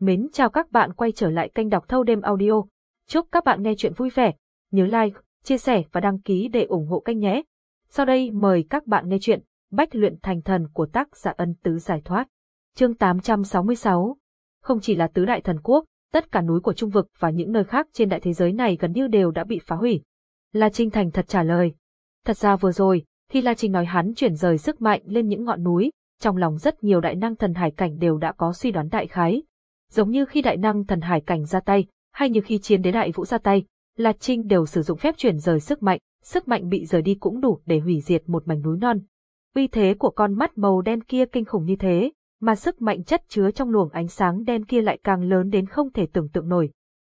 Mến chào các bạn quay trở lại kênh đọc thâu đêm audio. Chúc các bạn nghe chuyện vui vẻ. Nhớ like, chia sẻ và đăng ký để ủng hộ kênh nhé. Sau đây mời các bạn nghe chuyện Bách luyện thành thần của tác giả ân tứ giải thoát. Chương 866 Không chỉ là tứ đại thần quốc, tất cả núi của trung vực và những nơi khác trên đại thế giới này gần như đều đã bị phá hủy. La Trinh thành thật trả lời. Thật ra vừa rồi, khi La Trinh nói hắn chuyển rời sức mạnh lên những ngọn núi, trong lòng rất nhiều đại năng thần hải cảnh đều đã có suy đoán đại khái. Giống như khi đại năng thần hải cảnh ra tay, hay như khi chiến đế đại vũ ra tay, La Trinh đều sử dụng phép chuyển rời sức mạnh, sức mạnh bị rời đi cũng đủ để hủy diệt một mảnh núi non. Uy thế của con mắt màu đen kia kinh khủng như thế, mà sức mạnh chất chứa trong luồng ánh sáng đen kia lại càng lớn đến không thể tưởng tượng nổi.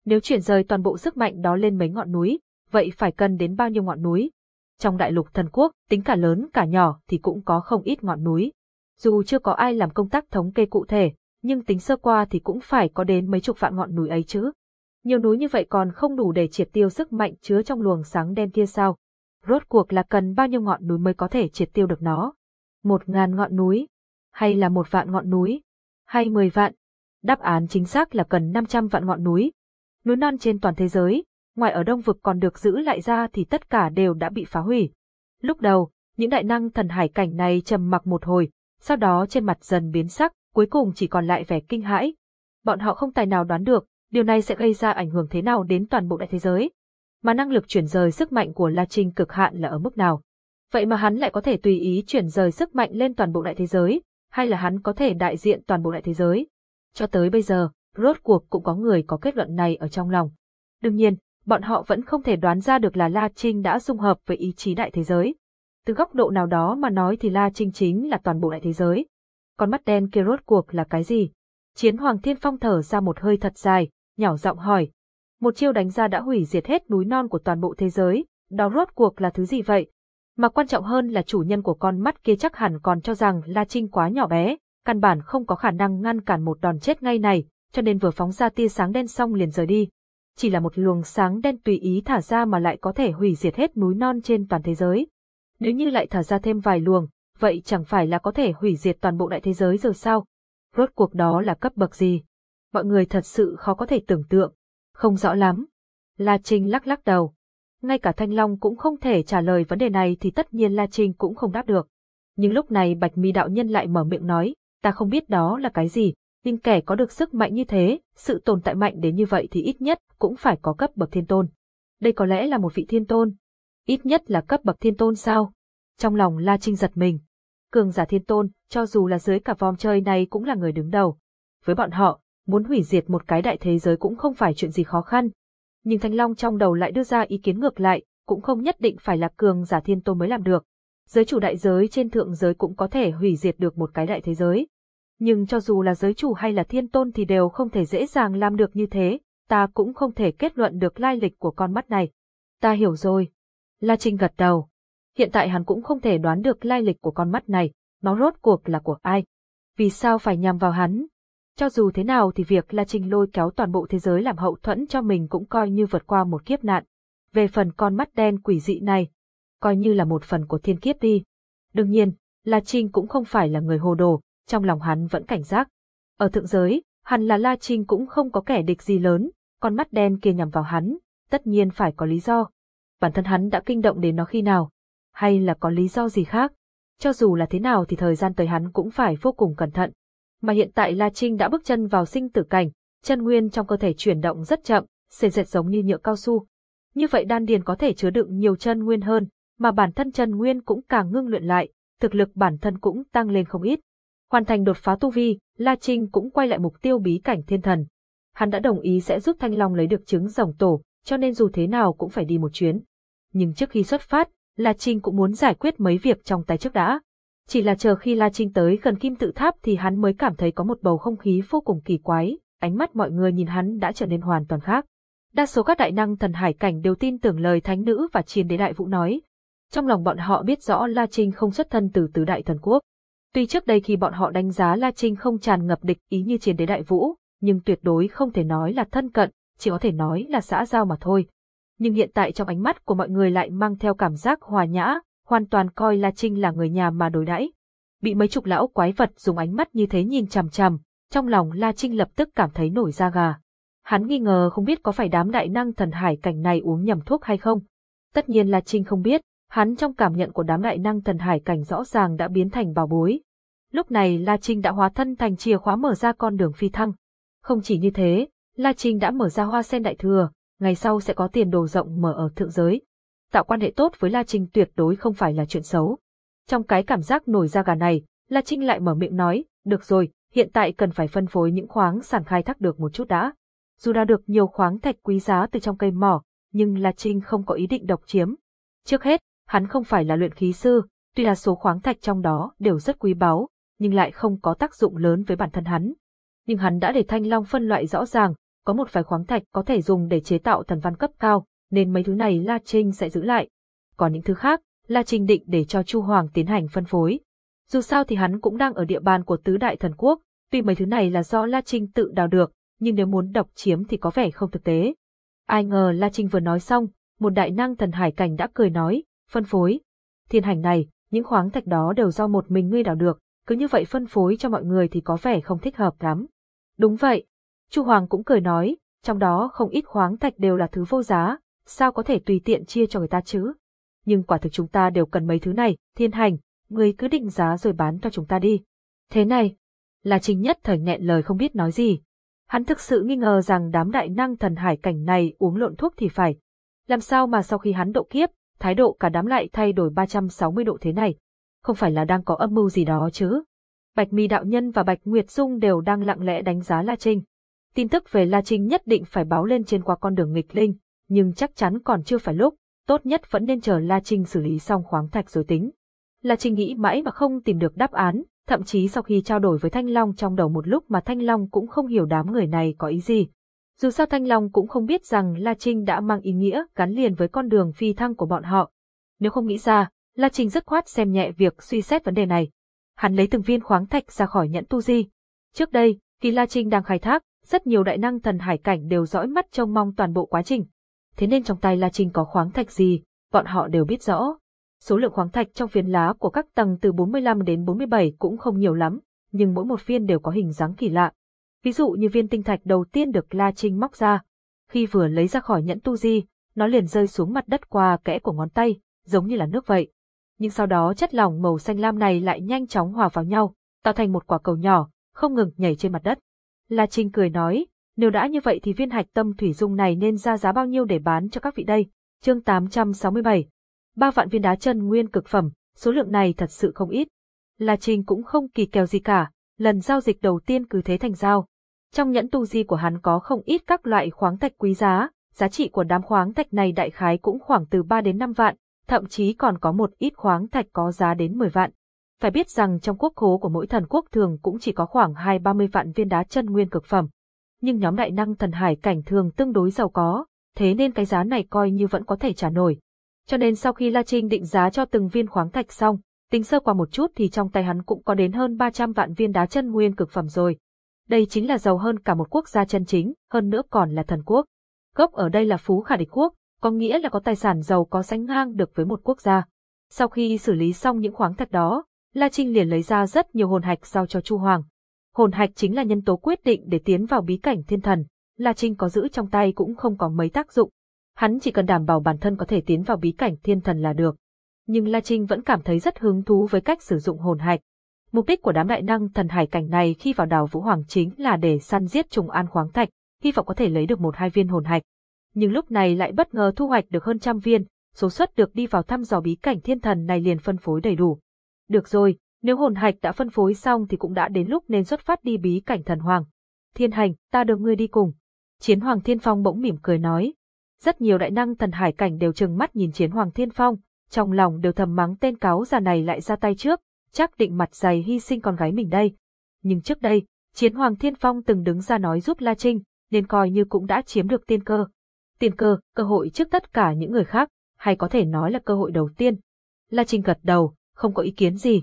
Nếu chuyển rời toàn bộ sức mạnh đó lên mấy ngọn núi, vậy phải cần đến bao nhiêu ngọn núi? Trong đại lục thần quốc, tính cả lớn cả nhỏ thì cũng có không ít ngọn núi. Dù chưa có ai làm công tác thống kê cụ thể, nhưng tính sơ qua thì cũng phải có đến mấy chục vạn ngọn núi ấy chứ. Nhiều núi như vậy còn không đủ để triệt tiêu sức mạnh chứa trong luồng sáng đen kia sao? Rốt cuộc là cần bao nhiêu ngọn núi mới có thể triệt tiêu được nó? Một ngàn ngọn núi? Hay là một vạn ngọn núi? Hay mười vạn? Đáp án chính xác là cần 500 vạn ngọn núi. Núi non trên toàn thế giới, ngoài ở đông vực còn được giữ lại ra thì tất cả đều đã bị phá hủy. Lúc đầu, những đại năng thần hải cảnh này trầm mặc một hồi, sau đó trên mặt dần biến sắc, cuối cùng chỉ còn lại vẻ kinh hãi. Bọn họ không tài nào đoán được, điều này sẽ gây ra ảnh hưởng thế nào đến toàn bộ đại thế giới. Mà năng lực chuyển rời sức mạnh của La Trinh cực hạn là ở mức nào. Vậy mà hắn lại có thể tùy ý chuyển rời sức mạnh lên toàn bộ đại thế giới, hay là hắn có thể đại diện toàn bộ đại thế giới. Cho tới bây giờ, rốt cuộc cũng có người có kết luận này ở trong lòng. Đương nhiên, bọn họ vẫn không thể đoán ra được là La Trinh đã dung hợp với ý chí đại thế giới. Từ góc độ nào đó mà nói thì La Trinh chính là toàn bộ đại thế giới. Con mắt đen kia rốt cuộc là cái gì? Chiến Hoàng Thiên Phong thở ra một hơi thật dài, nhỏ giọng hỏi. Một chiêu đánh ra đã hủy diệt hết núi non của toàn bộ thế giới, đó rốt cuộc là thứ gì vậy? Mà quan trọng hơn là chủ nhân của con mắt kia chắc hẳn còn cho rằng La Trinh quá nhỏ bé, căn bản không có khả năng ngăn cản một đòn chết ngay này, cho nên vừa phóng ra tia sáng đen xong liền rời đi. Chỉ là một luồng sáng đen tùy ý thả ra mà lại có thể hủy diệt hết núi non trên toàn thế giới. Nếu như lại thả ra thêm vài luồng, vậy chẳng phải là có thể hủy diệt toàn bộ đại thế giới rồi sao? Rốt cuộc đó là cấp bậc gì? Mọi người thật sự khó có thể tưởng tượng. Không rõ lắm. La Trinh lắc lắc đầu. Ngay cả Thanh Long cũng không thể trả lời vấn đề này thì tất nhiên La Trinh cũng không đáp được. Nhưng lúc này Bạch Mi đạo nhân lại mở miệng nói, ta không biết đó là cái gì, nhưng kẻ có được sức mạnh như thế, sự tồn tại mạnh đến như vậy thì ít nhất cũng phải có cấp bậc thiên tôn. Đây có lẽ là một vị thiên tôn. Ít nhất là cấp bậc thiên tôn sao? Trong lòng La Trinh giật mình. Cường giả thiên tôn, cho dù là dưới cả vòng trời này cũng là người đứng đầu. Với bọn họ, muốn hủy diệt một cái đại thế giới cũng không phải chuyện gì khó khăn. Nhưng Thanh Long trong đầu lại đưa ra ý kiến ngược lại, cũng không nhất định phải là cường giả thiên tôn mới làm được. Giới chủ đại giới trên thượng giới cũng có thể hủy diệt được một cái đại thế giới. Nhưng cho dù là giới chủ hay là thiên tôn thì đều không thể dễ dàng làm được như thế, ta cũng không thể kết luận được lai lịch của con mắt này. Ta hiểu rồi. La Trinh gật đầu. Hiện tại hắn cũng không thể đoán được lai lịch của con mắt này, nó rốt cuộc là của ai. Vì sao phải nhằm vào hắn? Cho dù thế nào thì việc La Trinh lôi kéo toàn bộ thế giới làm hậu thuẫn cho mình cũng coi như vượt qua một kiếp nạn. Về phần con mắt đen quỷ dị này, coi như là một phần của thiên kiếp đi. Đương nhiên, La Trinh cũng không phải là người hồ đồ, trong lòng hắn vẫn cảnh giác. Ở thượng giới, hẳn là La Trinh cũng không có kẻ địch gì lớn, con mắt đen kia nhằm vào hắn, tất nhiên phải có lý do. Bản thân hắn đã kinh động đến nó khi nào, hay là có lý do gì khác. Cho dù là thế nào thì thời gian tới hắn cũng phải vô cùng cẩn thận. Mà hiện tại La Trinh đã bước chân vào sinh tử cảnh, chân nguyên trong cơ thể chuyển động rất chậm, xê dệt giống như nhựa cao su. Như vậy đan điền có thể chứa đựng nhiều chân nguyên hơn, mà bản thân chân nguyên cũng càng ngưng luyện lại, thực lực bản thân cũng tăng lên không ít. Hoàn thành đột phá tu vi, La Trinh cũng quay lại mục tiêu bí cảnh thiên thần. Hắn đã đồng ý sẽ giúp Thanh Long lấy được trứng rồng tổ, cho nên dù thế nào cũng phải đi một chuyến. Nhưng trước khi xuất phát, La Trinh cũng muốn giải quyết mấy việc trong tay trước đã. Chỉ là chờ khi La Trinh tới gần kim tự tháp thì hắn mới cảm thấy có một bầu không khí vô cùng kỳ quái, ánh mắt mọi người nhìn hắn đã trở nên hoàn toàn khác. Đa số các đại năng thần hải cảnh đều tin tưởng lời thánh nữ và chiến đế đại vũ nói. Trong lòng bọn họ biết rõ La Trinh không xuất thân từ tứ đại thần quốc. Tuy trước đây khi bọn họ đánh giá La Trinh không tràn ngập địch ý như chiến đế đại vũ, nhưng tuyệt đối không thể nói là thân cận, chỉ có thể nói là xã giao mà thôi nhưng hiện tại trong ánh mắt của mọi người lại mang theo cảm giác hòa nhã, hoàn toàn coi La Trinh là người nhà mà đối đãi. Bị mấy chục lão quái vật dùng ánh mắt như thế nhìn chằm chằm, Trong lòng La Trinh lập tức cảm thấy nổi da gà. Hắn nghi ngờ không biết có phải đám đại năng thần hải cảnh này uống nhầm thuốc hay không. Tất nhiên La Trinh không biết, hắn trong cảm nhận của đám đại năng thần hải cảnh rõ ràng đã biến thành bảo bối. Lúc này La Trinh đã hóa thân thành chìa khóa mở ra con đường phi thăng. Không chỉ như thế, La Trinh đã mở ra hoa sen đại thừa, ngày sau sẽ có tiền đồ rộng mở ở thượng giới. Tạo quan hệ tốt với La Trinh tuyệt đối không phải là chuyện xấu. Trong cái cảm giác nổi da gà này, La Trinh lại mở miệng nói, được rồi, hiện tại cần phải phân phối những khoáng sản khai thác được một chút đã. Dù đã được nhiều khoáng thạch quý giá từ trong cây mỏ, nhưng La Trinh không có ý định độc chiếm. Trước hết, hắn không phải là luyện khí sư, tuy là số khoáng thạch trong đó đều rất quý báu, nhưng lại không có tác dụng lớn với bản thân hắn. Nhưng hắn đã để Thanh Long phân loại rõ ràng, có một vài khoáng thạch có thể dùng để chế tạo thần văn cấp cao, nên mấy thứ này La Trinh sẽ giữ lại. Còn những thứ khác, La Trinh định để cho Chu Hoàng tiến hành phân phối. Dù sao thì hắn cũng đang ở địa bàn của tứ đại thần quốc, tuy mấy thứ này là do La Trinh tự đào được, nhưng nếu muốn độc chiếm thì có vẻ không thực tế. Ai ngờ La Trinh vừa nói xong, một đại năng thần hải cảnh đã cười nói, phân phối. Thiên hành này, những khoáng thạch đó đều do một mình ngươi đào được, cứ như vậy phân phối cho mọi người thì có vẻ không thích hợp lắm. Đúng vậy. Chu Hoàng cũng cười nói, trong đó không ít khoáng thạch đều là thứ vô giá, sao có thể tùy tiện chia cho người ta chứ? Nhưng quả thực chúng ta đều cần mấy thứ này, thiên hành, ngươi cứ định giá rồi bán cho chúng ta đi. Thế này, là trình nhất thời nghẹn lời không biết nói gì. Hắn thực sự nghi ngờ rằng đám đại năng thần hải cảnh này uống lộn thuốc thì phải. Làm sao mà sau khi hắn độ kiếp, thái độ cả đám lại thay đổi 360 độ thế này? Không phải là đang có âm mưu gì đó chứ? Bạch Mi đạo nhân và Bạch Nguyệt Dung đều đang lặng lẽ đánh giá La Trinh. Tin tức về La Trinh nhất định phải báo lên trên qua con đường nghịch linh, nhưng chắc chắn còn chưa phải lúc, tốt nhất vẫn nên chờ La Trinh xử lý xong khoáng thạch rồi tính. La Trinh nghĩ mãi mà không tìm được đáp án, thậm chí sau khi trao đổi với Thanh Long trong đầu một lúc mà Thanh Long cũng không hiểu đám người này có ý gì. Dù sao Thanh Long cũng không biết rằng La Trinh đã mang ý nghĩa gắn liền với con đường phi thăng của bọn họ. Nếu không nghĩ ra, La Trinh rất khoát xem nhẹ việc suy xét vấn đề này. Hắn lấy từng viên khoáng thạch ra khỏi nhẫn tu di. Trước đây, khi La Trinh đang khai thác, rất nhiều đại năng thần hải cảnh đều dõi mắt trông mong toàn bộ quá trình. Thế nên trong tay La Trinh có khoáng thạch gì, bọn họ đều biết rõ. Số lượng khoáng thạch trong phiến lá của các tầng từ 45 đến 47 cũng không nhiều lắm, nhưng mỗi một viên đều có hình dáng kỳ lạ. Ví dụ như viên tinh thạch đầu tiên được La Trinh móc ra. Khi vừa lấy ra khỏi nhẫn tu di, nó liền rơi xuống mặt đất qua kẽ của ngón tay, giống như là nước vậy. Nhưng sau đó chất lỏng màu xanh lam này lại nhanh chóng hòa vào nhau, tạo thành một quả cầu nhỏ, không ngừng nhảy trên mặt đất. La Trinh cười nói, nếu đã như vậy thì viên hạch tâm thủy dung này nên ra giá bao nhiêu để bán cho các vị đây? Chương 867 ba vạn viên đá chân nguyên cực phẩm, số lượng này thật sự không ít. La Trinh cũng không kỳ kèo gì cả, lần giao dịch đầu tiên cứ thế thành giao. Trong nhẫn tu di của hắn có không ít các loại khoáng thạch quý giá, giá trị của đám khoáng thạch này đại khái cũng khoảng từ 3 đến 5 vạn, thậm chí còn có một ít khoáng thạch có giá đến 10 vạn. Phải biết rằng trong quốc khố của mỗi thần quốc thường cũng chỉ có khoảng 2-30 vạn viên đá chân nguyên cực phẩm. Nhưng nhóm đại năng thần hải cảnh thường tương đối giàu có, thế nên cái giá này coi như vẫn có thể trả nổi. Cho nên sau khi La Trinh định giá cho từng viên khoáng thạch xong, tính sơ qua một chút thì trong tay hắn cũng có đến hơn 300 vạn viên đá chân nguyên cực phẩm rồi. Đây chính là giàu hơn cả một quốc gia chân chính, hơn nữa còn là thần quốc. Gốc ở đây là phú khả địch quốc, có nghĩa là có tài sản giàu có sánh ngang được với một quốc gia. Sau khi xử lý xong những khoáng thạch đó, La Trinh liền lấy ra rất nhiều hồn hạch giao cho Chu Hoàng. Hồn hạch chính là nhân tố quyết định để tiến vào bí cảnh thiên thần, La Trinh có giữ trong tay cũng không có mấy tác dụng, hắn chỉ cần đảm bảo bản thân có thể tiến vào bí cảnh thiên thần là được. Nhưng La Trinh vẫn cảm thấy rất hứng thú với cách sử dụng hồn hạch. Mục đích của đám đại năng thần hải cảnh này khi vào đào Vũ Hoàng chính là để săn giết trùng an khoáng thạch, hy vọng có thể lấy được một hai viên hồn hạch. Nhưng lúc này lại bất ngờ thu hoạch được hơn trăm viên, số suất được đi vào thăm dò bí cảnh thiên thần này liền phân phối đầy đủ. Được rồi, nếu hồn hạch đã phân phối xong thì cũng đã đến lúc nên xuất phát đi bí cảnh thần hoàng. Thiên hành, ta được ngươi đi cùng. Chiến hoàng thiên phong bỗng mỉm cười nói, rất nhiều đại năng thần hải cảnh đều trừng mắt nhìn chiến hoàng thiên phong, trong lòng đều thầm mắng tên cáo già này lại ra tay trước, chắc định mặt dày hy sinh con gái mình đây. Nhưng trước đây, chiến hoàng thiên phong từng đứng ra nói giúp La Trinh, nên coi như cũng đã chiếm được tiên cơ. Tiên cơ, cơ hội trước tất cả những người khác, hay có thể nói là cơ hội đầu tiên. La Trinh gật đầu, không có ý kiến gì.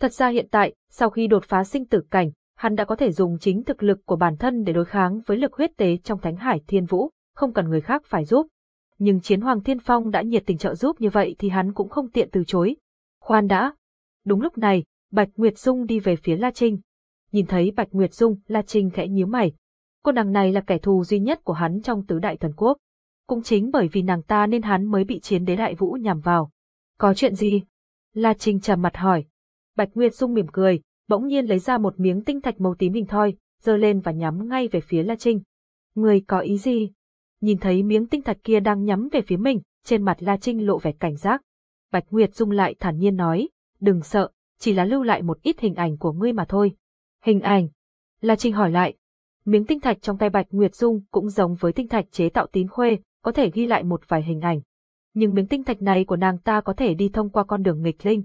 Thật ra hiện tại, sau khi đột phá sinh tử cảnh, hắn đã có thể dùng chính thực lực của bản thân để đối kháng với lực huyết tế trong Thánh Hải Thiên Vũ không cần người khác phải giúp. Nhưng chiến hoàng thiên phong đã nhiệt tình trợ giúp như vậy thì hắn cũng không tiện từ chối. Khoan đã. Đúng lúc này, Bạch Nguyệt Dung đi về phía La Trinh. nhìn thấy Bạch Nguyệt Dung, La Trinh khẽ nhíu mày. Cô nàng này là kẻ thù duy nhất của hắn trong tứ đại thần quốc. Cũng chính bởi vì nàng ta nên hắn mới bị chiến đế đại vũ nhằm vào. Có chuyện gì? La Trinh trầm mặt hỏi. Bạch Nguyệt Dung mỉm cười, bỗng nhiên lấy ra một miếng tinh thạch màu tím hình thoi, giơ lên và nhắm ngay về phía La Trinh. Người có ý gì? Nhìn thấy miếng tinh thạch kia đang nhắm về phía mình, trên mặt La Trinh lộ vẻ cảnh giác. Bạch Nguyệt Dung lại thản nhiên nói, đừng sợ, chỉ là lưu lại một ít hình ảnh của ngươi mà thôi. Hình ảnh? La Trinh hỏi lại. Miếng tinh thạch trong tay Bạch Nguyệt Dung cũng giống với tinh thạch chế tạo tín khuê, có thể ghi lại một vài hình ảnh. Nhưng miếng tinh thạch này của nàng ta có thể đi thông qua con đường nghịch linh.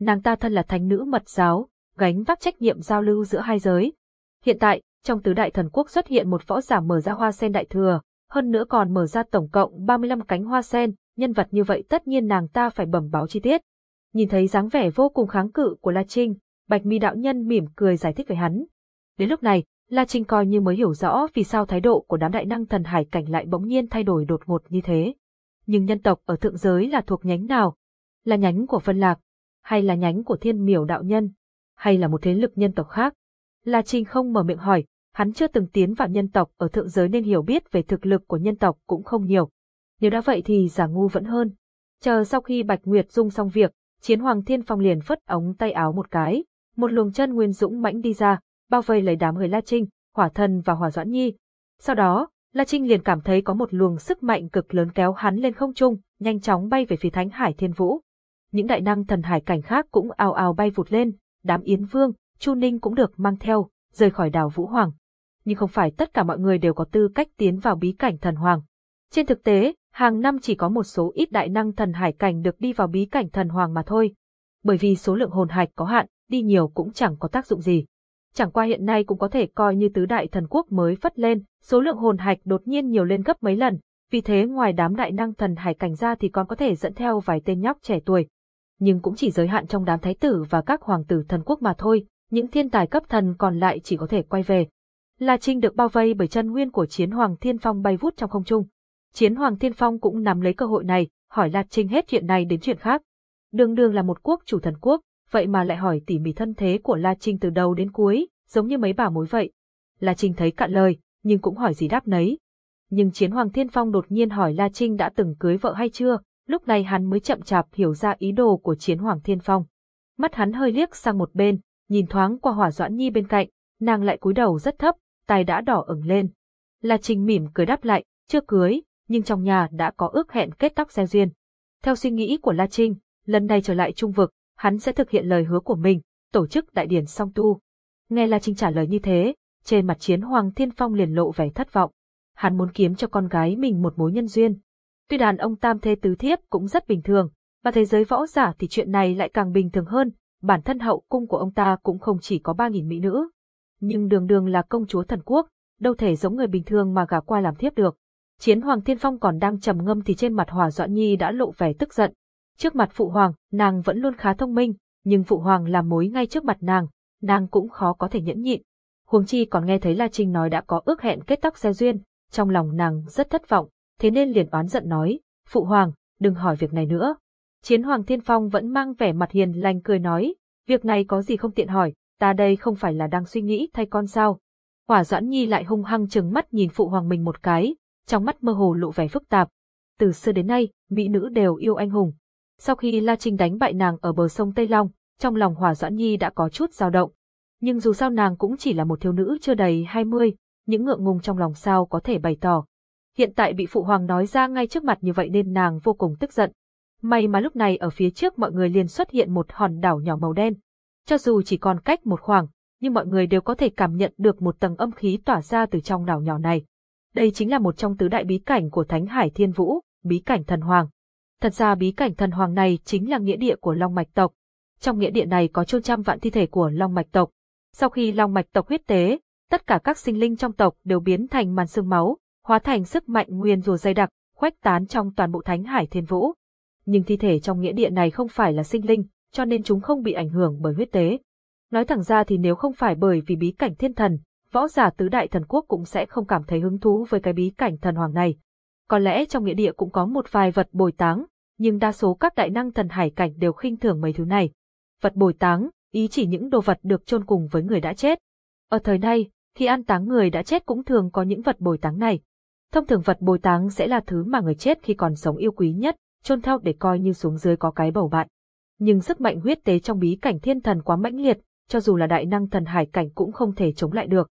Nàng ta thân là thánh nữ mật giáo, gánh vác trách nhiệm giao lưu giữa hai giới. Hiện tại, trong tứ đại thần quốc xuất hiện một võ giả mở ra hoa sen đại thừa, hơn nữa còn mở ra tổng cộng 35 cánh hoa sen, nhân vật như vậy tất nhiên nàng ta phải bẩm báo chi tiết. Nhìn thấy dáng vẻ vô cùng kháng cự của La Trinh, Bạch Mi đạo nhân mỉm cười giải thích với hắn. Đến lúc này, La Trinh coi như mới hiểu rõ vì sao thái độ của đám đại năng thần hải cảnh lại bỗng nhiên thay đổi đột ngột như thế. Nhưng nhân tộc ở thượng giới là thuộc nhánh nào? Là nhánh của Vân Lạc? Hay là nhánh của Thiên Miểu đạo nhân? Hay là một thế lực nhân tộc khác? La Trinh không mở miệng hỏi, hắn chưa từng tiến vào nhân tộc ở thượng giới nên hiểu biết về thực lực của nhân tộc cũng không nhiều. Nếu đã vậy thì giả ngu vẫn hơn. Chờ sau khi Bạch Nguyệt dung xong việc, Chiến Hoàng Thiên Phong liền phất ống tay áo một cái, một luồng chân nguyên dũng mãnh đi ra, bao vây lấy đám người La Trinh, Hỏa Thần và Hỏa Doãn Nhi. Sau đó, La Trinh liền cảm thấy có một luồng sức mạnh cực lớn kéo hắn lên không trung, nhanh chóng bay về phía Thánh Hải Thiên Vũ. Những đại năng thần hải cảnh khác cũng ào ào bay vụt lên, đám Yến Vương, Chu Ninh cũng được mang theo, rời khỏi đảo Vũ Hoàng. Nhưng không phải tất cả mọi người đều có tư cách tiến vào bí cảnh thần hoàng. Trên thực tế, hàng năm chỉ có một số ít đại năng thần hải cảnh được đi vào bí cảnh thần hoàng mà thôi. Bởi vì số lượng hồn hạch có hạn, đi nhiều cũng chẳng có tác dụng gì. Chẳng qua hiện nay cũng có thể coi như tứ đại thần quốc mới phất lên, số lượng hồn hạch đột nhiên nhiều lên gấp mấy lần, vì thế ngoài đám đại năng thần hải cảnh ra thì còn có thể dẫn theo vài tên nhóc trẻ tuổi. Nhưng cũng chỉ giới hạn trong đám thái tử và các hoàng tử thần quốc mà thôi, những thiên tài cấp thần còn lại chỉ có thể quay về. La Trinh được bao vây bởi chân nguyên của chiến hoàng thiên phong bay vút trong không trung. Chiến hoàng thiên phong cũng nắm lấy cơ hội này, hỏi La Trinh hết chuyện này đến chuyện khác. Đường đường là một quốc chủ thần quốc, vậy mà lại hỏi tỉ mỉ thân thế của La Trinh từ đầu đến cuối, giống như mấy bà mối vậy. La Trinh thấy cạn lời, nhưng cũng hỏi gì đáp nấy. Nhưng Chiến Hoàng Thiên Phong đột nhiên hỏi La Trinh đã từng cưới vợ hay chưa, lúc này hắn mới chậm chạp hiểu ra ý đồ của Chiến Hoàng Thiên Phong. Mắt hắn hơi liếc sang một bên, nhìn thoáng qua Hỏa Doãn Nhi bên cạnh, nàng lại cúi đầu rất thấp, tai đã đỏ ửng lên. La Trinh mỉm cười đáp lại, chưa cưới, nhưng trong nhà đã có ước hẹn kết tóc gieo duyên. Theo suy nghĩ của La Trinh, lần này trở lại trung vực, hắn sẽ thực hiện lời hứa của mình, tổ chức đại điển song tu. Nghe La Trinh trả lời như thế, trên mặt chiến Hoàng Thiên Phong liền lộ vẻ thất vọng. Hắn muốn kiếm cho con gái mình một mối nhân duyên. Tuy đàn ông tam thê tứ thiếp cũng rất bình thường, mà thế giới võ giả thì chuyện này lại càng bình thường hơn, bản thân hậu cung của ông ta cũng không chỉ có ba nghìn mỹ nữ. Nhưng đường đường là công chúa thần quốc, đâu thể giống người bình thường mà gả qua làm thiếp được. Chiến Hoàng Thiên Phong còn đang trầm ngâm thì trên mặt Hòa Doãn Nhi đã lộ vẻ tức giận. Trước mặt Phụ Hoàng, nàng vẫn luôn khá thông minh, nhưng Phụ Hoàng làm mối ngay trước mặt nàng, nàng cũng khó có thể nhẫn nhịn. Huống chi còn nghe thấy La Trinh nói đã có ước hẹn kết tóc gieo duyên, trong lòng nàng rất thất vọng, thế nên liền oán giận nói, Phụ Hoàng, đừng hỏi việc này nữa. Chiến Hoàng Thiên Phong vẫn mang vẻ mặt hiền lành cười nói, việc này có gì không tiện hỏi, ta đây không phải là đang suy nghĩ thay con sao. Hỏa Doãn Nhi lại hung hăng trừng mắt nhìn Phụ Hoàng mình một cái, trong mắt mơ hồ lộ vẻ phức tạp. Từ xưa đến nay, mỹ nữ đều yêu anh hùng. Sau khi La Trinh đánh bại nàng ở bờ sông Tây Long, trong lòng Hỏa Doãn Nhi đã có chút dao động. Nhưng dù sao nàng cũng chỉ là một thiếu nữ chưa đầy 20, những ngượng ngùng trong lòng sao có thể bày tỏ. Hiện tại bị phụ hoàng nói ra ngay trước mặt như vậy nên nàng vô cùng tức giận. May mà lúc này ở phía trước mọi người liền xuất hiện một hòn đảo nhỏ màu đen. Cho dù chỉ còn cách một khoảng, nhưng mọi người đều có thể cảm nhận được một tầng âm khí tỏa ra từ trong đảo nhỏ này. Đây chính là một trong tứ đại bí cảnh của Thánh Hải Thiên Vũ, bí cảnh thần hoàng. Thật ra bí cảnh thần hoàng này chính là nghĩa địa của Long Mạch tộc. Trong nghĩa địa này có chôn trăm vạn thi thể của Long Mạch tộc. Sau khi Long Mạch tộc huyết tế, tất cả các sinh linh trong tộc đều biến thành màn sương máu, hóa thành sức mạnh nguyên rùa dây đặc, khoách tán trong toàn bộ Thánh Hải Thiên Vũ. Nhưng thi thể trong nghĩa địa này không phải là sinh linh, cho nên chúng không bị ảnh hưởng bởi huyết tế. Nói thẳng ra thì nếu không phải bởi vì bí cảnh thiên thần, võ giả tứ đại thần quốc cũng sẽ không cảm thấy hứng thú với cái bí cảnh thần hoàng này. Có lẽ trong nghĩa địa cũng có một vài vật bồi táng, nhưng đa số các đại năng thần hải cảnh đều khinh thường mấy thứ này. Vật bồi táng, ý chỉ những đồ vật được chôn cùng với người đã chết. Ở thời nay, khi an táng người đã chết cũng thường có những vật bồi táng này. Thông thường vật bồi táng sẽ là thứ mà người chết khi còn sống yêu quý nhất, chôn theo để coi như xuống dưới có cái bầu bạn. Nhưng sức mạnh huyết tế trong bí cảnh thiên thần quá mãnh liệt, cho dù là đại năng thần hải cảnh cũng không thể chống lại được.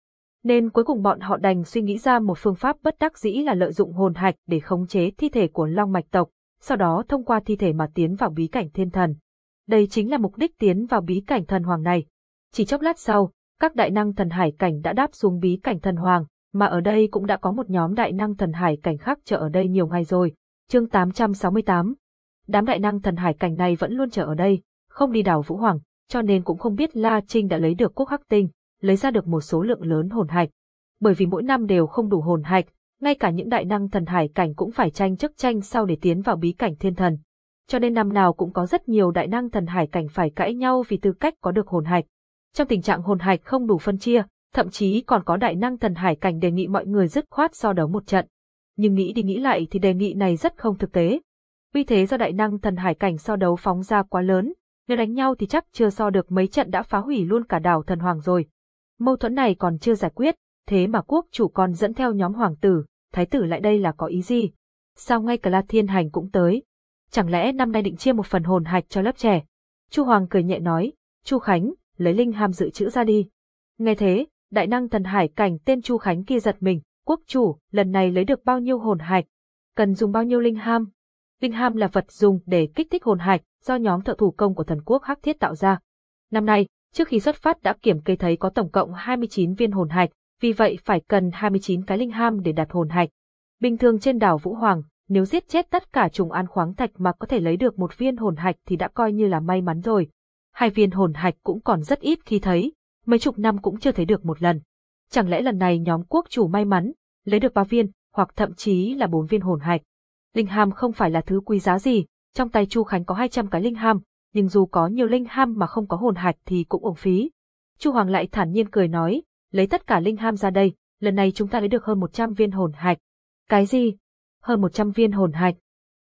Nên cuối cùng bọn họ đành suy nghĩ ra một phương pháp bất đắc dĩ là lợi dụng hồn hạch để khống chế thi thể của Long Mạch tộc, sau đó thông qua thi thể mà tiến vào bí cảnh thiên thần. Đây chính là mục đích tiến vào bí cảnh thần hoàng này. Chỉ chốc lát sau, các đại năng thần hải cảnh đã đáp xuống bí cảnh thần hoàng, mà ở đây cũng đã có một nhóm đại năng thần hải cảnh khác chờ ở đây nhiều ngày rồi. Chương 868 Đám đại năng thần hải cảnh này vẫn luôn chờ ở đây, không đi đảo Vũ Hoàng, cho nên cũng không biết La Trinh đã lấy được quốc hắc tinh, lấy ra được một số lượng lớn hồn hạch. Bởi vì mỗi năm đều không đủ hồn hạch, ngay cả những đại năng thần hải cảnh cũng phải tranh chức tranh sau để tiến vào bí cảnh thiên thần. Cho nên năm nào cũng có rất nhiều đại năng thần hải cảnh phải cãi nhau vì tư cách có được hồn hạch. Trong tình trạng hồn hạch không đủ phân chia, thậm chí còn có đại năng thần hải cảnh đề nghị mọi người dứt khoát so đấu một trận. Nhưng nghĩ đi nghĩ lại thì đề nghị này rất không thực tế. Vì thế do đại năng thần hải cảnh so đấu phóng ra quá lớn, nếu đánh nhau thì chắc chưa so được mấy trận đã phá hủy luôn cả đảo thần hoàng rồi. Mâu thuẫn này còn chưa giải quyết, thế mà quốc chủ còn dẫn theo nhóm hoàng tử, thái tử lại đây là có ý gì? Sao ngay cả La Thiên Hành cũng tới? Chẳng lẽ năm nay định chia một phần hồn hạch cho lớp trẻ? Chu Hoàng cười nhẹ nói, Chu Khánh, lấy linh ham dự trữ ra đi. Nghe thế, đại năng thần hải cảnh tên Chu Khánh kia giật mình, quốc chủ, lần này lấy được bao nhiêu hồn hạch? Cần dùng bao nhiêu linh ham? Linh ham là vật dùng để kích thích hồn hạch, do nhóm thợ thủ công của thần quốc Hắc Thiết tạo ra. Năm nay, trước khi xuất phát đã kiểm kê thấy có tổng cộng 29 viên hồn hạch, vì vậy phải cần 29 cái linh ham để đặt hồn hạch. Bình thường trên đảo Vũ Hoàng, nếu giết chết tất cả trùng an khoáng thạch mà có thể lấy được một viên hồn hạch thì đã coi như là may mắn rồi. Hai viên hồn hạch cũng còn rất ít khi thấy, mấy chục năm cũng chưa thấy được một lần. Chẳng lẽ lần này nhóm quốc chủ may mắn, lấy được ba viên, hoặc thậm chí là bốn viên hồn hạch. Linh ham không phải là thứ quý giá gì, trong tay Chu Khánh có 200 cái linh ham, nhưng dù có nhiều linh ham mà không có hồn hạch thì cũng uổng phí. Chu Hoàng lại thản nhiên cười nói, lấy tất cả linh ham ra đây, lần này chúng ta lấy được hơn 100 viên hồn hạch. Cái gì? Hơn 100 viên hồn hạch.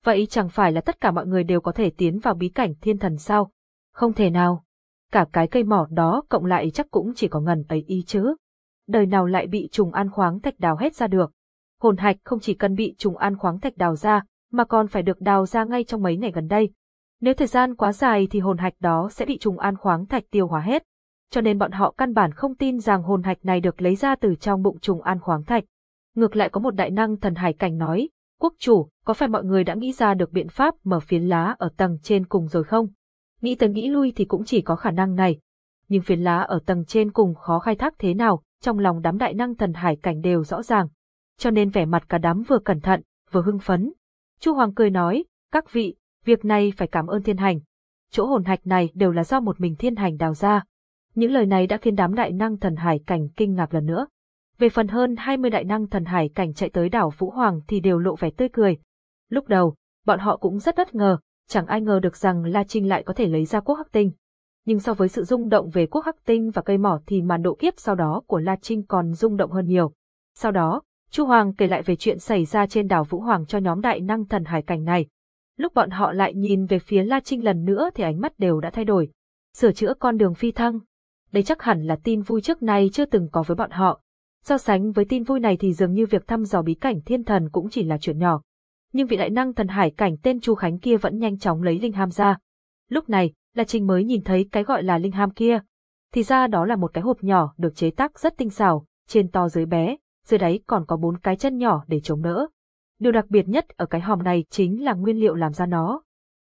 Vậy chẳng phải là tất cả mọi người đều có thể tiến vào bí cảnh thiên thần sao? Không thể nào. Cả cái cây mỏ đó cộng lại chắc cũng chỉ có ngần ấy y chứ. Đời nào lại bị trùng an khoáng thạch đào hết ra được. Hồn hạch không chỉ cần bị trùng an khoáng thạch đào ra, mà còn phải được đào ra ngay trong mấy ngày gần đây. Nếu thời gian quá dài thì hồn hạch đó sẽ bị trùng an khoáng thạch tiêu hóa hết. Cho nên bọn họ căn bản không tin rằng hồn hạch này được lấy ra từ trong bụng trùng an khoáng thạch. Ngược lại có một đại năng thần hải cảnh nói, quốc chủ, có phải mọi người đã nghĩ ra được biện pháp mở phiến lá ở tầng trên cùng rồi không? Nghĩ tới nghĩ lui thì cũng chỉ có khả năng này. Nhưng phiến lá ở tầng trên cùng khó khai thác thế nào, trong lòng đám đại năng thần hải cảnh đều rõ ràng. Cho nên vẻ mặt cả đám vừa cẩn thận, vừa hưng phấn. Chu Hoàng cười nói, các vị, việc này phải cảm ơn thiên hành. Chỗ hồn hạch này đều là do một mình thiên hành đào ra. Những lời này đã khiến đám đại năng thần hải cảnh kinh ngạc lần nữa. Về phần hơn 20 đại năng thần hải cảnh chạy tới đảo Vũ Hoàng thì đều lộ vẻ tươi cười. Lúc đầu, bọn họ cũng rất bất ngờ, chẳng ai ngờ được rằng La Trinh lại có thể lấy ra quốc hắc tinh. Nhưng so với sự rung động về quốc hắc tinh và cây mỏ thì màn độ kiếp sau đó của La Trinh còn rung động hơn nhiều. Sau đó, Chu Hoàng kể lại về chuyện xảy ra trên đảo Vũ Hoàng cho nhóm đại năng thần hải cảnh này. Lúc bọn họ lại nhìn về phía La Trinh lần nữa thì ánh mắt đều đã thay đổi. Sửa chữa con đường phi thăng. Đây chắc hẳn là tin vui trước nay chưa từng có với bọn họ. So sánh với tin vui này thì dường như việc thăm dò bí cảnh thiên thần cũng chỉ là chuyện nhỏ. Nhưng vị đại năng thần hải cảnh tên Chu Khánh kia vẫn nhanh chóng lấy linh ham ra. Lúc này, La Trinh mới nhìn thấy cái gọi là linh ham kia. Thì ra đó là một cái hộp nhỏ được chế tác rất tinh xảo, trên to dưới bé, dưới đáy còn có bốn cái chân nhỏ để chống đỡ. Điều đặc biệt nhất ở cái hòm này chính là nguyên liệu làm ra nó.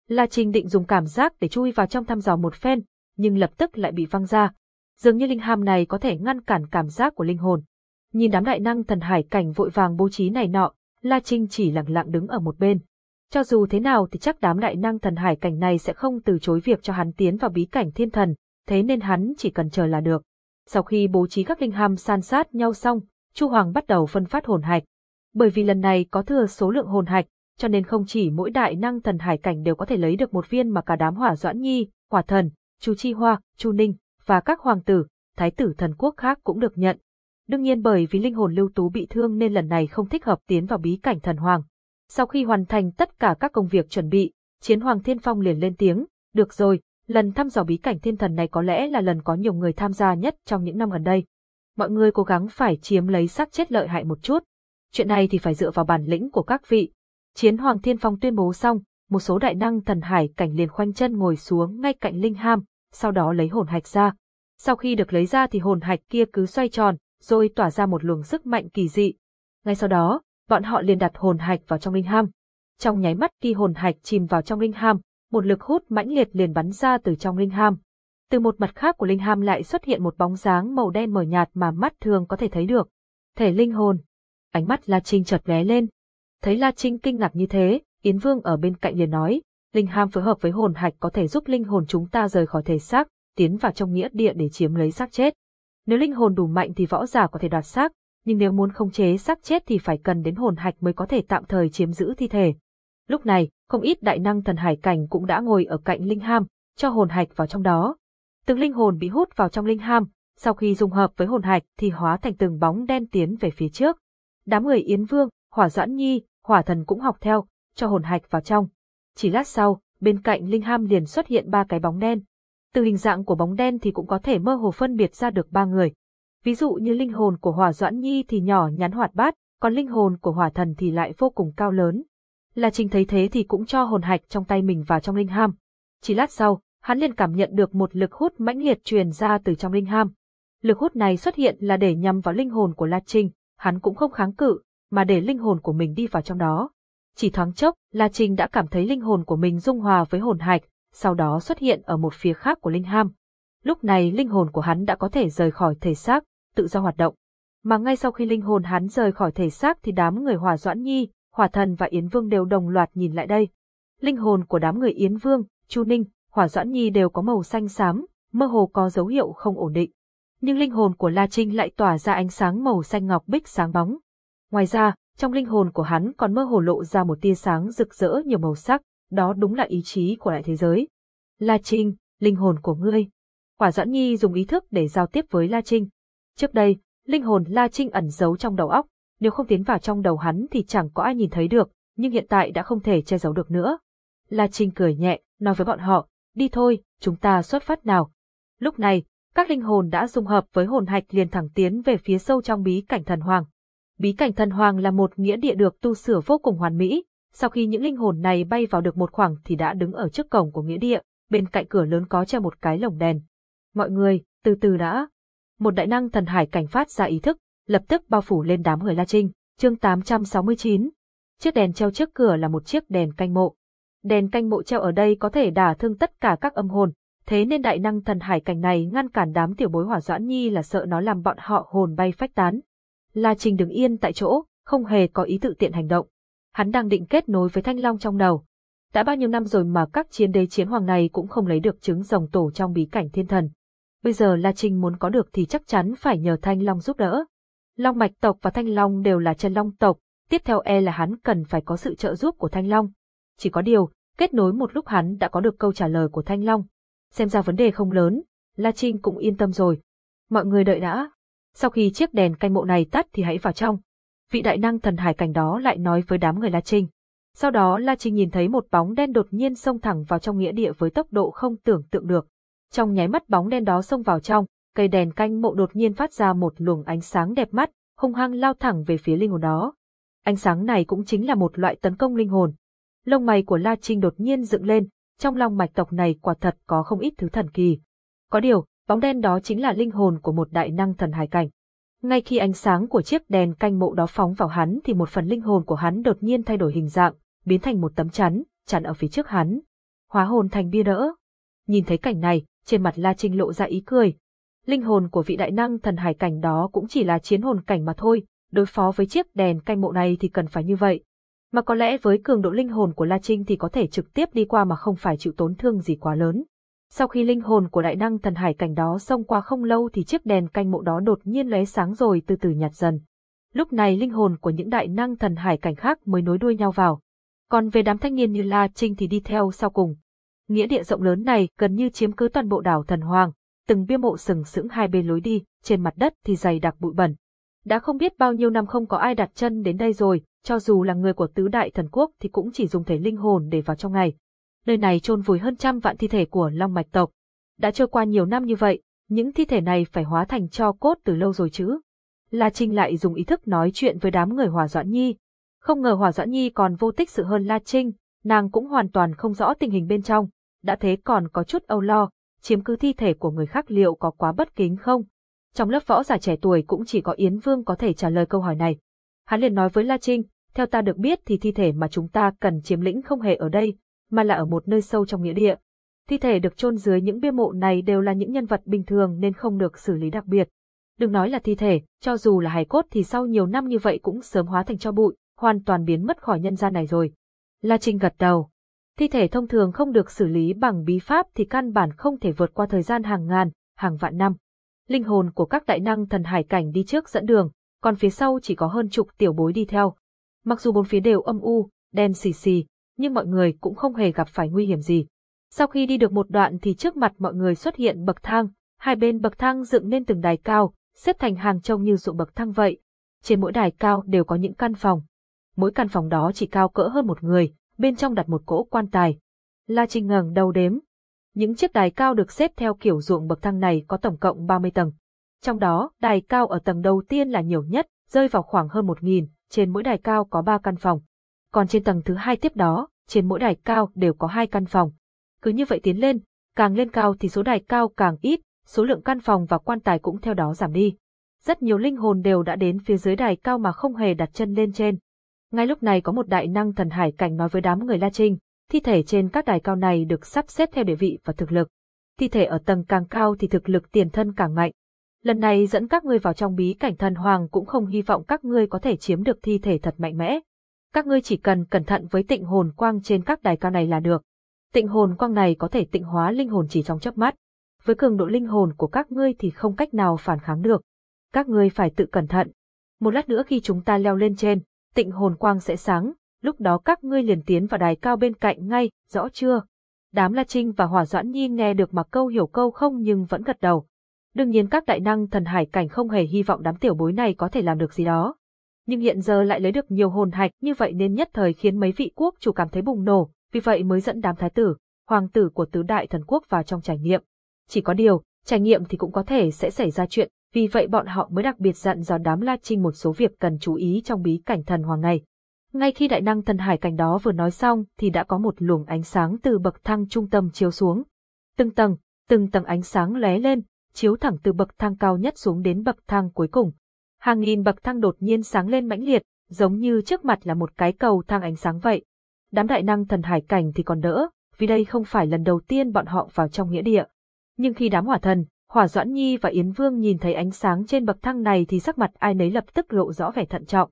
La Trinh định dùng cảm giác để chui vào trong thăm dò một phen, nhưng lập tức lại bị văng ra. Dường như linh ham này có thể ngăn cản cảm giác của linh hồn. Nhìn đám đại năng thần hải cảnh vội vàng bố trí này nọ, La Trinh chỉ lặng lặng đứng ở một bên. Cho dù thế nào thì chắc đám đại năng thần hải cảnh này sẽ không từ chối việc cho hắn tiến vào bí cảnh thiên thần, thế nên hắn chỉ cần chờ là được. Sau khi bố trí các linh ham san sát nhau xong, Chu Hoàng bắt đầu phân phát hồn hạch. Bởi vì lần này có thừa số lượng hồn hạch, cho nên không chỉ mỗi đại năng thần hải cảnh đều có thể lấy được một viên mà cả đám hỏa doãn nhi, hỏa thần, Chu Chi Hoa, Chu Ninh và các hoàng tử, thái tử thần quốc khác cũng được nhận. Đương nhiên bởi vì linh hồn lưu tú bị thương nên lần này không thích hợp tiến vào bí cảnh thần hoàng. Sau khi hoàn thành tất cả các công việc chuẩn bị, chiến hoàng thiên phong liền lên tiếng, được rồi, lần thăm dò bí cảnh thiên thần này có lẽ là lần có nhiều người tham gia nhất trong những năm gần đây. mọi người cố gắng phải chiếm lấy xác chết lợi hại một chút. Chuyện này thì phải dựa vào bản lĩnh của các vị. Chiến Hoàng Thiên Phong tuyên bố xong, một số đại năng thần hải cảnh liền khoanh chân ngồi xuống ngay cạnh linh ham, sau đó lấy hồn hạch ra. Sau khi được lấy ra thì hồn hạch kia cứ xoay tròn, rồi tỏa ra một luồng sức mạnh kỳ dị. Ngay sau đó, bọn họ liền đặt hồn hạch vào trong linh ham. Trong nháy mắt khi hồn hạch chìm vào trong linh ham, một lực hút mãnh liệt liền bắn ra từ trong linh ham. Từ một mặt khác của linh ham lại xuất hiện một bóng dáng màu đen mờ nhạt mà mắt thường có thể thấy được. Thể linh hồn. Ánh mắt La Trinh chợt lóe lên. Thấy La Trinh kinh ngạc như thế, Yến Vương ở bên cạnh liền nói, linh ham phối hợp với hồn hạch có thể giúp linh hồn chúng ta rời khỏi thể xác, tiến vào trong nghĩa địa để chiếm lấy xác chết. Nếu linh hồn đủ mạnh thì võ giả có thể đoạt xác, nhưng nếu muốn khống chế xác chết thì phải cần đến hồn hạch mới có thể tạm thời chiếm giữ thi thể. Lúc này, không ít đại năng thần hải cảnh cũng đã ngồi ở cạnh linh ham, cho hồn hạch vào trong đó. Từng linh hồn bị hút vào trong linh ham, sau khi dung hợp với hồn hạch thì hóa thành từng bóng đen tiến về phía trước. Đám người Yến Vương, Hỏa Doãn Nhi, Hỏa Thần cũng học theo, cho hồn hạch vào trong. Chỉ lát sau, bên cạnh linh ham liền xuất hiện ba cái bóng đen. Từ hình dạng của bóng đen thì cũng có thể mơ hồ phân biệt ra được ba người. Ví dụ như linh hồn của Hỏa Doãn Nhi thì nhỏ nhắn hoạt bát, còn linh hồn của Hỏa Thần thì lại vô cùng cao lớn. La Trinh thấy thế thì cũng cho hồn hạch trong tay mình vào trong linh ham. Chỉ lát sau, hắn liền cảm nhận được một lực hút mãnh liệt truyền ra từ trong linh ham. Lực hút này xuất hiện là để nhằm vào linh hồn của La Trinh, hắn cũng không kháng cự, mà để linh hồn của mình đi vào trong đó. Chỉ thoáng chốc, La Trinh đã cảm thấy linh hồn của mình dung hòa với hồn hạch, sau đó xuất hiện ở một phía khác của linh ham. Lúc này linh hồn của hắn đã có thể rời khỏi thể xác, tự do hoạt động. Mà ngay sau khi linh hồn hắn rời khỏi thể xác thì đám người Hòa Doãn Nhi, Hòa Thần và Yến Vương đều đồng loạt nhìn lại đây. Linh hồn của đám người Yến Vương, Chu Ninh, Hòa Doãn Nhi đều có màu xanh xám, mơ hồ có dấu hiệu không ổn định. Nhưng linh hồn của La Trinh lại tỏa ra ánh sáng màu xanh ngọc bích sáng bóng. Ngoài ra, trong linh hồn của hắn còn mơ hồ lộ ra một tia sáng rực rỡ nhiều màu sắc, đó đúng là ý chí của đại thế giới. La Trinh, linh hồn của ngươi. quả Doãn Nhi dùng ý thức để giao tiếp với La Trinh. Trước đây, linh hồn La Trinh ẩn giấu trong đầu óc, nếu không tiến vào trong đầu hắn thì chẳng có ai nhìn thấy được, nhưng hiện tại đã không thể che giấu được nữa. La Trinh cười nhẹ, nói với bọn họ, đi thôi, chúng ta xuất phát nào. Lúc này, các linh hồn đã dung hợp với hồn hạch liền thẳng tiến về phía sâu trong bí cảnh thần hoàng. Bí cảnh thần hoàng là một nghĩa địa được tu sửa vô cùng hoàn mỹ, sau khi những linh hồn này bay vào được một khoảng thì đã đứng ở trước cổng của nghĩa địa, bên cạnh cửa lớn có treo một cái lồng đèn. Mọi người, từ từ đã. Một đại năng thần hải cảnh phát ra ý thức, lập tức bao phủ lên đám người La Trinh, chương 869. Chiếc đèn treo trước cửa là một chiếc đèn canh mộ. Đèn canh mộ treo ở đây có thể đả thương tất cả các âm hồn, thế nên đại năng thần hải cảnh này ngăn cản đám tiểu bối hỏa doãn nhi là sợ nó làm bọn họ hồn bay phách tán. La Trình đứng yên tại chỗ, không hề có ý tự tiện hành động. Hắn đang định kết nối với Thanh Long trong đầu. Đã bao nhiêu năm rồi mà các chiến đế chiến hoàng này cũng không lấy được trứng rồng tổ trong bí cảnh thiên thần. Bây giờ La Trình muốn có được thì chắc chắn phải nhờ Thanh Long giúp đỡ. Long mạch tộc và Thanh Long đều là chân long tộc, tiếp theo e là hắn cần phải có sự trợ giúp của Thanh Long. Chỉ có điều, kết nối một lúc hắn đã có được câu trả lời của Thanh Long. Xem ra vấn đề không lớn, La Trinh cũng yên tâm rồi. Mọi người đợi đã. Sau khi chiếc đèn canh mộ này tắt thì hãy vào trong. Vị đại năng thần hải cảnh đó lại nói với đám người La Trinh. Sau đó La Trinh nhìn thấy một bóng đen đột nhiên xông thẳng vào trong nghĩa địa với tốc độ không tưởng tượng được. Trong nháy mắt bóng đen đó xông vào trong, cây đèn canh mộ đột nhiên phát ra một luồng ánh sáng đẹp mắt, hung hăng lao thẳng về phía linh hồn đó. Ánh sáng này cũng chính là một loại tấn công linh hồn. Lông mày của La Trinh đột nhiên dựng lên, trong lòng mạch tộc này quả thật có không ít thứ thần kỳ. Có điều, bóng đen đó chính là linh hồn của một đại năng thần hải cảnh. Ngay khi ánh sáng của chiếc đèn canh mộ đó phóng vào hắn thì một phần linh hồn của hắn đột nhiên thay đổi hình dạng, biến thành một tấm chắn, chắn ở phía trước hắn. Hóa hồn thành bia đỡ. Nhìn thấy cảnh này, trên mặt La Trinh lộ ra ý cười, linh hồn của vị đại năng thần hải cảnh đó cũng chỉ là chiến hồn cảnh mà thôi, đối phó với chiếc đèn canh mộ này thì cần phải như vậy. Mà có lẽ với cường độ linh hồn của La Trinh thì có thể trực tiếp đi qua mà không phải chịu tổn thương gì quá lớn. Sau khi linh hồn của đại năng thần hải cảnh đó xông qua không lâu thì chiếc đèn canh mộ đó đột nhiên lóe sáng rồi từ từ nhạt dần. Lúc này linh hồn của những đại năng thần hải cảnh khác mới nối đuôi nhau vào. Còn về đám thanh niên như La Trinh thì đi theo sau cùng. Nghĩa địa rộng lớn này gần như chiếm cứ toàn bộ đảo thần hoàng, từng bia mộ sừng sững hai bên lối đi, trên mặt đất thì dày đặc bụi bẩn. Đã không biết bao nhiêu năm không có ai đặt chân đến đây rồi, cho dù là người của tứ đại thần quốc thì cũng chỉ dùng thể linh hồn để vào trong ngày. Nơi này chôn vùi hơn trăm vạn thi thể của Long Mạch tộc. Đã trôi qua nhiều năm như vậy, Những thi thể này phải hóa thành cho cốt từ lâu rồi chứ. La Trinh lại dùng ý thức nói chuyện với đám người Hòa Doãn Nhi. Không ngờ Hòa Doãn Nhi còn vô tích sự hơn La Trinh, nàng cũng hoàn toàn không rõ tình hình bên trong, đã thế còn có chút âu lo, chiếm cứ thi thể của người khác liệu có quá bất kính không? Trong lớp võ giả trẻ tuổi cũng chỉ có Yến Vương có thể trả lời câu hỏi này. Hắn liền nói với La Trinh, theo ta được biết thì thi thể mà chúng ta cần chiếm lĩnh không hề ở đây, mà là ở một nơi sâu trong nghĩa địa. Thi thể được chôn dưới những bia mộ này đều là những nhân vật bình thường nên không được xử lý đặc biệt. Đừng nói là thi thể, cho dù là hài cốt thì sau nhiều năm như vậy cũng sớm hóa thành cho bụi, hoàn toàn biến mất khỏi nhân gian này rồi. La Trinh gật đầu. Thi thể thông thường không được xử lý bằng bí pháp thì căn bản không thể vượt qua thời gian hàng ngàn, hàng vạn năm. Linh hồn của các đại năng thần hải cảnh đi trước dẫn đường, còn phía sau chỉ có hơn chục tiểu bối đi theo. Mặc dù bốn phía đều âm u, đen xì xì, nhưng mọi người cũng không hề gặp phải nguy hiểm gì. Sau khi đi được một đoạn thì trước mặt mọi người xuất hiện bậc thang, hai bên bậc thang dựng nên từng đài cao, xếp thành hàng trông như ruộng bậc thang vậy. Trên mỗi đài cao đều có những căn phòng. Mỗi căn phòng đó chỉ cao cỡ hơn một người, bên trong đặt một cỗ quan tài. La Trinh ngẩng đầu đếm. Những chiếc đài cao được xếp theo kiểu ruộng bậc thang này có tổng cộng 30 tầng. Trong đó, đài cao ở tầng đầu tiên là nhiều nhất, rơi vào khoảng hơn 1.000, trên mỗi đài cao có 3 căn phòng. Còn trên tầng thứ hai tiếp đó, trên mỗi đài cao đều có hai căn phòng. Cứ như vậy tiến lên, càng lên cao thì số đài cao càng ít, số lượng căn phòng và quan tài cũng theo đó giảm đi. Rất nhiều linh hồn đều đã đến phía dưới đài cao mà không hề đặt chân lên trên. Ngay lúc này có một đại năng thần hải cảnh nói với đám người La Trinh, thi thể trên các đài cao này được sắp xếp theo địa vị và thực lực. Thi thể ở tầng càng cao thì thực lực tiền thân càng mạnh. Lần này dẫn các ngươi vào trong bí cảnh thần hoàng cũng không hy vọng các ngươi có thể chiếm được thi thể thật mạnh mẽ. Các ngươi chỉ cần cẩn thận với tịnh hồn quang trên các đài cao này là được. Tịnh hồn quang này có thể tịnh hóa linh hồn chỉ trong chớp mắt. Với cường độ linh hồn của các ngươi thì không cách nào phản kháng được. Các ngươi phải tự cẩn thận. Một lát nữa khi chúng ta leo lên trên, tịnh hồn quang sẽ sáng, lúc đó các ngươi liền tiến vào đài cao bên cạnh ngay, rõ chưa? Đám La Trinh và Hỏa Doãn Nhi nghe được mặc câu hiểu câu không nhưng vẫn gật đầu. Đương nhiên các đại năng thần hải cảnh không hề hy vọng đám tiểu bối này có thể làm được gì đó. Nhưng hiện giờ lại lấy được nhiều hồn hạch như vậy nên nhất thời khiến mấy vị quốc chủ cảm thấy bùng nổ, vì vậy mới dẫn đám thái tử, hoàng tử của tứ đại thần quốc vào trong trải nghiệm. Chỉ có điều, trải nghiệm thì cũng có thể sẽ xảy ra chuyện, vì vậy bọn họ mới đặc biệt dặn dò đám La Trinh một số việc cần chú ý trong bí cảnh thần hoàng này. Ngay khi đại năng thần hải cảnh đó vừa nói xong thì đã có một luồng ánh sáng từ bậc thang trung tâm chiếu xuống. Từng tầng, từng tầng ánh sáng lóe lên, chiếu thẳng từ bậc thang cao nhất xuống đến bậc thang cuối cùng. Hàng nghìn bậc thang đột nhiên sáng lên mãnh liệt, giống như trước mặt là một cái cầu thang ánh sáng vậy. Đám đại năng thần hải cảnh thì còn đỡ, vì đây không phải lần đầu tiên bọn họ vào trong nghĩa địa. Nhưng khi đám hỏa thần, Hỏa Doãn Nhi và Yến Vương nhìn thấy ánh sáng trên bậc thang này thì sắc mặt ai nấy lập tức lộ rõ vẻ thận trọng.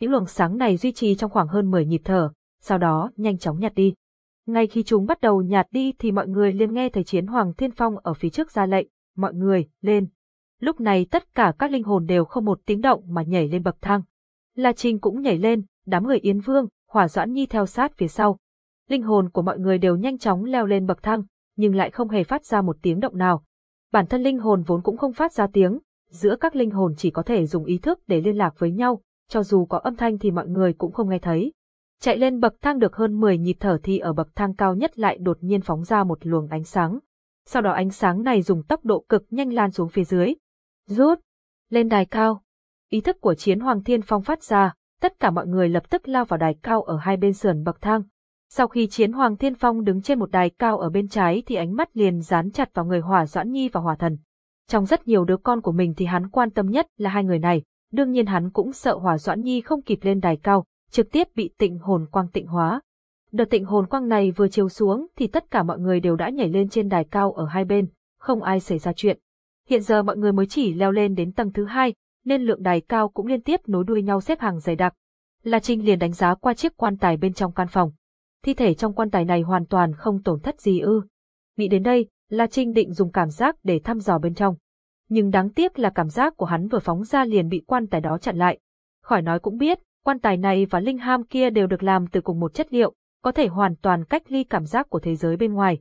Những luồng sáng này duy trì trong khoảng hơn 10 nhịp thở, sau đó nhanh chóng nhạt đi. Ngay khi chúng bắt đầu nhạt đi thì mọi người liền nghe thấy chiến Hoàng Thiên Phong ở phía trước ra lệnh, mọi người, lên. Lúc này tất cả các linh hồn đều không một tiếng động mà nhảy lên bậc thang. La Trinh cũng nhảy lên, đám người Yến Vương, Hỏa Doãn Nhi theo sát phía sau. Linh hồn của mọi người đều nhanh chóng leo lên bậc thang, nhưng lại không hề phát ra một tiếng động nào. Bản thân linh hồn vốn cũng không phát ra tiếng, giữa các linh hồn chỉ có thể dùng ý thức để liên lạc với nhau, cho dù có âm thanh thì mọi người cũng không nghe thấy. Chạy lên bậc thang được hơn 10 nhịp thở thì ở bậc thang cao nhất lại đột nhiên phóng ra một luồng ánh sáng. Sau đó ánh sáng này dùng tốc độ cực nhanh lan xuống phía dưới. Rút! Lên đài cao. Ý thức của chiến hoàng thiên phong phát ra, tất cả mọi người lập tức lao vào đài cao ở hai bên sườn bậc thang. Sau khi chiến hoàng thiên phong đứng trên một đài cao ở bên trái thì ánh mắt liền dán chặt vào người hỏa doãn nhi và hỏa thần. Trong rất nhiều đứa con của mình thì hắn quan tâm nhất là hai người này, đương nhiên hắn cũng sợ hỏa doãn nhi không kịp lên đài cao, trực tiếp bị tịnh hồn quang tịnh hóa. Đợt tịnh hồn quang này vừa chiếu xuống thì tất cả mọi người đều đã nhảy lên trên đài cao ở hai bên, không ai xảy ra chuyện. Hiện giờ mọi người mới chỉ leo lên đến tầng thứ hai, nên lượng đài cao cũng liên tiếp nối đuôi nhau xếp hàng dày đặc. La Trinh liền đánh giá qua chiếc quan tài bên trong căn phòng. Thi thể trong quan tài này hoàn toàn không tổn thất gì ư. Nghĩ đến đây, La Trinh định dùng cảm giác để thăm dò bên trong. Nhưng đáng tiếc là cảm giác của hắn vừa phóng ra liền bị quan tài đó chặn lại. Khỏi nói cũng biết, quan tài này và linh ham kia đều được làm từ cùng một chất liệu, có thể hoàn toàn cách ly cảm giác của thế giới bên ngoài.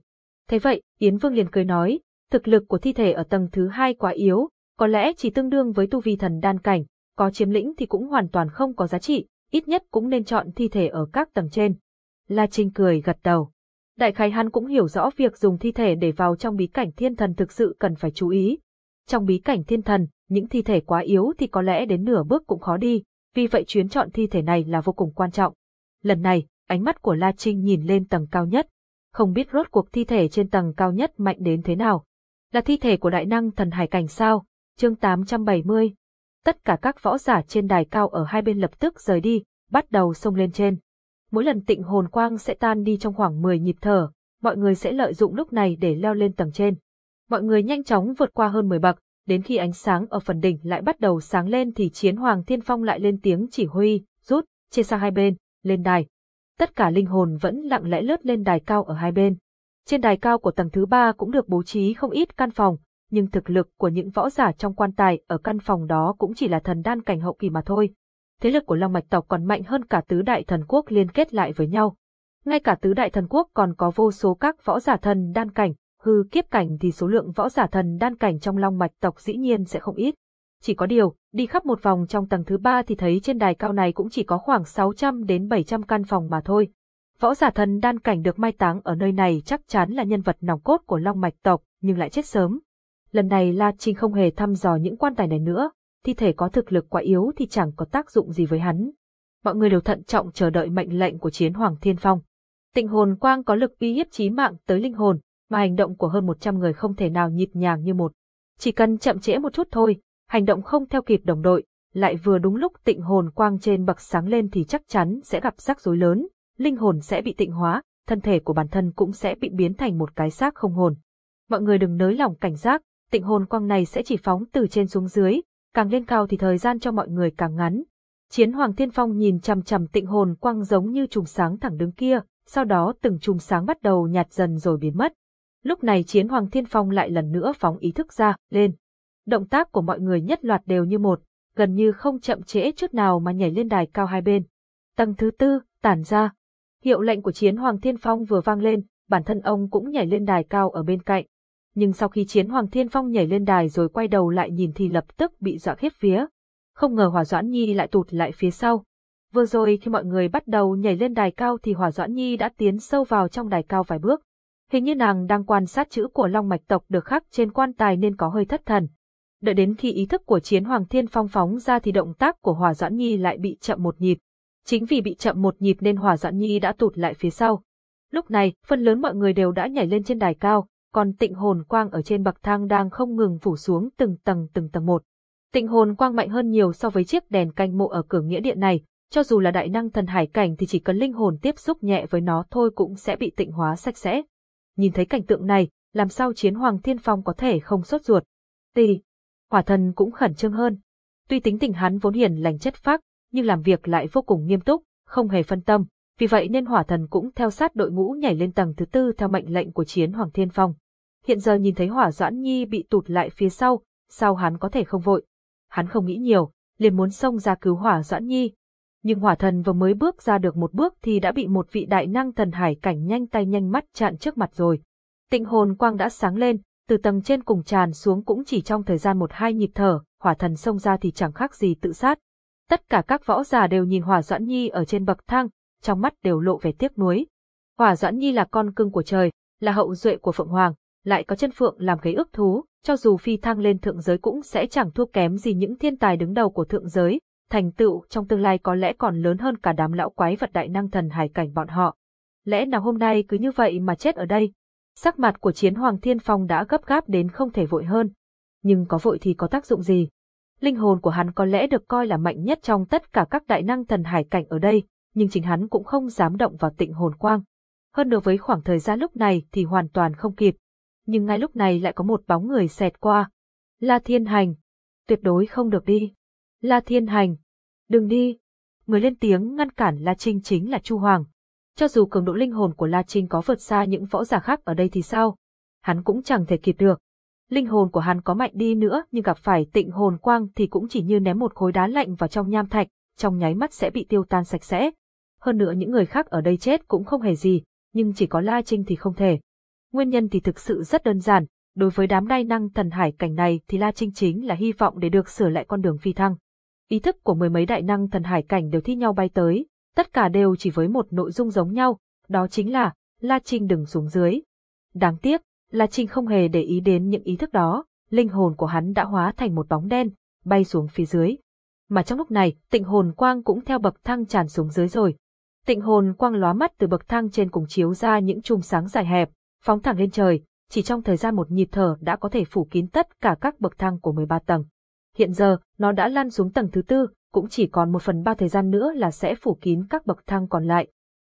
Thế vậy, Yến Vương liền cười nói, thực lực của thi thể ở tầng thứ hai quá yếu, có lẽ chỉ tương đương với tu vi thần đan cảnh, có chiếm lĩnh thì cũng hoàn toàn không có giá trị, ít nhất cũng nên chọn thi thể ở các tầng trên. La Trinh cười gật đầu. Đại khái hắn cũng hiểu rõ việc dùng thi thể để vào trong bí cảnh thiên thần thực sự cần phải chú ý, Trong bí cảnh thiên thần, những thi thể quá yếu thì có lẽ đến nửa bước cũng khó đi, vì vậy chuyến chọn thi thể này là vô cùng quan trọng. Lần này, ánh mắt của La Trinh nhìn lên tầng cao nhất. Không biết rốt cuộc thi thể trên tầng cao nhất mạnh đến thế nào. Là thi thể của đại năng thần hải cảnh sao? Chương 870 Tất cả các võ giả trên đài cao ở hai bên lập tức rời đi, bắt đầu xông lên trên. Mỗi lần tịnh hồn quang sẽ tan đi trong khoảng 10 nhịp thở, mọi người sẽ lợi dụng lúc này để leo lên tầng trên. Mọi người nhanh chóng vượt qua hơn 10 bậc, đến khi ánh sáng ở phần đỉnh lại bắt đầu sáng lên thì chiến hoàng thiên phong lại lên tiếng chỉ huy, rút, chia sang hai bên, lên đài. Tất cả linh hồn vẫn lặng lẽ lướt lên đài cao ở hai bên. Trên đài cao của tầng thứ ba cũng được bố trí không ít căn phòng, nhưng thực lực của những võ giả trong quan tài ở căn phòng đó cũng chỉ là thần đan cảnh hậu kỳ mà thôi. Thế lực của Long Mạch tộc còn mạnh hơn cả tứ đại thần quốc liên kết lại với nhau. Ngay cả tứ đại thần quốc còn có vô số các võ giả thần đan cảnh, hư kiếp cảnh thì số lượng võ giả thần đan cảnh trong Long Mạch tộc dĩ nhiên sẽ không ít. Chỉ có điều, đi khắp một vòng trong tầng thứ ba thì thấy trên đài cao này cũng chỉ có khoảng 600 đến 700 căn phòng mà thôi. Võ giả thần đan cảnh được mai táng ở nơi này chắc chắn là nhân vật nòng cốt của Long Mạch tộc, nhưng lại chết sớm. Lần này La Trinh không hề thăm dò những quan tài này nữa, thi thể có thực lực quá yếu thì chẳng có tác dụng gì với hắn. Mọi người đều thận trọng chờ đợi mệnh lệnh của chiến hoàng thiên phong. Tịnh hồn quang có lực uy hiếp chí mạng tới linh hồn, mà hành động của hơn 100 người không thể nào nhịp nhàng như một. Chỉ cần chậm trễ một chút thôi, hành động không theo kịp đồng đội, lại vừa đúng lúc tịnh hồn quang trên bậc sáng lên thì chắc chắn sẽ gặp rắc rối lớn, linh hồn sẽ bị tịnh hóa, thân thể của bản thân cũng sẽ bị biến thành một cái xác không hồn. Mọi người đừng nới lỏng cảnh giác, tịnh hồn quang này sẽ chỉ phóng từ trên xuống dưới, càng lên cao thì thời gian cho mọi người càng ngắn. Chiến Hoàng Thiên Phong nhìn chằm chằm tịnh hồn quang giống như chùm sáng thẳng đứng kia, sau đó từng chùm sáng bắt đầu nhạt dần rồi biến mất. Lúc này Chiến Hoàng Thiên Phong lại lần nữa phóng ý thức ra, lên. Động tác của mọi người nhất loạt đều như một, gần như không chậm trễ chút nào mà nhảy lên đài cao hai bên. Tầng thứ tư, tản ra. Hiệu lệnh của Chiến Hoàng Thiên Phong vừa vang lên, bản thân ông cũng nhảy lên đài cao ở bên cạnh nhưng sau khi chiến Hoàng Thiên Phong nhảy lên đài rồi quay đầu lại nhìn thì lập tức bị dọa khiếp phía. Không ngờ Hỏa Doãn Nhi lại tụt lại phía sau. Vừa rồi khi mọi người bắt đầu nhảy lên đài cao thì Hỏa Doãn Nhi đã tiến sâu vào trong đài cao vài bước. Hình như nàng đang quan sát chữ của Long Mạch tộc được khắc trên quan tài nên có hơi thất thần. Đợi đến khi ý thức của chiến Hoàng Thiên Phong phóng ra thì động tác của Hỏa Doãn Nhi lại bị chậm một nhịp. Chính vì bị chậm một nhịp nên Hỏa Doãn Nhi đã tụt lại phía sau. Lúc này, phần lớn mọi người đều đã nhảy lên trên đài cao, còn tịnh hồn quang ở trên bậc thang đang không ngừng phủ xuống từng tầng từng tầng một. Tịnh hồn quang mạnh hơn nhiều so với chiếc đèn canh mộ ở cửa nghĩa điện này, cho dù là đại năng thần hải cảnh thì chỉ cần linh hồn tiếp xúc nhẹ với nó thôi cũng sẽ bị tịnh hóa sạch sẽ. Nhìn thấy cảnh tượng này, làm sao chiến hoàng thiên phong có thể không sốt ruột. Tì, hỏa thần cũng khẩn trương hơn. Tuy tính tình hắn vốn hiền lành chất phác, nhưng làm việc lại vô cùng nghiêm túc, không hề phân tâm, vì vậy nên hỏa thần cũng theo sát đội ngũ nhảy lên tầng thứ tư theo mệnh lệnh của chiến Hoàng Thiên Phong. Hiện giờ nhìn thấy hỏa doãn nhi bị tụt lại phía sau, sao hắn có thể không vội. Hắn không nghĩ nhiều, liền muốn xông ra cứu hỏa doãn nhi. Nhưng hỏa thần vừa mới bước ra được một bước thì đã bị một vị đại năng thần hải cảnh nhanh tay nhanh mắt chặn trước mặt rồi. Tịnh hồn quang đã sáng lên, từ tầng trên cùng tràn xuống cũng chỉ trong thời gian một hai nhịp thở, hỏa thần xông ra thì chẳng khác gì tự sát. Tất cả các võ giả đều nhìn hỏa doãn nhi ở trên bậc thang, trong mắt đều lộ vẻ tiếc nuối. Hỏa Doãn Nhi là con cưng của trời, là hậu duệ của Phượng Hoàng, lại có chân phượng làm ghế ước thú, cho dù phi thăng lên thượng giới cũng sẽ chẳng thua kém gì những thiên tài đứng đầu của thượng giới, thành tựu trong tương lai có lẽ còn lớn hơn cả đám lão quái vật đại năng thần hải cảnh bọn họ. Lẽ nào hôm nay cứ như vậy mà chết ở đây? Sắc mặt của chiến hoàng thiên phong đã gấp gáp đến không thể vội hơn. Nhưng có vội thì có tác dụng gì? Linh hồn của hắn có lẽ được coi là mạnh nhất trong tất cả các đại năng thần hải cảnh ở đây, nhưng chính hắn cũng không dám động vào tịnh hồn quang. Hơn nữa với khoảng thời gian lúc này thì hoàn toàn không kịp. Nhưng ngay lúc này lại có một bóng người xẹt qua. La Thiên Hành. Tuyệt đối không được đi. La Thiên Hành. Đừng đi. Người lên tiếng ngăn cản La Trinh chính là Chu Hoàng. Cho dù cường độ linh hồn của La Trinh có vượt xa những võ giả khác ở đây thì sao? Hắn cũng chẳng thể kịp được. Linh hồn của hắn có mạnh đi nữa nhưng gặp phải tịnh hồn quang thì cũng chỉ như ném một khối đá lạnh vào trong nham thạch, trong nháy mắt sẽ bị tiêu tan sạch sẽ hơn nữa những người khác ở đây chết cũng không hề gì, nhưng chỉ có La Trinh thì không thể. Nguyên nhân thì thực sự rất đơn giản, đối với đám đai năng thần hải cảnh này thì La Trinh chính là hy vọng để được sửa lại con đường phi thăng. Ý thức của mười mấy đại năng thần hải cảnh đều thi nhau bay tới, tất cả đều chỉ với một nội dung giống nhau, đó chính là La Trinh đừng xuống dưới. Đáng tiếc, La Trinh không hề để ý đến những ý thức đó, linh hồn của hắn đã hóa thành một bóng đen, bay xuống phía dưới. Mà trong lúc này, tịnh hồn quang cũng theo bậc thang tràn xuống dưới rồi. Tịnh hồn quang lóa mắt từ bậc thang trên cùng chiếu ra những chùm sáng dài hẹp, phóng thẳng lên trời, chỉ trong thời gian một nhịp thở đã có thể phủ kín tất cả các bậc thang của 13 tầng. Hiện giờ, nó đã lăn xuống tầng thứ tư, cũng chỉ còn một phần ba thời gian nữa là sẽ phủ kín các bậc thang còn lại.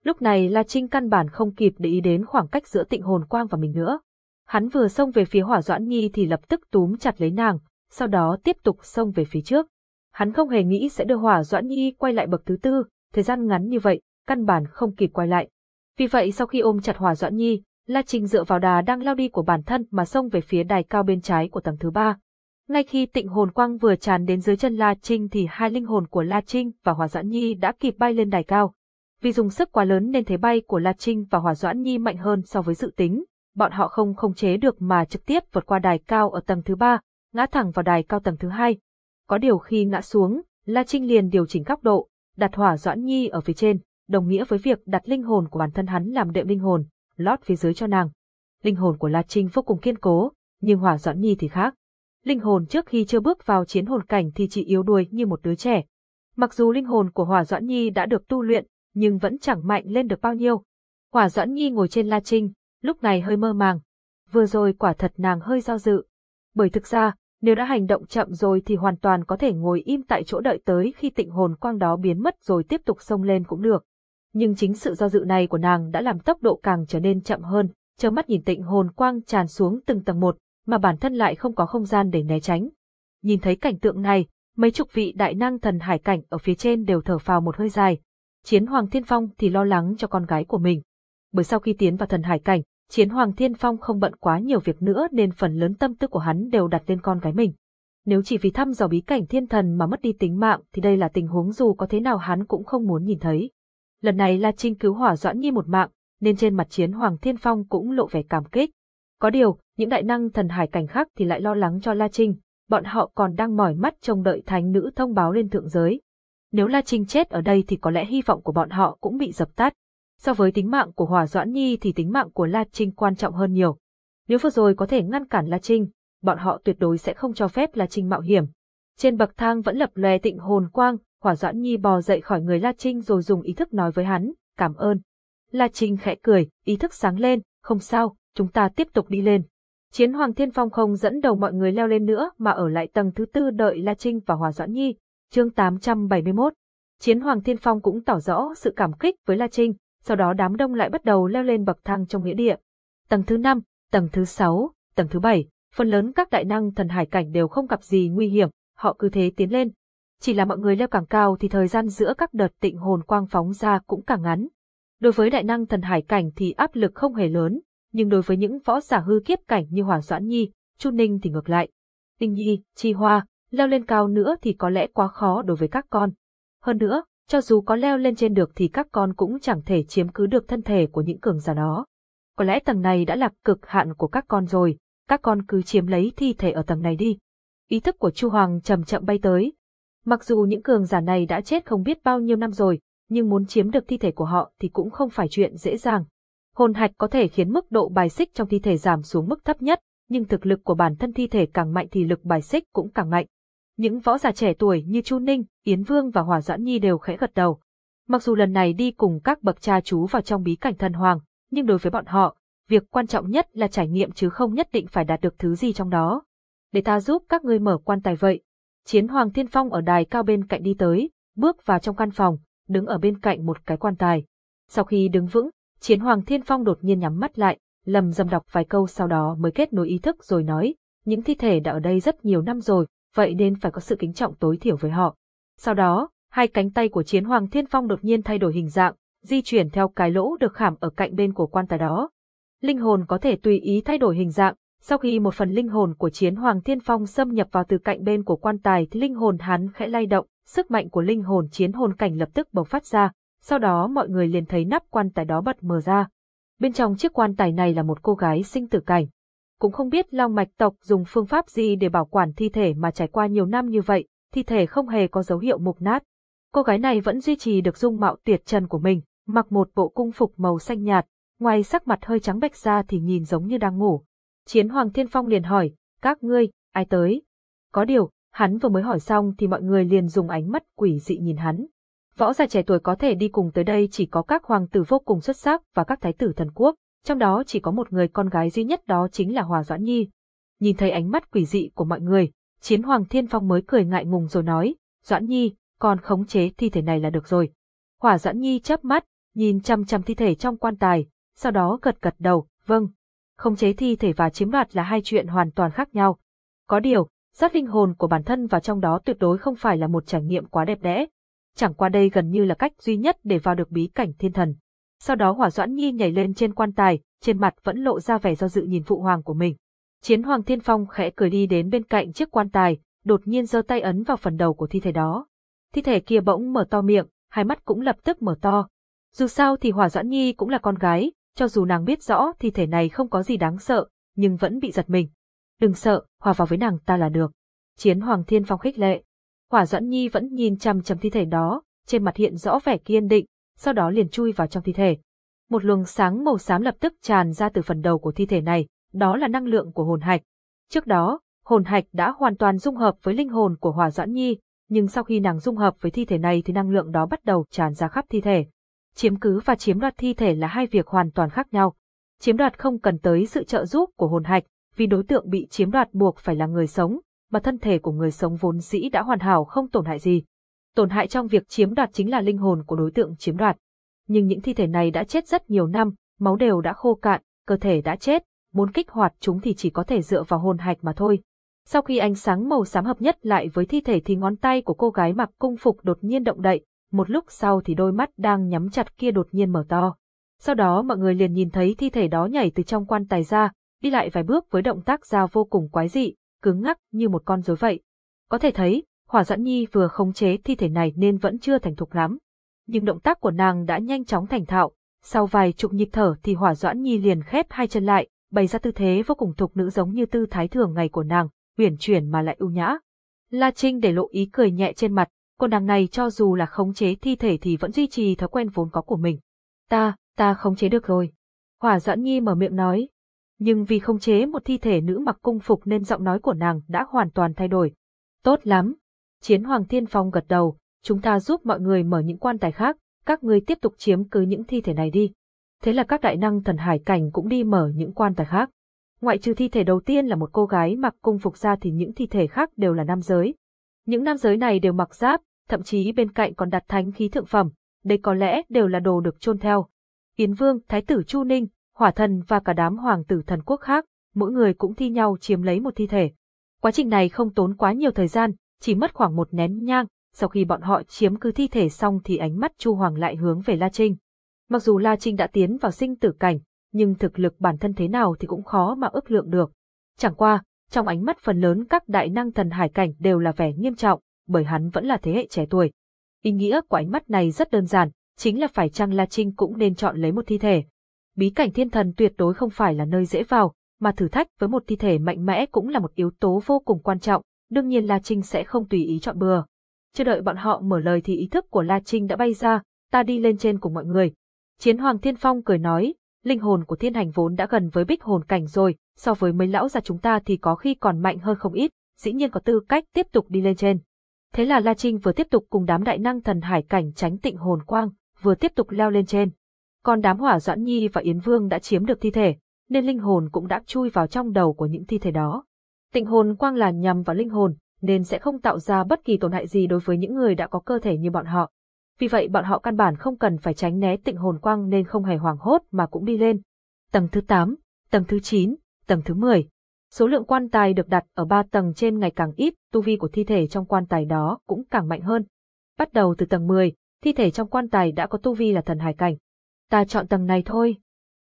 Lúc này La Trinh căn bản không kịp để ý đến khoảng cách giữa tịnh hồn quang và mình nữa. Hắn vừa xông về phía hỏa doãn nhi thì lập tức túm chặt lấy nàng, sau đó tiếp tục xông về phía trước. Hắn không hề nghĩ sẽ đưa hỏa doãn nhi quay lại bậc thứ tư, thời gian ngắn như vậy, căn bản không kịp quay lại. Vì vậy sau khi ôm chặt hỏa doãn nhi, La Trinh dựa vào đà đang lao đi của bản thân mà xông về phía đài cao bên trái của tầng thứ ba. Ngay khi tịnh hồn quang vừa tràn đến dưới chân La Trinh thì hai linh hồn của La Trinh và Hỏa Doãn Nhi đã kịp bay lên đài cao. Vì dùng sức quá lớn nên thế bay của La Trinh và Hỏa Doãn Nhi mạnh hơn so với dự tính, bọn họ không khống chế được mà trực tiếp vượt qua đài cao ở tầng thứ ba, ngã thẳng vào đài cao tầng thứ hai. Có điều khi ngã xuống, La Trinh liền điều chỉnh góc độ, đặt Hỏa Doãn Nhi ở phía trên, đồng nghĩa với việc đặt linh hồn của bản thân hắn làm đệm linh hồn, lót phía dưới cho nàng. Linh hồn của La Trinh vô cùng kiên cố, nhưng Hỏa Doãn Nhi thì khác linh hồn trước khi chưa bước vào chiến hồn cảnh thì chỉ yếu đuối như một đứa trẻ. Mặc dù linh hồn của Hỏa Doãn Nhi đã được tu luyện, nhưng vẫn chẳng mạnh lên được bao nhiêu. Hỏa Doãn Nhi ngồi trên La Trinh, lúc này hơi mơ màng. Vừa rồi quả thật nàng hơi do dự. Bởi thực ra, nếu đã hành động chậm rồi thì hoàn toàn có thể ngồi im tại chỗ đợi tới khi tịnh hồn quang đó biến mất rồi tiếp tục xông lên cũng được. Nhưng chính sự do dự này của nàng đã làm tốc độ càng trở nên chậm hơn, trơ mắt nhìn tịnh hồn quang tràn xuống từng tầng một, mà bản thân lại không có không gian để né tránh. Nhìn thấy cảnh tượng này, mấy chục vị đại năng thần hải cảnh ở phía trên đều thở phào một hơi dài. Chiến Hoàng Thiên Phong thì lo lắng cho con gái của mình. Bởi sau khi tiến vào thần hải cảnh, Chiến Hoàng Thiên Phong không bận quá nhiều việc nữa nên phần lớn tâm tư của hắn đều đặt lên con gái mình. Nếu chỉ vì thăm dò bí cảnh thiên thần mà mất đi tính mạng thì đây là tình huống dù có thế nào hắn cũng không muốn nhìn thấy. Lần này La Trinh cứu hỏa doãn nhi một mạng, nên trên mặt Chiến Hoàng Thiên Phong cũng lộ vẻ cảm kích. Có điều, những đại năng thần hải cảnh khác thì lại lo lắng cho La Trinh, bọn họ còn đang mỏi mắt trông đợi thánh nữ thông báo lên thượng giới. Nếu La Trinh chết ở đây thì có lẽ hy vọng của bọn họ cũng bị dập tắt. So với tính mạng của Hòa Doãn Nhi thì tính mạng của La Trinh quan trọng hơn nhiều. Nếu vừa rồi có thể ngăn cản La Trinh, bọn họ tuyệt đối sẽ không cho phép La Trinh mạo hiểm. Trên bậc thang vẫn lập lòe tịnh hồn quang, Hỏa Doãn Nhi bò dậy khỏi người La Trinh rồi dùng ý thức nói với hắn, cảm ơn. La Trinh khẽ cười, ý thức sáng lên, không sao, chúng ta tiếp tục đi lên. Chiến Hoàng Thiên Phong không dẫn đầu mọi người leo lên nữa mà ở lại tầng thứ tư đợi La Trinh và Hòa Doãn Nhi. Chương 871 Chiến Hoàng Thiên Phong cũng tỏ rõ sự cảm kích với La Trinh, sau đó đám đông lại bắt đầu leo lên bậc thang trong nghĩa địa. Tầng thứ 5, tầng thứ 6, tầng thứ 7, phần lớn các đại năng thần hải cảnh đều không gặp gì nguy hiểm, họ cứ thế tiến lên. Chỉ là mọi người leo càng cao thì thời gian giữa các đợt tịnh hồn quang phóng ra cũng càng ngắn. Đối với đại năng thần hải cảnh thì áp lực không hề lớn, nhưng đối với những võ giả hư kiếp cảnh như Hỏa Doãn Nhi, Chu Ninh thì ngược lại. Ninh Nhi, Chi Hoa, leo lên cao nữa thì có lẽ quá khó đối với các con. Hơn nữa, cho dù có leo lên trên được thì các con cũng chẳng thể chiếm cứ được thân thể của những cường giả đó. Có lẽ tầng này đã là cực hạn của các con rồi, các con cứ chiếm lấy thi thể ở tầng này đi. Ý thức của Chu Hoàng chậm chậm bay tới. Mặc dù những cường giả này đã chết không biết bao nhiêu năm rồi, nhưng muốn chiếm được thi thể của họ thì cũng không phải chuyện dễ dàng. Hồn hạch có thể khiến mức độ bài xích trong thi thể giảm xuống mức thấp nhất, nhưng thực lực của bản thân thi thể càng mạnh thì lực bài xích cũng càng mạnh. Những võ giả trẻ tuổi như Chu Ninh, Yến Vương và Hòa Doãn Nhi đều khẽ gật đầu. Mặc dù lần này đi cùng các bậc cha chú vào trong bí cảnh thần hoàng, nhưng đối với bọn họ, việc quan trọng nhất là trải nghiệm chứ không nhất định phải đạt được thứ gì trong đó. Để ta giúp các ngươi mở quan tài vậy. Chiến Hoàng Thiên Phong ở đài cao bên cạnh đi tới, bước vào trong căn phòng, đứng ở bên cạnh một cái quan tài. Sau khi đứng vững, Chiến Hoàng Thiên Phong đột nhiên nhắm mắt lại, lầm dầm đọc vài câu sau đó mới kết nối ý thức rồi nói, những thi thể đã ở đây rất nhiều năm rồi, vậy nên phải có sự kính trọng tối thiểu với họ. Sau đó, hai cánh tay của Chiến Hoàng Thiên Phong đột nhiên thay đổi hình dạng, di chuyển theo cái lỗ được khảm ở cạnh bên của quan tài đó. Linh hồn có thể tùy ý thay đổi hình dạng, sau khi một phần linh hồn của Chiến Hoàng Thiên Phong xâm nhập vào từ cạnh bên của quan tài thì linh hồn hắn khẽ lay động, sức mạnh của linh hồn chiến hồn cảnh lập tức bộc phát ra, sau đó mọi người liền thấy nắp quan tài đó bật mở ra. Bên trong chiếc quan tài này là một cô gái sinh tử cảnh. Cũng không biết Long Mạch tộc dùng phương pháp gì để bảo quản thi thể mà trải qua nhiều năm như vậy, thi thể không hề có dấu hiệu mục nát. Cô gái này vẫn duy trì được dung mạo tuyệt trần của mình, mặc một bộ cung phục màu xanh nhạt, ngoài sắc mặt hơi trắng bệch ra thì nhìn giống như đang ngủ. Chiến Hoàng Thiên Phong liền hỏi, các ngươi, ai tới? Có điều, hắn vừa mới hỏi xong thì mọi người liền dùng ánh mắt quỷ dị nhìn hắn. Võ giả trẻ tuổi có thể đi cùng tới đây chỉ có các hoàng tử vô cùng xuất sắc và các thái tử thần quốc, trong đó chỉ có một người con gái duy nhất đó chính là Hòa Doãn Nhi. Nhìn thấy ánh mắt quỷ dị của mọi người, Chiến Hoàng Thiên Phong mới cười ngại ngùng rồi nói, Doãn Nhi, con khống chế thi thể này là được rồi. Hỏa Doãn Nhi chớp mắt, nhìn chăm chăm thi thể trong quan tài, sau đó gật gật đầu, vâng. Khống chế thi thể và chiếm đoạt là hai chuyện hoàn toàn khác nhau. Có điều, sát linh hồn của bản thân và trong đó tuyệt đối không phải là một trải nghiệm quá đẹp đẽ. Chẳng qua đây gần như là cách duy nhất để vào được bí cảnh thiên thần. Sau đó Hỏa Doãn Nhi nhảy lên trên quan tài, trên mặt vẫn lộ ra vẻ do dự nhìn phụ hoàng của mình. Chiến Hoàng Thiên Phong khẽ cười đi đến bên cạnh chiếc quan tài, đột nhiên giơ tay ấn vào phần đầu của thi thể đó. Thi thể kia bỗng mở to miệng, hai mắt cũng lập tức mở to. Dù sao thì Hỏa Doãn Nhi cũng là con gái, cho dù nàng biết rõ thi thể này không có gì đáng sợ, nhưng vẫn bị giật mình. Đừng sợ, hòa vào với nàng ta là được. Chiến Hoàng Thiên Phong khích lệ. Hỏa Doãn Nhi vẫn nhìn chăm chăm thi thể đó, trên mặt hiện rõ vẻ kiên định, sau đó liền chui vào trong thi thể. Một luồng sáng màu xám lập tức tràn ra từ phần đầu của thi thể này, đó là năng lượng của hồn hạch. Trước đó, hồn hạch đã hoàn toàn dung hợp với linh hồn của Hỏa Doãn Nhi, nhưng sau khi nàng dung hợp với thi thể này thì năng lượng đó bắt đầu tràn ra khắp thi thể. Chiếm cứ và chiếm đoạt thi thể là hai việc hoàn toàn khác nhau. Chiếm đoạt không cần tới sự trợ giúp của hồn hạch, vì đối tượng bị chiếm đoạt buộc phải là người sống, mà thân thể của người sống vốn dĩ đã hoàn hảo không tổn hại gì. Tổn hại trong việc chiếm đoạt chính là linh hồn của đối tượng chiếm đoạt. Nhưng những thi thể này đã chết rất nhiều năm, máu đều đã khô cạn, cơ thể đã chết, muốn kích hoạt chúng thì chỉ có thể dựa vào hồn hạch mà thôi. Sau khi ánh sáng màu xám hợp nhất lại với thi thể thì ngón tay của cô gái mặc cung phục đột nhiên động đậy, một lúc sau thì đôi mắt đang nhắm chặt kia đột nhiên mở to. Sau đó mọi người liền nhìn thấy thi thể đó nhảy từ trong quan tài ra, đi lại vài bước với động tác ra vô cùng quái dị, cứng ngắc như một con rối vậy. Có thể thấy, Hỏa Dẫn Nhi vừa khống chế thi thể này nên vẫn chưa thành thục lắm. Nhưng động tác của nàng đã nhanh chóng thành thạo, sau vài chục nhịp thở thì Hỏa Doãn Nhi liền khép hai chân lại, bày ra tư thế vô cùng thục nữ giống như tư thái thường ngày của nàng, uyển chuyển mà lại ưu nhã. La Trinh để lộ ý cười nhẹ trên mặt, cô nàng này cho dù là khống chế thi thể thì vẫn duy trì thói quen vốn có của mình. Ta, ta khống chế được rồi. Hỏa Doãn Nhi mở miệng nói. Nhưng vì khống chế một thi thể nữ mặc cung phục nên giọng nói của nàng đã hoàn toàn thay đổi. Tốt lắm. Chiến Hoàng Thiên Phong gật đầu, chúng ta giúp mọi người mở những quan tài khác, các ngươi tiếp tục chiếm cứ những thi thể này đi. Thế là các đại năng thần hải cảnh cũng đi mở những quan tài khác. Ngoại trừ thi thể đầu tiên là một cô gái mặc cung phục ra thì những thi thể khác đều là nam giới. Những nam giới này đều mặc giáp, thậm chí bên cạnh còn đặt thánh khí thượng phẩm, đây có lẽ đều là đồ được chôn theo. Yến Vương, Thái tử Chu Ninh, Hỏa Thần và cả đám hoàng tử thần quốc khác, mỗi người cũng thi nhau chiếm lấy một thi thể. Quá trình này không tốn quá nhiều thời gian, chỉ mất khoảng một nén nhang, sau khi bọn họ chiếm cứ thi thể xong thì ánh mắt Chu Hoàng lại hướng về La Trinh. Mặc dù La Trinh đã tiến vào sinh tử cảnh, nhưng thực lực bản thân thế nào thì cũng khó mà ước lượng được. Chẳng qua, trong ánh mắt phần lớn các đại năng thần hải cảnh đều là vẻ nghiêm trọng, bởi hắn vẫn là thế hệ trẻ tuổi. Ý nghĩa của ánh mắt này rất đơn giản, chính là phải chăng La Trinh cũng nên chọn lấy một thi thể. Bí cảnh thiên thần tuyệt đối không phải là nơi dễ vào, mà thử thách với một thi thể mạnh mẽ cũng là một yếu tố vô cùng quan trọng, đương nhiên La Trinh sẽ không tùy ý chọn bừa. Chưa đợi bọn họ mở lời thì ý thức của La Trinh đã bay ra, ta đi lên trên cùng mọi người. Chiến Hoàng Thiên Phong cười nói, linh hồn của thiên hành vốn đã gần với bích hồn cảnh rồi, so với mấy lão già chúng ta thì có khi còn mạnh hơn không ít, dĩ nhiên có tư cách tiếp tục đi lên trên. Thế là La Trinh vừa tiếp tục cùng đám đại năng thần hải cảnh tránh tịnh hồn quang, vừa tiếp tục leo lên trên. Còn đám hỏa doãn nhi và Yến Vương đã chiếm được thi thể, nên linh hồn cũng đã chui vào trong đầu của những thi thể đó. Tịnh hồn quang là nhằm vào linh hồn, nên sẽ không tạo ra bất kỳ tổn hại gì đối với những người đã có cơ thể như bọn họ. Vì vậy bọn họ căn bản không cần phải tránh né tịnh hồn quang nên không hề hoảng hốt mà cũng đi lên. Tầng thứ 8, tầng thứ 9, tầng thứ 10. Số lượng quan tài được đặt ở ba tầng trên ngày càng ít, tu vi của thi thể trong quan tài đó cũng càng mạnh hơn. Bắt đầu từ tầng 10, thi thể trong quan tài đã có tu vi là thần hải cảnh. Ta chọn tầng này thôi.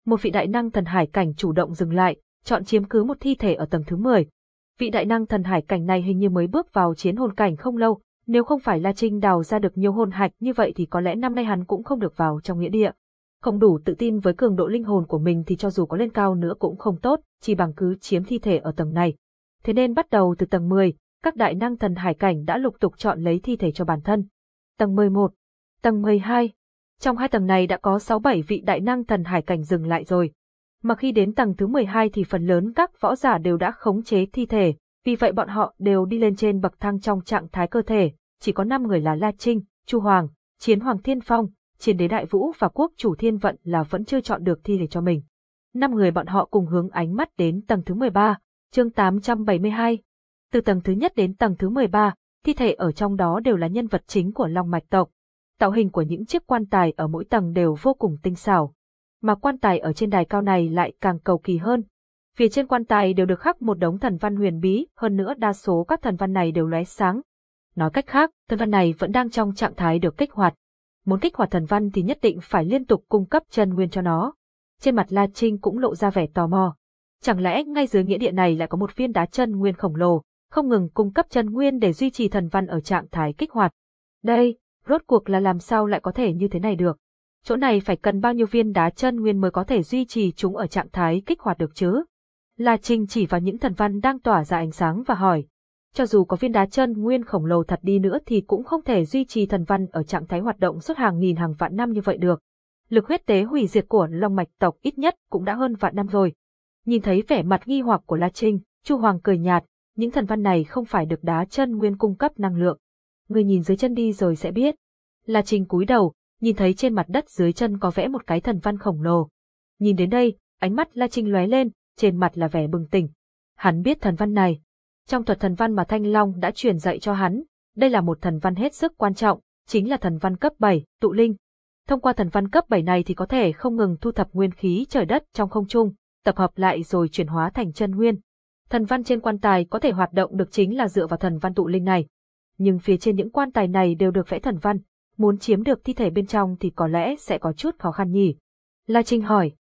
Một vị đại năng thần hải cảnh chủ động dừng lại, chọn chiếm cứ một thi thể ở tầng thứ 10. Vị đại năng thần hải cảnh này hình như mới bước vào chiến hồn cảnh không lâu, nếu không phải La Trinh đào ra được nhiều hồn hạch như vậy thì có lẽ năm nay hắn cũng không được vào trong nghĩa địa. Không đủ tự tin với cường độ linh hồn của mình thì cho dù có lên cao nữa cũng không tốt, chỉ bằng cứ chiếm thi thể ở tầng này. Thế nên bắt đầu từ tầng 10, các đại năng thần hải cảnh đã lục tục chọn lấy thi thể cho bản thân. Tầng 11, tầng 12. Trong hai tầng này đã có 6-7 vị đại năng thần hải cảnh dừng lại rồi. Mà khi đến tầng thứ 12 thì phần lớn các võ giả đều đã khống chế thi thể, Vì vậy bọn họ đều đi lên trên bậc thang trong trạng thái cơ thể, chỉ có 5 người là La Trinh, Chu Hoàng, Chiến Hoàng Thiên Phong, Chiến Đế Đại Vũ và Quốc Chủ Thiên Vận là vẫn chưa chọn được thi thể cho mình. Năm người bọn họ cùng hướng ánh mắt đến tầng thứ 13, chương 872. Từ tầng thứ nhất đến tầng thứ 13, thi thể ở trong đó đều là nhân vật chính của Long Mạch tộc. Tạo hình của những chiếc quan tài ở mỗi tầng đều vô cùng tinh xảo. Mà quan tài ở trên đài cao này lại càng cầu kỳ hơn. Phía trên quan tài đều được khắc một đống thần văn huyền bí, hơn nữa đa số các thần văn này đều lóe sáng. Nói cách khác, thần văn này vẫn đang trong trạng thái được kích hoạt. Muốn kích hoạt thần văn thì nhất định phải liên tục cung cấp chân nguyên cho nó. Trên mặt La Trinh cũng lộ ra vẻ tò mò. Chẳng lẽ ngay dưới nghĩa địa này lại có một viên đá chân nguyên khổng lồ, không ngừng cung cấp chân nguyên để duy trì thần văn ở trạng thái kích hoạt. Đây, rốt cuộc là làm sao lại có thể như thế này được? Chỗ này phải cần bao nhiêu viên đá chân nguyên mới có thể duy trì chúng ở trạng thái kích hoạt được chứ? La Trinh chỉ vào những thần văn đang tỏa ra ánh sáng và hỏi. Cho dù có viên đá chân nguyên khổng lồ thật đi nữa thì cũng không thể duy trì thần văn ở trạng thái hoạt động suốt hàng nghìn hàng vạn năm như vậy được. Lực huyết tế hủy diệt của Long Mạch tộc ít nhất cũng đã hơn vạn năm rồi. Nhìn thấy vẻ mặt nghi hoặc của La Trinh, Chu Hoàng cười nhạt, những thần văn này không phải được đá chân nguyên cung cấp năng lượng. Người nhìn dưới chân đi rồi sẽ biết. La Trinh cúi đầu, nhìn thấy trên mặt đất dưới chân có vẽ một cái thần văn khổng lồ. Nhìn đến đây, ánh mắt La Trinh lóe lên, trên mặt là vẻ bừng tỉnh. Hắn biết thần văn này. Trong thuật thần văn mà Thanh Long đã truyền dạy cho hắn, đây là một thần văn hết sức quan trọng, chính là thần văn cấp 7, tụ linh. Thông qua thần văn cấp 7 này thì có thể không ngừng thu thập nguyên khí trời đất trong không trung, tập hợp lại rồi chuyển hóa thành chân nguyên. Thần văn trên quan tài có thể hoạt động được chính là dựa vào thần văn tụ linh này. Nhưng phía trên những quan tài này đều được vẽ thần văn, muốn chiếm được thi thể bên trong thì có lẽ sẽ có chút khó khăn nhỉ. La Trinh hỏi.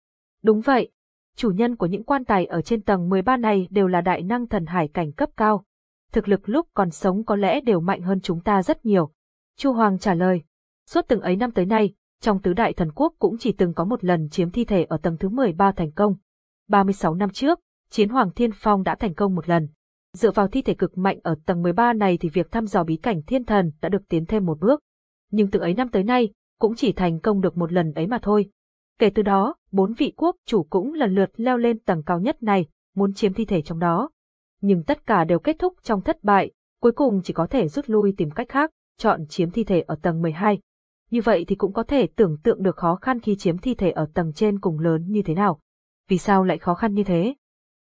Đúng vậy. Chủ nhân của những quan tài ở trên tầng 13 này đều là đại năng thần hải cảnh cấp cao. Thực lực lúc còn sống có lẽ đều mạnh hơn chúng ta rất nhiều. Chu Hoàng trả lời. Suốt từng ấy năm tới nay, trong tứ đại thần quốc cũng chỉ từng có một lần chiếm thi thể ở tầng thứ 13 thành công. 36 năm trước, chiến Hoàng Thiên Phong đã thành công một lần. Dựa vào thi thể cực mạnh ở tầng 13 này thì việc thăm dò bí cảnh thiên thần đã được tiến thêm một bước. Nhưng từ ấy năm tới nay, cũng chỉ thành công được một lần ấy mà thôi. Kể từ đó, bốn vị quốc chủ cũng lần lượt leo lên tầng cao nhất này, muốn chiếm thi thể trong đó. Nhưng tất cả đều kết thúc trong thất bại, cuối cùng chỉ có thể rút lui tìm cách khác, chọn chiếm thi thể ở tầng 12. Như vậy thì cũng có thể tưởng tượng được khó khăn khi chiếm thi thể ở tầng trên cùng lớn như thế nào. Vì sao lại khó khăn như thế?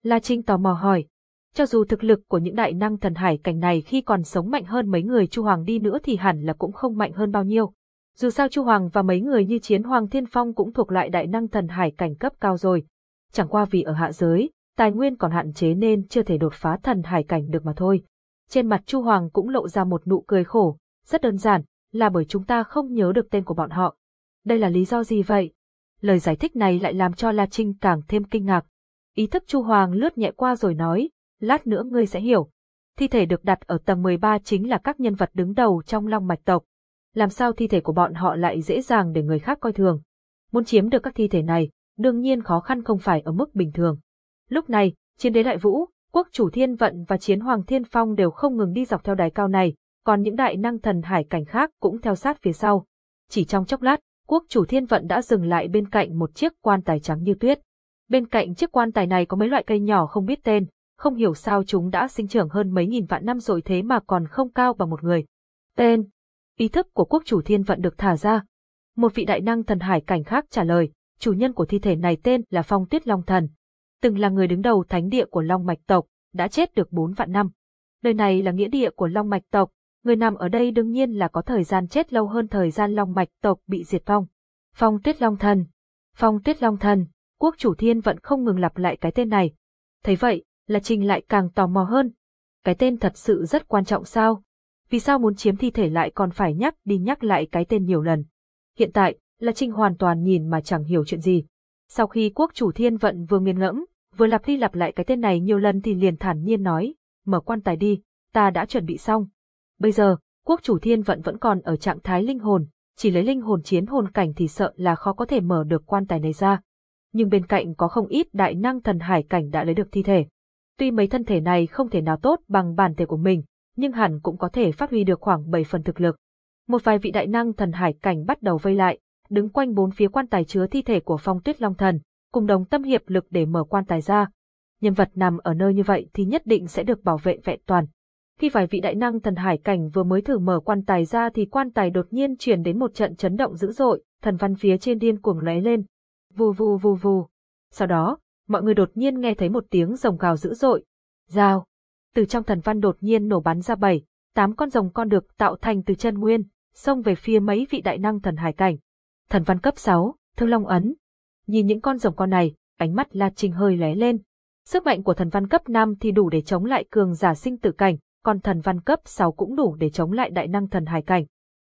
La Trinh tò mò hỏi. Cho dù thực lực của những đại năng thần hải cảnh này khi còn sống mạnh hơn mấy người Chu Hoàng đi nữa thì hẳn là cũng không mạnh hơn bao nhiêu. Dù sao Chu Hoàng và mấy người như Chiến Hoàng Thiên Phong cũng thuộc loại đại năng thần hải cảnh cấp cao rồi. Chẳng qua vì ở hạ giới, tài nguyên còn hạn chế nên chưa thể đột phá thần hải cảnh được mà thôi. Trên mặt Chu Hoàng cũng lộ ra một nụ cười khổ, rất đơn giản, là bởi chúng ta không nhớ được tên của bọn họ. Đây là lý do gì vậy? Lời giải thích này lại làm cho La Trinh càng thêm kinh ngạc. Ý thức Chu Hoàng lướt nhẹ qua rồi nói, lát nữa ngươi sẽ hiểu. Thi thể được đặt ở tầng 13 chính là các nhân vật đứng đầu trong long mạch tộc. Làm sao thi thể của bọn họ lại dễ dàng để người khác coi thường? Muốn chiếm được các thi thể này, đương nhiên khó khăn không phải ở mức bình thường. Lúc này, chiến đế đại vũ, quốc chủ thiên vận và chiến hoàng thiên phong đều không ngừng đi dọc theo đài cao này, còn những đại năng thần hải cảnh khác cũng theo sát phía sau. Chỉ trong chốc lát, quốc chủ thiên vận đã dừng lại bên cạnh một chiếc quan tài trắng như tuyết. Bên cạnh chiếc quan tài này có mấy loại cây nhỏ không biết tên, không hiểu sao chúng đã sinh trưởng hơn mấy nghìn vạn năm rồi thế mà còn không cao bằng một người. Tên. Ý thức của quốc chủ thiên vận được thả ra. Một vị đại năng thần hải cảnh khác trả lời, chủ nhân của thi thể này tên là Phong Tuyết Long Thần. Từng là người đứng đầu thánh địa của Long Mạch tộc, đã chết được bốn vạn năm. Nơi này là nghĩa địa của Long Mạch tộc, người nằm ở đây đương nhiên là có thời gian chết lâu hơn thời gian Long Mạch tộc bị diệt vong. Phong Tuyết Long Thần. Phong Tuyết Long Thần, quốc chủ thiên vẫn không ngừng lặp lại cái tên này. Thấy vậy, là Trình lại càng tò mò hơn. Cái tên thật sự rất quan trọng sao? Vì sao muốn chiếm thi thể lại còn phải nhắc đi nhắc lại cái tên nhiều lần? Hiện tại, là Trình hoàn toàn nhìn mà chẳng hiểu chuyện gì. Sau khi quốc chủ thiên vận vừa nghiền ngẫm, vừa lặp đi lặp lại cái tên này nhiều lần thì liền thản nhiên nói, mở quan tài đi, ta đã chuẩn bị xong. Bây giờ, quốc chủ thiên vận vẫn còn ở trạng thái linh hồn, chỉ lấy linh hồn chiến hồn cảnh thì sợ là khó có thể mở được quan tài này ra. Nhưng bên cạnh có không ít đại năng thần hải cảnh đã lấy được thi thể. Tuy mấy thân thể này không thể nào tốt bằng bản thể của mình, nhưng hẳn cũng có thể phát huy được khoảng 7 phần thực lực. Một vài vị đại năng thần hải cảnh bắt đầu vây lại, đứng quanh bốn phía quan tài chứa thi thể của phong tuyết long thần, cùng đồng tâm hiệp lực để mở quan tài ra. nhân vật nằm ở nơi như vậy thì nhất định sẽ được bảo vệ vẹn toàn. Khi vài vị đại năng thần hải cảnh vừa mới thử mở quan tài ra thì quan tài đột nhiên truyền đến một trận chấn động dữ dội, thần văn phía trên điên cuồng lóe lên. Vù vù vù vù. Sau đó, mọi người đột nhiên nghe thấy một tiếng rồng gào dữ dội. Giao. Từ trong thần văn đột nhiên nổ bắn ra bảy, tám con rồng con được tạo thành từ chân nguyên, xông về phía mấy vị đại năng thần hải cảnh. Thần văn cấp 6, Thương Long ấn. Nhìn những con rồng con này, ánh mắt La Trinh hơi lóe lên. Sức mạnh của thần văn cấp 5 thì đủ để chống lại cường giả sinh tử cảnh, còn thần văn cấp 6 cũng đủ để chống lại đại năng thần hải cảnh.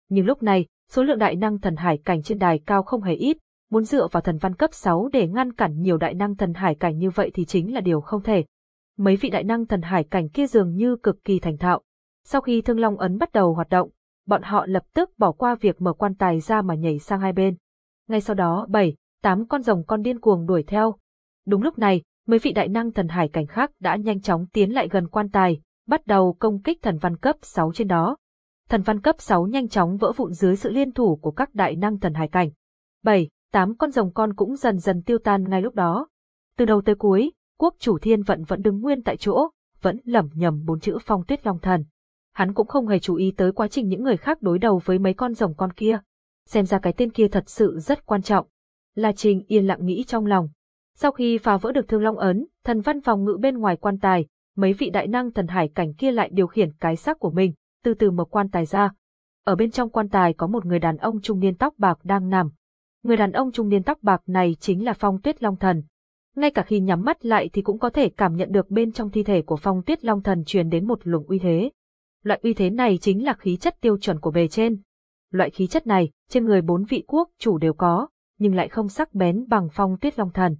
Nhưng lúc này, số lượng đại năng thần hải cảnh trên đài cao không hề ít, muốn dựa vào thần văn cấp 6 để ngăn cản nhiều đại năng thần hải cảnh như vậy thì chính là điều không thể. Mấy vị đại năng thần hải cảnh kia dường như cực kỳ thành thạo. Sau khi Thương Long ấn bắt đầu hoạt động, bọn họ lập tức bỏ qua việc mở quan tài ra mà nhảy sang hai bên. Ngay sau đó, bảy, tám con rồng con điên cuồng đuổi theo. Đúng lúc này, mấy vị đại năng thần hải cảnh khác đã nhanh chóng tiến lại gần quan tài, bắt đầu công kích thần văn cấp 6 trên đó. Thần văn cấp 6 nhanh chóng vỡ vụn dưới sự liên thủ của các đại năng thần hải cảnh. 7, tám con rồng con cũng dần dần tiêu tan ngay lúc đó. Từ đầu tới cuối, quốc chủ thiên vận vẫn đứng nguyên tại chỗ, vẫn lẩm nhẩm bốn chữ phong tuyết long thần. Hắn cũng không hề chú ý tới quá trình những người khác đối đầu với mấy con rồng con kia. Xem ra cái tên kia thật sự rất quan trọng. La Trình yên lặng nghĩ trong lòng. Sau khi phá vỡ được thương long ấn, thần văn phòng ngự bên ngoài quan tài, mấy vị đại năng thần hải cảnh kia lại điều khiển cái xác của mình, từ từ mở quan tài ra. Ở bên trong quan tài có một người đàn ông trung niên tóc bạc đang nằm. Người đàn ông trung niên tóc bạc này chính là Phong Tuyết Long Thần. Ngay cả khi nhắm mắt lại thì cũng có thể cảm nhận được bên trong thi thể của Phong Tuyết Long Thần truyền đến một luồng uy thế. Loại uy thế này chính là khí chất tiêu chuẩn của bề trên. Loại khí chất này, trên người bốn vị quốc chủ đều có, nhưng lại không sắc bén bằng Phong Tuyết Long Thần.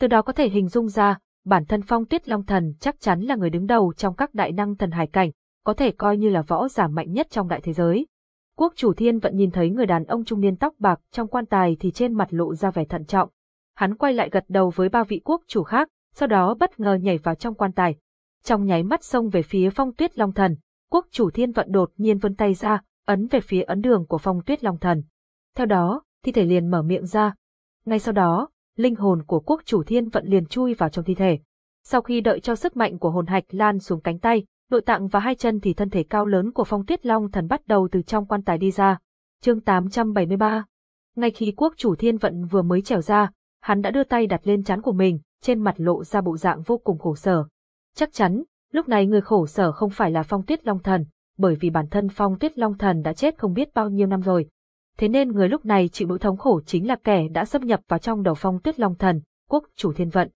Từ đó có thể hình dung ra, bản thân Phong Tuyết Long Thần chắc chắn là người đứng đầu trong các đại năng thần hải cảnh, có thể coi như là võ giả mạnh nhất trong đại thế giới. Quốc chủ thiên vẫn nhìn thấy người đàn ông trung niên tóc bạc trong quan tài thì trên mặt lộ ra vẻ thận trọng. Hắn quay lại gật đầu với ba vị quốc chủ khác, sau đó bất ngờ nhảy vào trong quan tài. Trong nháy mắt xông về phía phong tuyết long thần, quốc chủ thiên vận đột nhiên vươn tay ra, ấn về phía ấn đường của phong tuyết long thần. Theo đó, thi thể liền mở miệng ra. Ngay sau đó, linh hồn của quốc chủ thiên vận liền chui vào trong thi thể. Sau khi đợi cho sức mạnh của hồn hạch lan xuống cánh tay, nội tạng và hai chân thì thân thể cao lớn của phong tuyết long thần bắt đầu từ trong quan tài đi ra. Chương 873 Ngay khi quốc chủ thiên vận vừa mới trèo ra, hắn đã đưa tay đặt lên trán của mình, trên mặt lộ ra bộ dạng vô cùng khổ sở. Chắc chắn, lúc này người khổ sở không phải là phong tuyết long thần, bởi vì bản thân phong tuyết long thần đã chết không biết bao nhiêu năm rồi thế nên người lúc này chịu nỗi thống khổ chính là kẻ đã xâm nhập vào trong đầu phong tuyết long thần, quốc chủ thiên vận.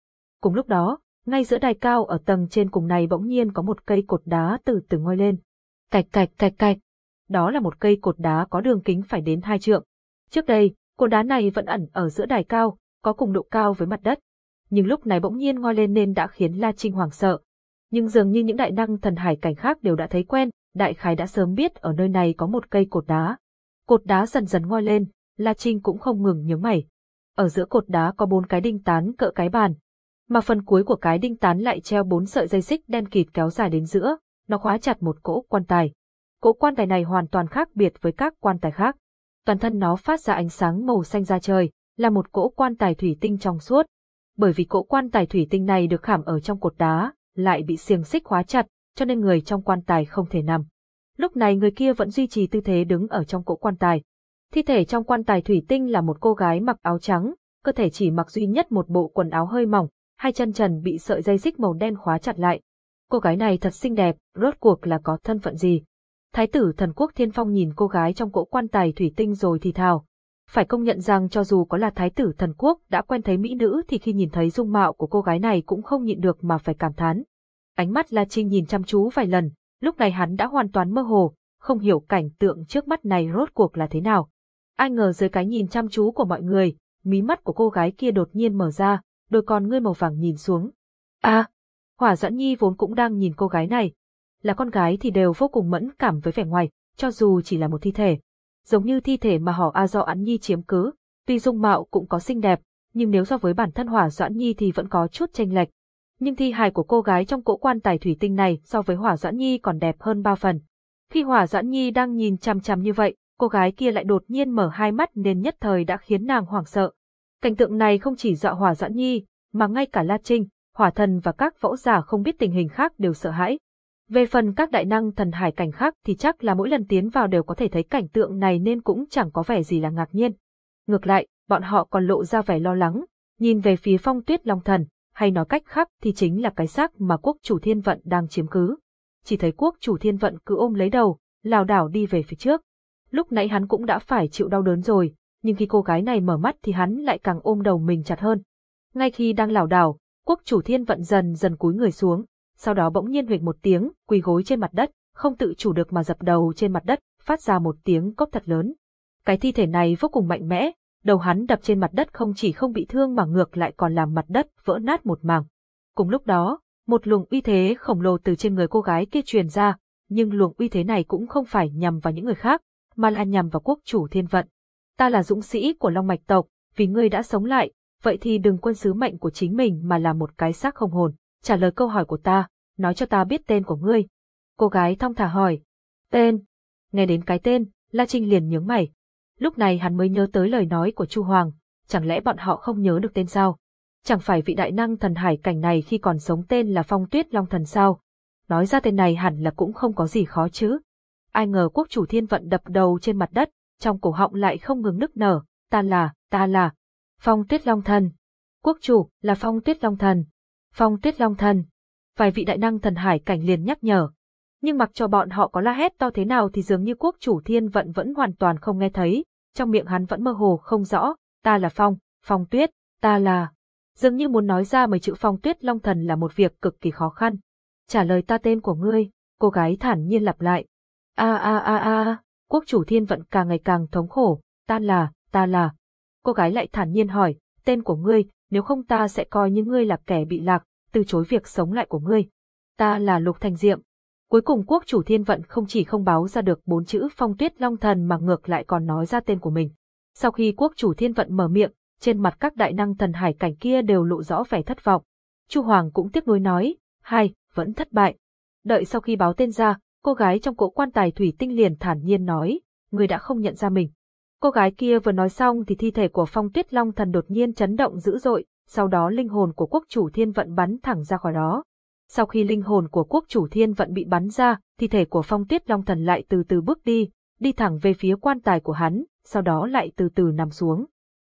Cùng lúc đó, ngay giữa đài cao ở tầng trên cùng này bỗng nhiên có một cây cột đá từ từ ngoi lên. Cạch cạch cạch cạch. Đó là một cây cột đá có đường kính phải đến hai trượng. Trước đây, cột đá này vẫn ẩn ở giữa đài cao, có cùng độ cao với mặt đất. Nhưng lúc này bỗng nhiên ngoi lên nên đã khiến La Trinh hoảng sợ. Nhưng dường như những đại năng thần hải cảnh khác đều đã thấy quen, đại khái đã sớm biết ở nơi này có một cây cột đá. Cột đá dần dần ngoi lên, La Trinh cũng không ngừng nhướng mày. Ở giữa cột đá có bốn cái đinh tán cỡ cái bàn, mà phần cuối của cái đinh tán lại treo bốn sợi dây xích đen kịt kéo dài đến giữa, nó khóa chặt một cỗ quan tài. Cỗ quan tài này hoàn toàn khác biệt với các quan tài khác. Toàn thân nó phát ra ánh sáng màu xanh ra trời, là một cỗ quan tài thủy tinh trong suốt. Bởi vì cỗ quan tài thủy tinh này được khảm ở trong cột đá, lại bị xiềng xích khóa chặt, cho nên người trong quan tài không thể nằm. Lúc này người kia vẫn duy trì tư thế đứng ở trong cỗ quan tài. Thi thể trong quan tài thủy tinh là một cô gái mặc áo trắng, cơ thể chỉ mặc duy nhất một bộ quần áo hơi mỏng, hai chân trần bị sợi dây xích màu đen khóa chặt lại. Cô gái này thật xinh đẹp, rốt cuộc là có thân phận gì? Thái tử thần quốc thiên phong nhìn cô gái trong cỗ quan tài thủy tinh rồi thì thào. Phải công nhận rằng cho dù có là thái tử thần quốc đã quen thấy mỹ nữ thì khi nhìn thấy dung mạo của cô gái này cũng không nhịn được mà phải cảm thán. Ánh mắt La Trinh nhìn chăm chú vài lần, lúc này hắn đã hoàn toàn mơ hồ, không hiểu cảnh tượng trước mắt này rốt cuộc là thế nào. Ai ngờ dưới cái nhìn chăm chú của mọi người, mí mắt của cô gái kia đột nhiên mở ra, đôi con ngươi màu vàng nhìn xuống. À, Hỏa Doãn Nhi vốn cũng đang nhìn cô gái này. Là con gái thì đều vô cùng mẫn cảm với vẻ ngoài, cho dù chỉ là một thi thể. Giống như thi thể mà họ A do Án Nhi chiếm cứ, tuy dung mạo cũng có xinh đẹp, nhưng nếu so với bản thân Hỏa Doãn Nhi thì vẫn có chút chênh lệch nhưng thi hài của cô gái trong cỗ quan tài thủy tinh này so với Hỏa Doãn Nhi còn đẹp hơn bao phần. Khi Hỏa Doãn Nhi đang nhìn chằm chằm như vậy, cô gái kia lại đột nhiên mở hai mắt nên nhất thời đã khiến nàng hoảng sợ. Cảnh tượng này không chỉ dọa Hỏa Doãn Nhi, mà ngay cả La Trinh, hỏa thần và các võ giả không biết tình hình khác đều sợ hãi. Về phần các đại năng thần hải cảnh khác thì chắc là mỗi lần tiến vào đều có thể thấy cảnh tượng này nên cũng chẳng có vẻ gì là ngạc nhiên. Ngược lại, bọn họ còn lộ ra vẻ lo lắng, nhìn về phía phong tuyết long thần, hay nói cách khác thì chính là cái xác mà quốc chủ thiên vận đang chiếm cứ. Chỉ thấy quốc chủ thiên vận cứ ôm lấy đầu, lảo đảo đi về phía trước. Lúc nãy hắn cũng đã phải chịu đau đớn rồi, nhưng khi cô gái này mở mắt thì hắn lại càng ôm đầu mình chặt hơn. Ngay khi đang lảo đảo, quốc chủ thiên vận dần dần cúi người xuống, sau đó bỗng nhiên huỵch một tiếng, quỳ gối trên mặt đất, không tự chủ được mà dập đầu trên mặt đất, phát ra một tiếng cốc thật lớn. Cái thi thể này vô cùng mạnh mẽ, đầu hắn đập trên mặt đất không chỉ không bị thương mà ngược lại còn làm mặt đất vỡ nát một mảng. Cùng lúc đó, một luồng uy thế khổng lồ từ trên người cô gái kia truyền ra, nhưng luồng uy thế này cũng không phải nhằm vào những người khác, mà là nhằm vào quốc chủ thiên vận. Ta là dũng sĩ của Long Mạch tộc, vì ngươi đã sống lại, vậy thì đừng quân sứ mệnh của chính mình mà là một cái xác không hồn. Trả lời câu hỏi của ta, nói cho ta biết tên của ngươi. Cô gái thong thả hỏi. Tên. Nghe đến cái tên, La Trinh liền nhướng mày. Lúc này hắn mới nhớ tới lời nói của Chu Hoàng, chẳng lẽ bọn họ không nhớ được tên sao? Chẳng phải vị đại năng thần hải cảnh này khi còn sống tên là Phong Tuyết Long Thần sao? Nói ra tên này hẳn là cũng không có gì khó chứ. Ai ngờ quốc chủ thiên vận đập đầu trên mặt đất, trong cổ họng lại không ngừng nức nở, ta là, ta là, Phong Tuyết Long Thần. Quốc chủ là Phong Tuyết Long Thần. Phong Tuyết Long Thần. Vài vị đại năng thần hải cảnh liền nhắc nhở. Nhưng mặc cho bọn họ có la hét to thế nào thì dường như quốc chủ thiên vận vẫn hoàn toàn không nghe thấy, trong miệng hắn vẫn mơ hồ không rõ, ta là Phong, Phong Tuyết, ta là... Dường như muốn nói ra mấy chữ Phong Tuyết Long Thần là một việc cực kỳ khó khăn. Trả lời ta tên của ngươi, cô gái thản nhiên lặp lại. A a a a, quốc chủ thiên vận càng ngày càng thống khổ, ta là, ta là. Cô gái lại thản nhiên hỏi, tên của ngươi, nếu không ta sẽ coi như ngươi là kẻ bị lạc, từ chối việc sống lại của ngươi. Ta là Lục Thành Diệm. Cuối cùng quốc chủ thiên vận không chỉ không báo ra được bốn chữ phong tuyết long thần mà ngược lại còn nói ra tên của mình. Sau khi quốc chủ thiên vận mở miệng, trên mặt các đại năng thần hải cảnh kia đều lộ rõ vẻ thất vọng. Chu Hoàng cũng tiếc nuối nói, hai, vẫn thất bại. Đợi sau khi báo tên ra, cô gái trong cỗ quan tài thủy tinh liền thản nhiên nói, người đã không nhận ra mình. Cô gái kia vừa nói xong thì thi thể của phong tuyết long thần đột nhiên chấn động dữ dội, sau đó linh hồn của quốc chủ thiên vận bắn thẳng ra khỏi đó. Sau khi linh hồn của quốc chủ thiên vận bị bắn ra, thi thể của phong tuyết long thần lại từ từ bước đi, đi thẳng về phía quan tài của hắn, sau đó lại từ từ nằm xuống.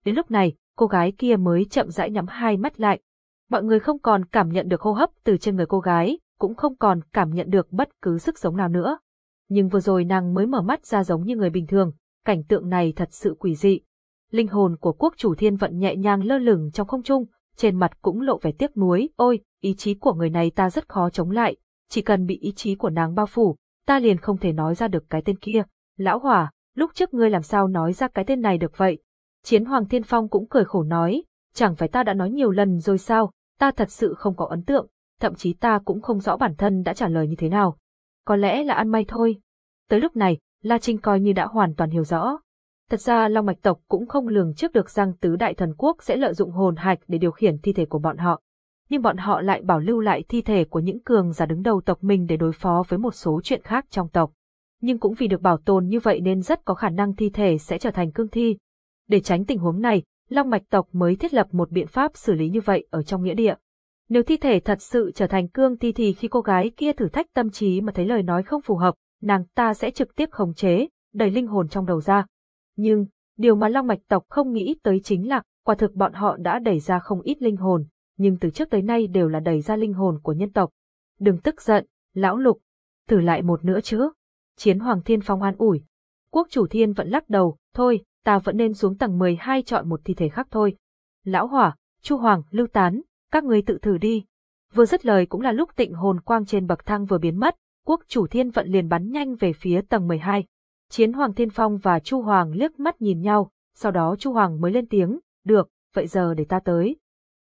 Đến lúc này, cô gái kia mới chậm rãi nhắm hai mắt lại. Mọi người không còn cảm nhận được hô hấp từ trên người cô gái, cũng không còn cảm nhận được bất cứ sức sống nào nữa. Nhưng vừa rồi nàng mới mở mắt ra giống như người bình thường, cảnh tượng này thật sự quỷ dị. Linh hồn của quốc chủ thiên vận nhẹ nhàng lơ lửng trong không trung, trên mặt cũng lộ vẻ tiếc nuối, ôi, ý chí của người này ta rất khó chống lại, chỉ cần bị ý chí của nàng bao phủ, ta liền không thể nói ra được cái tên kia. Lão hỏa, lúc trước ngươi làm sao nói ra cái tên này được vậy? Chiến Hoàng Thiên Phong cũng cười khổ nói, chẳng phải ta đã nói nhiều lần rồi sao, ta thật sự không có ấn tượng, thậm chí ta cũng không rõ bản thân đã trả lời như thế nào. Có lẽ là ăn may thôi. Tới lúc này, La Trinh coi như đã hoàn toàn hiểu rõ. Thật ra Long Mạch tộc cũng không lường trước được rằng tứ đại thần quốc sẽ lợi dụng hồn hạch để điều khiển thi thể của bọn họ. Nhưng bọn họ lại bảo lưu lại thi thể của những cường giả đứng đầu tộc mình để đối phó với một số chuyện khác trong tộc. Nhưng cũng vì được bảo tồn như vậy nên rất có khả năng thi thể sẽ trở thành cương thi. Để tránh tình huống này, Long Mạch tộc mới thiết lập một biện pháp xử lý như vậy ở trong nghĩa địa. Nếu thi thể thật sự trở thành cương thi thì khi cô gái kia thử thách tâm trí mà thấy lời nói không phù hợp, nàng ta sẽ trực tiếp khống chế, đẩy linh hồn trong đầu ra. Nhưng, điều mà Long Mạch tộc không nghĩ tới chính là, quả thực bọn họ đã đẩy ra không ít linh hồn, nhưng từ trước tới nay đều là đẩy ra linh hồn của nhân tộc. Đừng tức giận, lão lục, thử lại một nữa chứ. Chiến Hoàng Thiên Phong an ủi. Quốc chủ thiên vẫn lắc đầu, thôi, ta vẫn nên xuống tầng 12 chọn một thi thể khác thôi. Lão Hỏa, Chu Hoàng, Lưu Tán, các người tự thử đi. Vừa dứt lời cũng là lúc tịnh hồn quang trên bậc thang vừa biến mất, quốc chủ thiên vận liền bắn nhanh về phía tầng 12. Chiến Hoàng Thiên Phong và Chu Hoàng liếc mắt nhìn nhau, sau đó Chu Hoàng mới lên tiếng, được, vậy giờ để ta tới.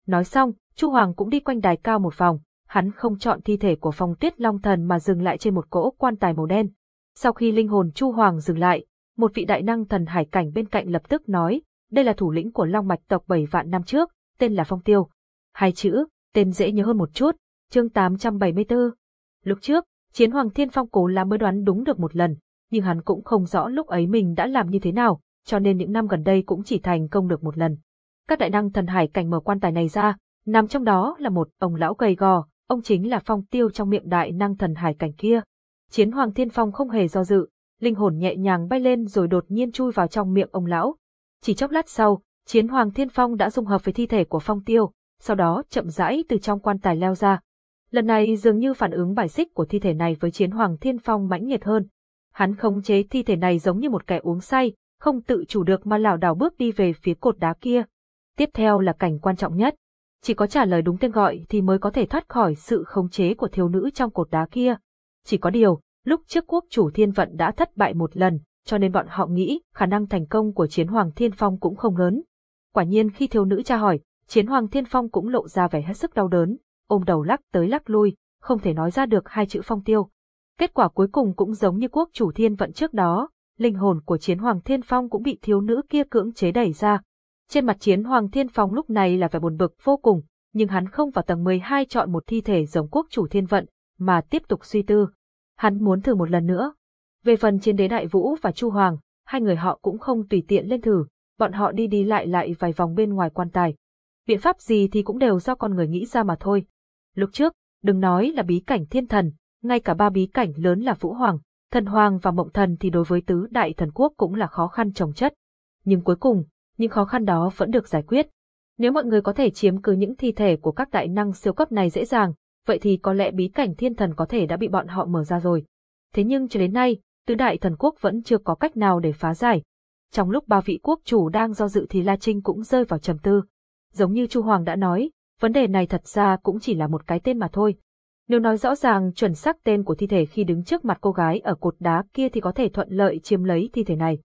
Nói xong, Chu Hoàng cũng đi quanh đài cao một vòng, hắn không chọn thi thể của phong tuyết long thần mà dừng lại trên một cỗ quan tài màu đen. Sau khi linh hồn Chu Hoàng dừng lại, một vị đại năng thần hải cảnh bên cạnh lập tức nói, đây là thủ lĩnh của Long Mạch tộc 7 vạn năm trước, tên là Phong Tiêu. Hai chữ, tên dễ nhớ hơn một chút, chương 874. Lúc trước, Chiến Hoàng Thiên Phong cố là mới đoán đúng được một lần, nhưng hắn cũng không rõ lúc ấy mình đã làm như thế nào, cho nên những năm gần đây cũng chỉ thành công được một lần. Các đại năng thần hải cảnh mở quan tài này ra, Nằm trong đó là một ông lão gầy gò, ông chính là phong tiêu trong miệng đại năng thần hải cảnh kia. Chiến hoàng thiên phong không hề do dự, linh hồn nhẹ nhàng bay lên rồi đột nhiên chui vào trong miệng ông lão. Chỉ chốc lát sau, chiến hoàng thiên phong đã dung hợp với thi thể của phong tiêu, sau đó chậm rãi từ trong quan tài leo ra. Lần này dường như phản ứng bài xích của thi thể này với chiến hoàng thiên phong mãnh liệt hơn. Hắn khống chế thi thể này giống như một kẻ uống say, không tự chủ được mà lảo đảo bước đi về phía cột đá kia. Tiếp theo là cảnh quan trọng nhất. Chỉ có trả lời đúng tên gọi thì mới có thể thoát khỏi sự khống chế của thiếu nữ trong cột đá kia. Chỉ có điều, lúc trước quốc chủ thiên vận đã thất bại một lần, cho nên bọn họ nghĩ khả năng thành công của chiến hoàng thiên phong cũng không lớn. Quả nhiên khi thiếu nữ tra hỏi, chiến hoàng thiên phong cũng lộ ra vẻ hết sức đau đớn, ôm đầu lắc tới lắc lui, không thể nói ra được hai chữ phong tiêu. Kết quả cuối cùng cũng giống như quốc chủ thiên vận trước đó, linh hồn của chiến hoàng thiên phong cũng bị thiếu nữ kia cưỡng chế đẩy ra. Trên mặt chiến hoàng thiên phong lúc này là vẻ buồn bực vô cùng, nhưng hắn không vào tầng 12 chọn một thi thể giống quốc chủ thiên vận, mà tiếp tục suy tư. Hắn muốn thử một lần nữa. Về phần chiến đế đại vũ và chu hoàng, hai người họ cũng không tùy tiện lên thử, bọn họ đi đi lại lại vài vòng bên ngoài quan tài. Biện pháp gì thì cũng đều do con người nghĩ ra mà thôi. Lúc trước, đừng nói là bí cảnh thiên thần, ngay cả ba bí cảnh lớn là Vũ Hoàng, Thần Hoàng và Mộng Thần thì đối với tứ đại thần quốc cũng là khó khăn trồng chất. Nhưng cuối cùng, những khó khăn đó vẫn được giải quyết. Nếu mọi người có thể chiếm cứ những thi thể của các đại năng siêu cấp này dễ dàng, vậy thì có lẽ bí cảnh thiên thần có thể đã bị bọn họ mở ra rồi. Thế nhưng cho đến nay, tứ đại thần quốc vẫn chưa có cách nào để phá giải. Trong lúc ba vị quốc chủ đang do dự thì La Trinh cũng rơi vào trầm tư. Giống như Chu Hoàng đã nói, vấn đề này thật ra cũng chỉ là một cái tên mà thôi. Nếu nói rõ ràng chuẩn xác tên của thi thể khi đứng trước mặt cô gái ở cột đá kia thì có thể thuận lợi chiếm lấy thi thể này.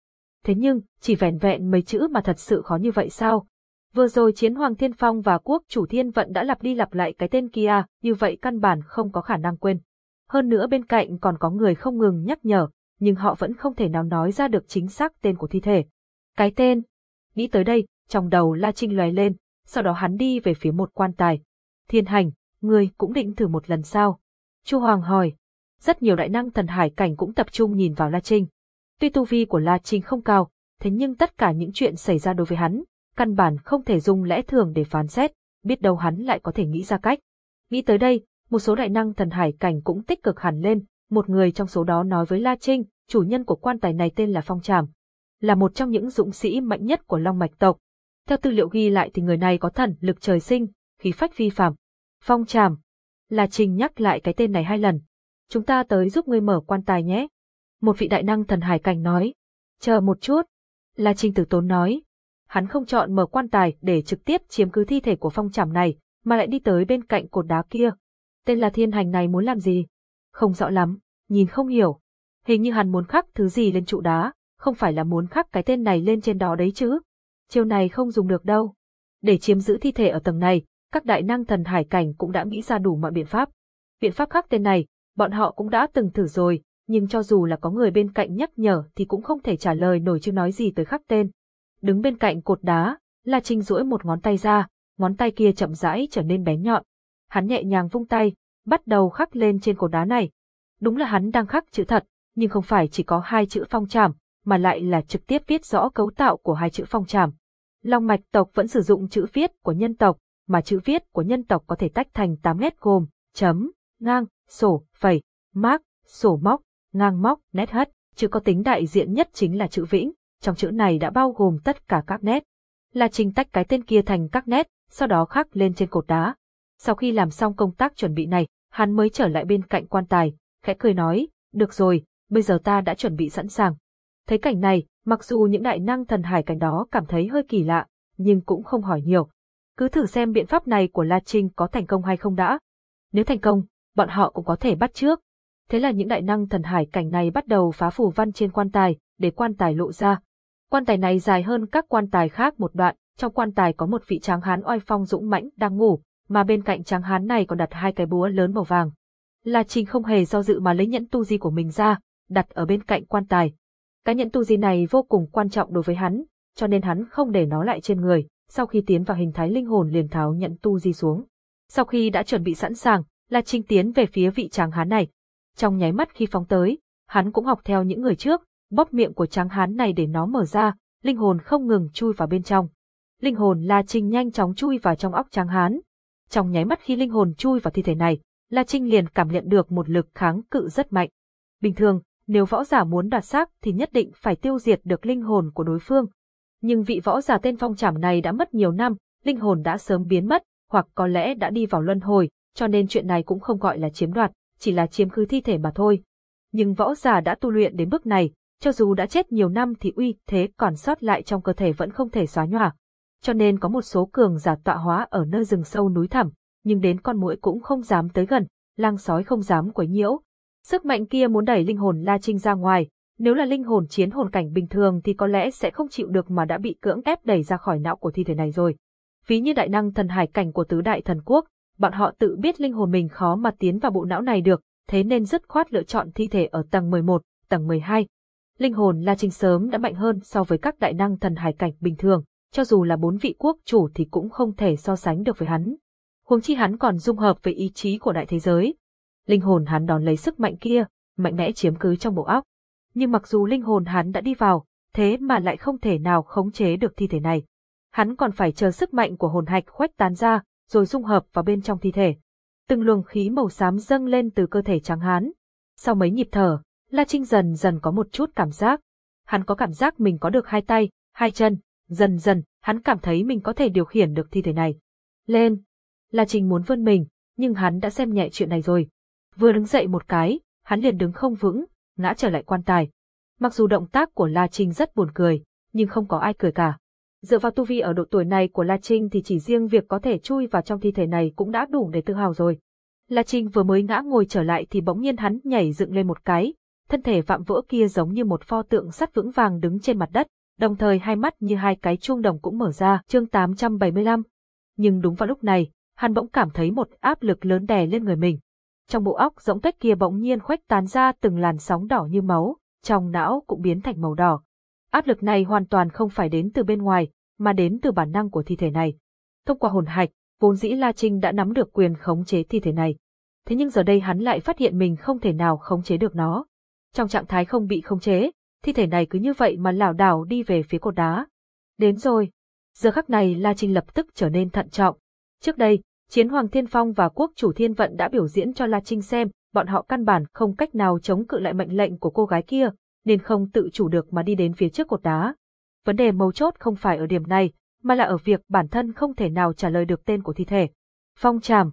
Thế nhưng, chỉ vẻn vẹn mấy chữ mà thật sự khó như vậy sao? Vừa rồi chiến hoàng thiên phong và quốc chủ thiên vận đã lặp đi lặp lại cái tên kia, như vậy căn bản không có khả năng quên. Hơn nữa bên cạnh còn có người không ngừng nhắc nhở, nhưng họ vẫn không thể nào nói ra được chính xác tên của thi thể. Cái tên. Nghĩ tới đây, trong đầu La Trinh lóe lên, sau đó hắn đi về phía một quan tài. Thiên hành, ngươi cũng định thử một lần sao? Chu Hoàng hỏi. Rất nhiều đại năng thần hải cảnh cũng tập trung nhìn vào La Trinh. Tuy tu vi của La Trinh không cao, thế nhưng tất cả những chuyện xảy ra đối với hắn, căn bản không thể dùng lẽ thường để phán xét, biết đâu hắn lại có thể nghĩ ra cách. Nghĩ tới đây, một số đại năng thần hải cảnh cũng tích cực hẳn lên, một người trong số đó nói với La Trinh, chủ nhân của quan tài này tên là Phong Tràm, là một trong những dũng sĩ mạnh nhất của Long Mạch tộc. Theo tư liệu ghi lại thì người này có thần lực trời sinh, khí phách vi phàm. Phong Tràm. La Trình nhắc lại cái tên này hai lần. Chúng ta tới giúp ngươi mở quan tài nhé. Một vị đại năng thần hải cảnh nói. Chờ một chút. La Trình tử tốn nói, hắn không chọn mở quan tài để trực tiếp chiếm cứ thi thể của phong trảm này, mà lại đi tới bên cạnh cột đá kia. Tên là thiên hành này muốn làm gì? Không rõ lắm, nhìn không hiểu. Hình như hắn muốn khắc thứ gì lên trụ đá, không phải là muốn khắc cái tên này lên trên đó đấy chứ. Chiêu này không dùng được đâu. Để chiếm giữ thi thể ở tầng này, các đại năng thần hải cảnh cũng đã nghĩ ra đủ mọi biện pháp. Biện pháp khắc tên này, bọn họ cũng đã từng thử rồi, nhưng cho dù là có người bên cạnh nhắc nhở thì cũng không thể trả lời nổi chứ nói gì tới khắc tên đứng bên cạnh cột đá, La Trinh duỗi một ngón tay ra, ngón tay kia chậm rãi trở nên bén nhọn. Hắn nhẹ nhàng vung tay, bắt đầu khắc lên trên cột đá này. Đúng là hắn đang khắc chữ thật, nhưng không phải chỉ có hai chữ phong trảm, mà lại là trực tiếp viết rõ cấu tạo của hai chữ phong trảm. Long mạch tộc vẫn sử dụng chữ viết của nhân tộc, mà chữ viết của nhân tộc có thể tách thành 8 nét gồm chấm, ngang, sổ, phẩy, mác, sổ móc, ngang móc, nét hất, chữ có tính đại diện nhất chính là chữ vĩnh trong chữ này đã bao gồm tất cả các nét. Là trình tách cái tên kia thành các nét, sau đó khắc lên trên cột đá. Sau khi làm xong công tác chuẩn bị này, hắn mới trở lại bên cạnh quan tài, khẽ cười nói, được rồi, bây giờ ta đã chuẩn bị sẵn sàng. Thấy cảnh này, mặc dù những đại năng thần hải cảnh đó cảm thấy hơi kỳ lạ, nhưng cũng không hỏi nhiều. Cứ thử xem biện pháp này của La Trinh có thành công hay không đã. Nếu thành công, bọn họ cũng có thể bắt trước. Thế là những đại năng thần hải cảnh này bắt đầu phá phù văn trên quan tài, để quan tài lộ ra. Quan tài này dài hơn các quan tài khác một đoạn, trong quan tài có một vị tráng hán oai phong dũng mãnh đang ngủ, mà bên cạnh tráng hán này còn đặt hai cái búa lớn màu vàng. La Trinh không hề do dự mà lấy nhẫn tu di của mình ra, đặt ở bên cạnh quan tài. Cái nhẫn tu di này vô cùng quan trọng đối với hắn, cho nên hắn không để nó lại trên người, sau khi tiến vào hình thái linh hồn liền tháo nhẫn tu di xuống. Sau khi đã chuẩn bị sẵn sàng, La Trinh tiến về phía vị tráng hán này. Trong nháy mắt khi phóng tới, hắn cũng học theo những người trước, bóp miệng của tráng hán này để nó mở ra, linh hồn không ngừng chui vào bên trong. Linh hồn La Trinh nhanh chóng chui vào trong óc tráng hán. Trong nháy mắt khi linh hồn chui vào thi thể này, La Trinh liền cảm nhận được một lực kháng cự rất mạnh. Bình thường, nếu võ giả muốn đoạt xác thì nhất định phải tiêu diệt được linh hồn của đối phương. Nhưng vị võ giả tên phong trảm này đã mất nhiều năm, linh hồn đã sớm biến mất, hoặc có lẽ đã đi vào luân hồi, cho nên chuyện này cũng không gọi là chiếm đoạt, chỉ là chiếm cứ thi thể mà thôi. Nhưng võ giả đã tu luyện đến bước này, cho dù đã chết nhiều năm thì uy thế còn sót lại trong cơ thể vẫn không thể xóa nhòa. Cho nên có một số cường giả tọa hóa ở nơi rừng sâu núi thẳm, nhưng đến con muỗi cũng không dám tới gần, lang sói không dám quấy nhiễu. Sức mạnh kia muốn đẩy linh hồn La Trinh ra ngoài, nếu là linh hồn chiến hồn cảnh bình thường thì có lẽ sẽ không chịu được mà đã bị cưỡng ép đẩy ra khỏi não của thi thể này rồi. Ví như đại năng thần hải cảnh của tứ đại thần quốc, bọn họ tự biết linh hồn mình khó mà tiến vào bộ não này được, thế nên dứt khoát lựa chọn thi thể ở tầng 11, tầng 12. Linh hồn La Trinh sớm đã mạnh hơn so với các đại năng thần hải cảnh bình thường, cho dù là bốn vị quốc chủ thì cũng không thể so sánh được với hắn. Huống chi hắn còn dung hợp với ý chí của đại thế giới. Linh hồn hắn đón lấy sức mạnh kia, mạnh mẽ chiếm cứ trong bộ óc. Nhưng mặc dù linh hồn hắn đã đi vào, thế mà lại không thể nào khống chế được thi thể này. Hắn còn phải chờ sức mạnh của hồn hạch khuếch tán ra, rồi dung hợp vào bên trong thi thể. Từng luồng khí màu xám dâng lên từ cơ thể trắng hắn Sau mấy nhịp thở, La Trinh dần dần có một chút cảm giác. Hắn có cảm giác mình có được hai tay, hai chân, dần dần, hắn cảm thấy mình có thể điều khiển được thi thể này. Lên! La Trinh muốn vươn mình, nhưng hắn đã xem nhẹ chuyện này rồi. Vừa đứng dậy một cái, hắn liền đứng không vững, ngã trở lại quan tài. Mặc dù động tác của La Trinh rất buồn cười, nhưng không có ai cười cả. Dựa vào tu vi ở độ tuổi này của La Trinh thì chỉ riêng việc có thể chui vào trong thi thể này cũng đã đủ để tự hào rồi. La Trinh vừa mới ngã ngồi trở lại thì bỗng nhiên hắn nhảy dựng lên một cái, thân thể vạm vỡ kia giống như một pho tượng sắt vững vàng đứng trên mặt đất, đồng thời hai mắt như hai cái chuông đồng cũng mở ra, chương 875. Nhưng đúng vào lúc này, hắn bỗng cảm thấy một áp lực lớn đè lên người mình. Trong bộ óc rỗng tuếch kia bỗng nhiên khuếch tán ra từng làn sóng đỏ như máu, trong não cũng biến thành màu đỏ. Áp lực này hoàn toàn không phải đến từ bên ngoài, mà đến từ bản năng của thi thể này. Thông qua hồn hạch, vốn dĩ La Trinh đã nắm được quyền khống chế thi thể này. Thế nhưng giờ đây hắn lại phát hiện mình không thể nào khống chế được nó. Trong trạng thái không bị khống chế, thi thể này cứ như vậy mà lảo đảo đi về phía cột đá. Đến rồi. Giờ khắc này La Trinh lập tức trở nên thận trọng. Trước đây, Chiến Hoàng Thiên Phong và Quốc chủ Thiên Vận đã biểu diễn cho La Trinh xem, bọn họ căn bản không cách nào chống cự lại mệnh lệnh của cô gái kia, nên không tự chủ được mà đi đến phía trước cột đá. Vấn đề mấu chốt không phải ở điểm này, mà là ở việc bản thân không thể nào trả lời được tên của thi thể. Phong tràm.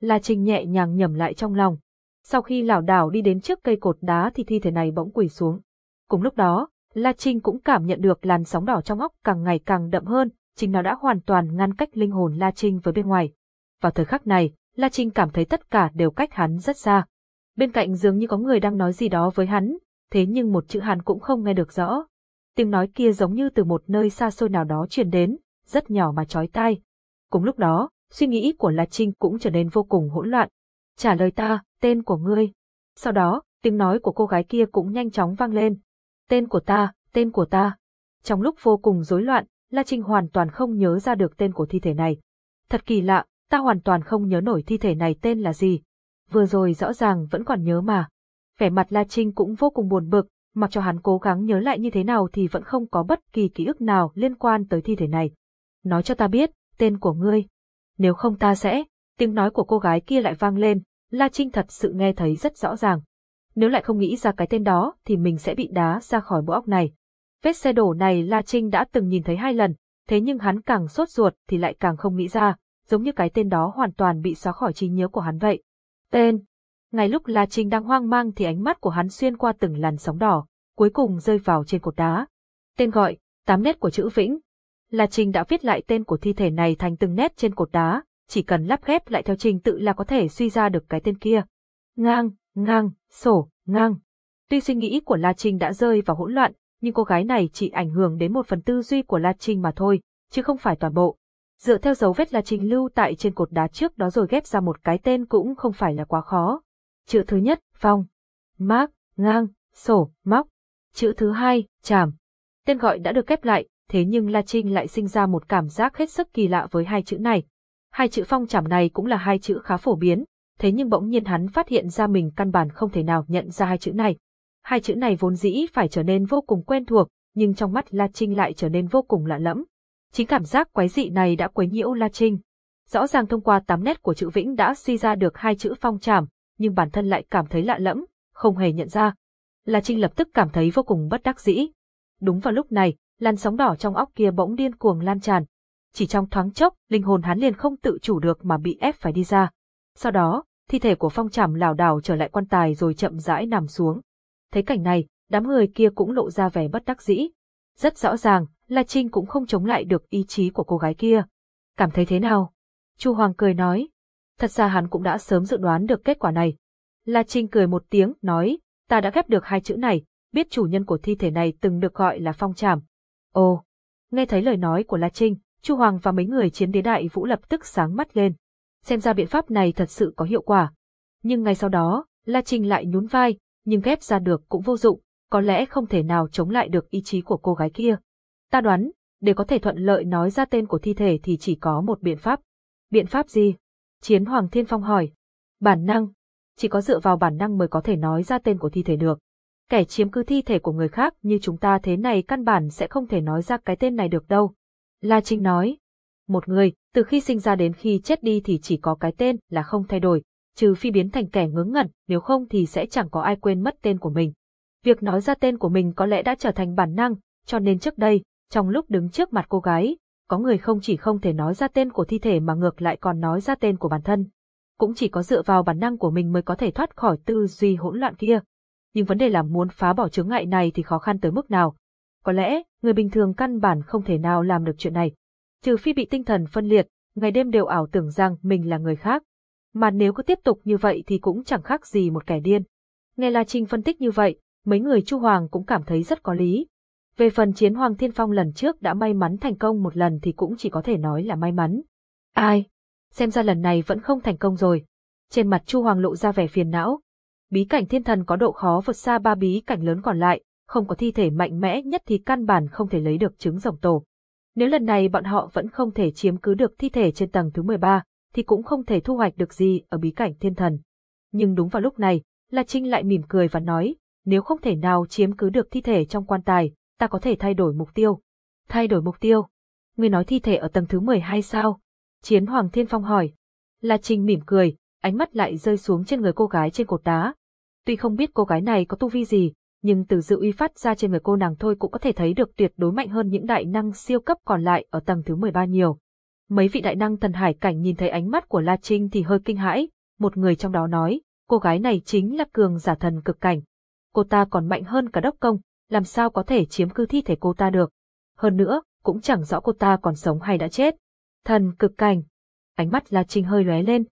La Trinh nhẹ nhàng nhầm lại trong lòng. Sau khi lảo đảo đi đến trước cây cột đá thì thi thể này bỗng quỳ xuống. Cùng lúc đó, La Trinh cũng cảm nhận được làn sóng đỏ trong óc càng ngày càng đậm hơn, chính nó đã hoàn toàn ngăn cách linh hồn La Trinh với bên ngoài. Vào thời khắc này, La Trinh cảm thấy tất cả đều cách hắn rất xa. Bên cạnh dường như có người đang nói gì đó với hắn, thế nhưng một chữ hắn cũng không nghe được rõ. Tiếng nói kia giống như từ một nơi xa xôi nào đó truyền đến, rất nhỏ mà chói tai. Cùng lúc đó, suy nghĩ của La Trinh cũng trở nên vô cùng hỗn loạn. Trả lời ta, tên của ngươi. Sau đó, tiếng nói của cô gái kia cũng nhanh chóng vang lên. Tên của ta, tên của ta. Trong lúc vô cùng rối loạn, La Trinh hoàn toàn không nhớ ra được tên của thi thể này. Thật kỳ lạ, ta hoàn toàn không nhớ nổi thi thể này tên là gì. Vừa rồi rõ ràng vẫn còn nhớ mà. Vẻ mặt La Trinh cũng vô cùng buồn bực, mặc cho hắn cố gắng nhớ lại như thế nào thì vẫn không có bất kỳ ký ức nào liên quan tới thi thể này. Nói cho ta biết, tên của ngươi. Nếu không ta sẽ, tiếng nói của cô gái kia lại vang lên, La Trinh thật sự nghe thấy rất rõ ràng. Nếu lại không nghĩ ra cái tên đó thì mình sẽ bị đá ra khỏi bộ óc này. Vết xe đổ này La Trinh đã từng nhìn thấy hai lần, thế nhưng hắn càng sốt ruột thì lại càng không nghĩ ra, giống như cái tên đó hoàn toàn bị xóa khỏi trí nhớ của hắn vậy. Tên. Ngay lúc La Trinh đang hoang mang thì ánh mắt của hắn xuyên qua từng làn sóng đỏ, cuối cùng rơi vào trên cột đá. Tên gọi, tám nét của chữ Vĩnh. La Trinh đã viết lại tên của thi thể này thành từng nét trên cột đá, chỉ cần lắp ghép lại theo trình tự là có thể suy ra được cái tên kia. Ngang, ngang, sổ, ngang. Tuy suy nghĩ của La Trinh đã rơi vào hỗn loạn, nhưng cô gái này chỉ ảnh hưởng đến một phần tư duy của La Trinh mà thôi, chứ không phải toàn bộ. Dựa theo dấu vết là trình lưu tại trên cột đá trước đó rồi ghép ra một cái tên cũng không phải là quá khó. Chữ thứ nhất, phong. Mác, ngang, sổ, móc. Chữ thứ hai, chàm. Tên gọi đã được ghép lại, thế nhưng La Trinh lại sinh ra một cảm giác hết sức kỳ lạ với hai chữ này. Hai chữ phong chảm này cũng là hai chữ khá phổ biến, thế nhưng bỗng nhiên hắn phát hiện ra mình căn bản không thể nào nhận ra hai chữ này. Hai chữ này vốn dĩ phải trở nên vô cùng quen thuộc, nhưng trong mắt La Trinh lại trở nên vô cùng lạ lẫm. Chính cảm giác quái dị này đã quấy nhiễu La Trinh. Rõ ràng thông qua tám nét của chữ Vĩnh đã suy ra được hai chữ phong trảm, nhưng bản thân lại cảm thấy lạ lẫm, không hề nhận ra. La Trinh lập tức cảm thấy vô cùng bất đắc dĩ. Đúng vào lúc này, làn sóng đỏ trong óc kia bỗng điên cuồng lan tràn. Chỉ trong thoáng chốc, linh hồn hắn liền không tự chủ được mà bị ép phải đi ra. Sau đó, thi thể của phong trảm lảo đảo trở lại quan tài rồi chậm rãi nằm xuống. Thấy cảnh này, đám người kia cũng lộ ra vẻ bất đắc dĩ. Rất rõ ràng, La Trinh cũng không chống lại được ý chí của cô gái kia. Cảm thấy thế nào? Chu Hoàng cười nói. Thật ra hắn cũng đã sớm dự đoán được kết quả này. La Trinh cười một tiếng, nói, ta đã ghép được hai chữ này, biết chủ nhân của thi thể này từng được gọi là phong tràm. Ồ, nghe thấy lời nói của La Trinh, Chu Hoàng và mấy người chiến đế đại vũ lập tức sáng mắt lên. Xem ra biện pháp này thật sự có hiệu quả. Nhưng ngay sau đó, La Trinh lại nhún vai, nhưng ghép ra được cũng vô dụng, có lẽ không thể nào chống lại được ý chí của cô gái kia. Ta đoán, để có thể thuận lợi nói ra tên của thi thể thì chỉ có một biện pháp. Biện pháp gì? Chiến Hoàng Thiên Phong hỏi. Bản năng. Chỉ có dựa vào bản năng mới có thể nói ra tên của thi thể được. Kẻ chiếm cứ thi thể của người khác như chúng ta thế này căn bản sẽ không thể nói ra cái tên này được đâu. La Trinh nói. Một người, từ khi sinh ra đến khi chết đi thì chỉ có cái tên là không thay đổi, trừ phi biến thành kẻ ngớ ngẩn, nếu không thì sẽ chẳng có ai quên mất tên của mình. Việc nói ra tên của mình có lẽ đã trở thành bản năng, cho nên trước đây, trong lúc đứng trước mặt cô gái, có người không chỉ không thể nói ra tên của thi thể mà ngược lại còn nói ra tên của bản thân. Cũng chỉ có dựa vào bản năng của mình mới có thể thoát khỏi tư duy hỗn loạn kia. Nhưng vấn đề là muốn phá bỏ chướng ngại này thì khó khăn tới mức nào. Có lẽ, người bình thường căn bản không thể nào làm được chuyện này. Trừ phi bị tinh thần phân liệt, ngày đêm đều ảo tưởng rằng mình là người khác. Mà nếu cứ tiếp tục như vậy thì cũng chẳng khác gì một kẻ điên. Nghe La Trinh phân tích như vậy, mấy người Chu Hoàng cũng cảm thấy rất có lý, về phần chiến Hoàng Thiên Phong lần trước đã may mắn thành công một lần thì cũng chỉ có thể nói là may mắn. Ai? Xem ra lần này vẫn không thành công rồi. Trên mặt Chu Hoàng lộ ra vẻ phiền não. Bí cảnh thiên thần có độ khó vượt xa ba bí cảnh lớn còn lại, không có thi thể mạnh mẽ nhất thì căn bản không thể lấy được trứng rồng tổ. Nếu lần này bọn họ vẫn không thể chiếm cứ được thi thể trên tầng thứ 13, thì cũng không thể thu hoạch được gì ở bí cảnh thiên thần. Nhưng đúng vào lúc này, La Trinh lại mỉm cười và nói, nếu không thể nào chiếm cứ được thi thể trong quan tài, ta có thể thay đổi mục tiêu. Thay đổi mục tiêu? Ngươi nói thi thể ở tầng thứ 12 sao? Chiến Hoàng Thiên Phong hỏi. La Trinh mỉm cười, ánh mắt lại rơi xuống trên người cô gái trên cột đá. Tuy không biết cô gái này có tu vi gì, nhưng từ dự uy phát ra trên người cô nàng thôi cũng có thể thấy được tuyệt đối mạnh hơn những đại năng siêu cấp còn lại ở tầng thứ 13 nhiều. Mấy vị đại năng thần hải cảnh nhìn thấy ánh mắt của La Trinh thì hơi kinh hãi, một người trong đó nói, cô gái này chính là cường giả thần cực cảnh. Cô ta còn mạnh hơn cả đốc công, làm sao có thể chiếm cư thi thể cô ta được. Hơn nữa, cũng chẳng rõ cô ta còn sống hay đã chết. Thần cực cảnh. Ánh mắt La Trinh hơi lóe lên.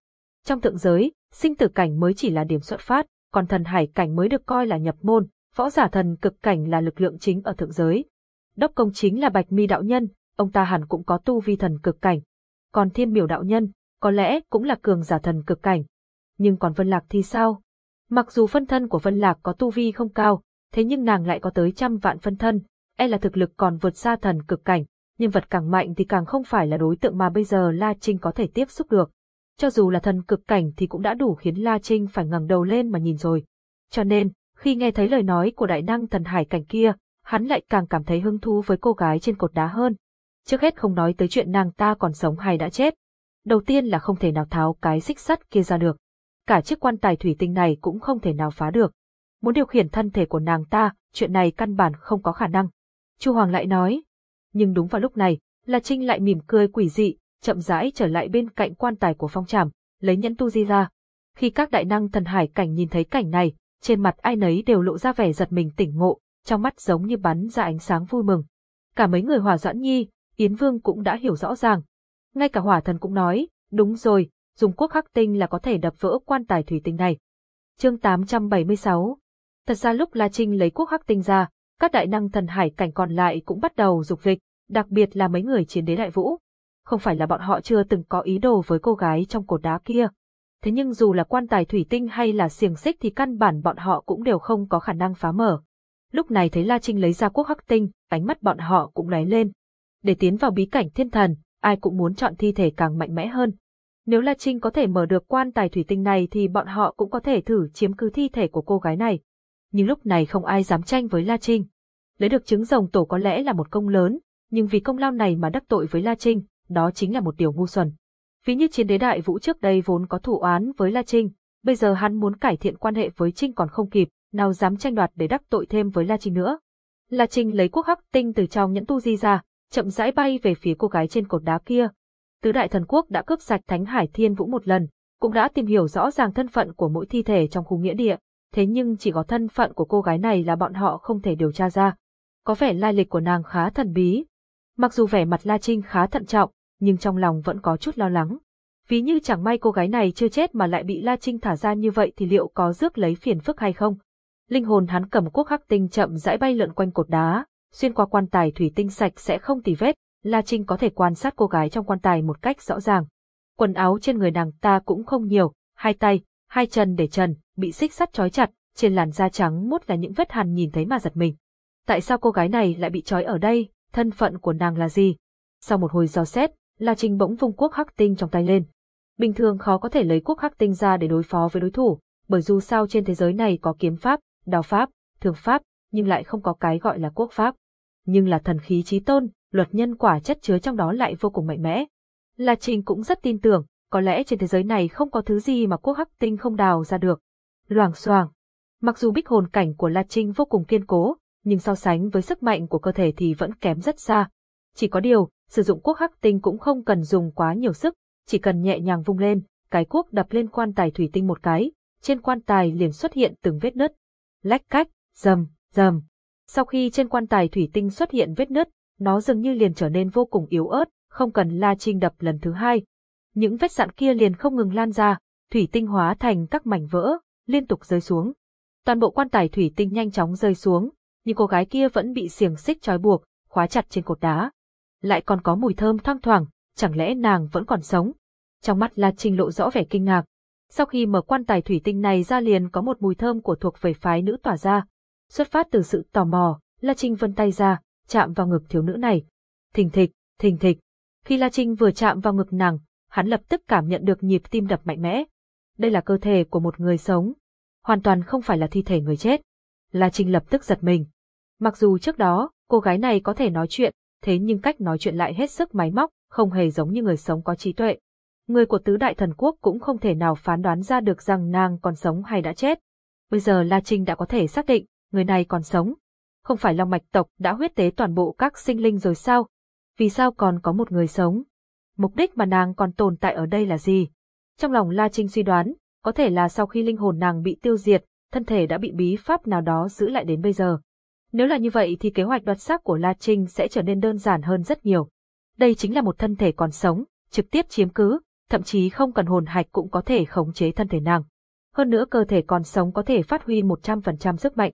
Trong thượng giới, sinh tử cảnh mới chỉ là điểm xuất phát, còn thần hải cảnh mới được coi là nhập môn, võ giả thần cực cảnh là lực lượng chính ở thượng giới. Đốc công chính là Bạch Mi đạo nhân, ông ta hẳn cũng có tu vi thần cực cảnh. Còn Thiên Miểu đạo nhân, có lẽ cũng là cường giả thần cực cảnh. Nhưng còn Vân Lạc thì sao? Mặc dù phân thân của Vân Lạc có tu vi không cao, thế nhưng nàng lại có tới trăm vạn phân thân, e là thực lực còn vượt xa thần cực cảnh, nhân vật càng mạnh thì càng không phải là đối tượng mà bây giờ La Trinh có thể tiếp xúc được. Cho dù là thần cực cảnh thì cũng đã đủ khiến La Trinh phải ngẩng đầu lên mà nhìn rồi. Cho nên, khi nghe thấy lời nói của đại năng thần hải cảnh kia, hắn lại càng cảm thấy hứng thú với cô gái trên cột đá hơn. Trước hết không nói tới chuyện nàng ta còn sống hay đã chết. Đầu tiên là không thể nào tháo cái xích sắt kia ra được. Cả chiếc quan tài thủy tinh này cũng không thể nào phá được muốn điều khiển thân thể của nàng ta, chuyện này căn bản không có khả năng. Chu Hoàng lại nói. Nhưng đúng vào lúc này, La Trinh lại mỉm cười quỷ dị, chậm rãi trở lại bên cạnh quan tài của phong trảm, lấy nhẫn tu di ra. Khi các đại năng thần hải cảnh nhìn thấy cảnh này, trên mặt ai nấy đều lộ ra vẻ giật mình tỉnh ngộ, trong mắt giống như bắn ra ánh sáng vui mừng. Cả mấy người hòa doãn nhi, Yến Vương cũng đã hiểu rõ ràng. Ngay cả hỏa thần cũng nói, đúng rồi, dùng quốc khắc tinh là có thể đập vỡ quan tài thủy tinh này. Chương 876 Thật ra lúc La Trinh lấy quốc hắc tinh ra, các đại năng thần hải cảnh còn lại cũng bắt đầu dục dịch, đặc biệt là mấy người chiến đế đại vũ. Không phải là bọn họ chưa từng có ý đồ với cô gái trong cột đá kia. Thế nhưng dù là quan tài thủy tinh hay là xiềng xích thì căn bản bọn họ cũng đều không có khả năng phá mở. Lúc này thấy La Trinh lấy ra quốc hắc tinh, ánh mắt bọn họ cũng lóe lên. Để tiến vào bí cảnh thiên thần, ai cũng muốn chọn thi thể càng mạnh mẽ hơn. Nếu La Trinh có thể mở được quan tài thủy tinh này thì bọn họ cũng có thể thử chiếm cứ thi thể của cô gái này nhưng lúc này không ai dám tranh với La Trinh. Lấy được trứng rồng tổ có lẽ là một công lớn, nhưng vì công lao này mà đắc tội với La Trinh, đó chính là một điều ngu xuẩn. Ví như chiến đế đại vũ trước đây vốn có thủ oán với La Trinh, bây giờ hắn muốn cải thiện quan hệ với Trinh còn không kịp, nào dám tranh đoạt để đắc tội thêm với La Trinh nữa. La Trinh lấy quốc hắc tinh từ trong nhẫn tu di ra, chậm rãi bay về phía cô gái trên cột đá kia. Tứ đại thần quốc đã cướp sạch Thánh Hải Thiên Vũ một lần, cũng đã tìm hiểu rõ ràng thân phận của mỗi thi thể trong khu nghĩa địa, thế nhưng chỉ có thân phận của cô gái này là bọn họ không thể điều tra ra. Có vẻ lai lịch của nàng khá thần bí. Mặc dù vẻ mặt La Trinh khá thận trọng, nhưng trong lòng vẫn có chút lo lắng. Ví như chẳng may cô gái này chưa chết mà lại bị La Trinh thả ra như vậy thì liệu có rước lấy phiền phức hay không? Linh hồn hắn cầm quốc hắc tinh chậm rãi bay lượn quanh cột đá, xuyên qua quan tài thủy tinh sạch sẽ không tì vết, La Trinh có thể quan sát cô gái trong quan tài một cách rõ ràng. Quần áo trên người nàng ta cũng không nhiều, hai tay, hai chân để trần, bị xích sắt trói chặt, trên làn da trắng mốt là những vết hằn nhìn thấy mà giật mình. Tại sao cô gái này lại bị trói ở đây, thân phận của nàng là gì? Sau một hồi dò xét, La Trinh bỗng vung quốc hắc tinh trong tay lên. Bình thường khó có thể lấy quốc hắc tinh ra để đối phó với đối thủ, bởi dù sao trên thế giới này có kiếm pháp, đào pháp, thường pháp, nhưng lại không có cái gọi là quốc pháp. Nhưng là thần khí chí tôn, luật nhân quả chất chứa trong đó lại vô cùng mạnh mẽ. La Trinh cũng rất tin tưởng, có lẽ trên thế giới này không có thứ gì mà quốc hắc tinh không đào ra được. Loảng xoảng. Mặc dù bích hồn cảnh của La Trinh vô cùng kiên cố, nhưng so sánh với sức mạnh của cơ thể thì vẫn kém rất xa. Chỉ có điều, sử dụng quốc hắc tinh cũng không cần dùng quá nhiều sức, chỉ cần nhẹ nhàng vung lên, cái cuốc đập lên quan tài thủy tinh một cái, trên quan tài liền xuất hiện từng vết nứt. Lách cách, dầm, dầm. Sau khi trên quan tài thủy tinh xuất hiện vết nứt, nó dường như liền trở nên vô cùng yếu ớt, không cần La Trinh đập lần thứ hai. Những vết sạn kia liền không ngừng lan ra, thủy tinh hóa thành các mảnh vỡ, liên tục rơi xuống. Toàn bộ quan tài thủy tinh nhanh chóng rơi xuống, nhưng cô gái kia vẫn bị xiềng xích trói buộc, khóa chặt trên cột đá. Lại còn có mùi thơm thoang thoảng, chẳng lẽ nàng vẫn còn sống? Trong mắt La Trinh lộ rõ vẻ kinh ngạc. Sau khi mở quan tài thủy tinh này ra liền có một mùi thơm của thuộc về phái nữ tỏa ra. Xuất phát từ sự tò mò, La Trinh vân tay ra, chạm vào ngực thiếu nữ này. Thình thịch, thình thịch. Khi La Trinh vừa chạm vào ngực nàng, hắn lập tức cảm nhận được nhịp tim đập mạnh mẽ. Đây là cơ thể của một người sống, hoàn toàn không phải là thi thể người chết. La Trinh lập tức giật mình. Mặc dù trước đó, cô gái này có thể nói chuyện, thế nhưng cách nói chuyện lại hết sức máy móc, không hề giống như người sống có trí tuệ. Người của tứ đại thần quốc cũng không thể nào phán đoán ra được rằng nàng còn sống hay đã chết. Bây giờ La Trinh đã có thể xác định, người này còn sống. Không phải Long Mạch tộc đã huyết tế toàn bộ các sinh linh rồi sao? Vì sao còn có một người sống? Mục đích mà nàng còn tồn tại ở đây là gì? Trong lòng La Trinh suy đoán, có thể là sau khi linh hồn nàng bị tiêu diệt, thân thể đã bị bí pháp nào đó giữ lại đến bây giờ. Nếu là như vậy thì kế hoạch đoạt xác của La Trinh sẽ trở nên đơn giản hơn rất nhiều. Đây chính là một thân thể còn sống, trực tiếp chiếm cứ, thậm chí không cần hồn hạch cũng có thể khống chế thân thể nàng. Hơn nữa cơ thể còn sống có thể phát huy 100% sức mạnh.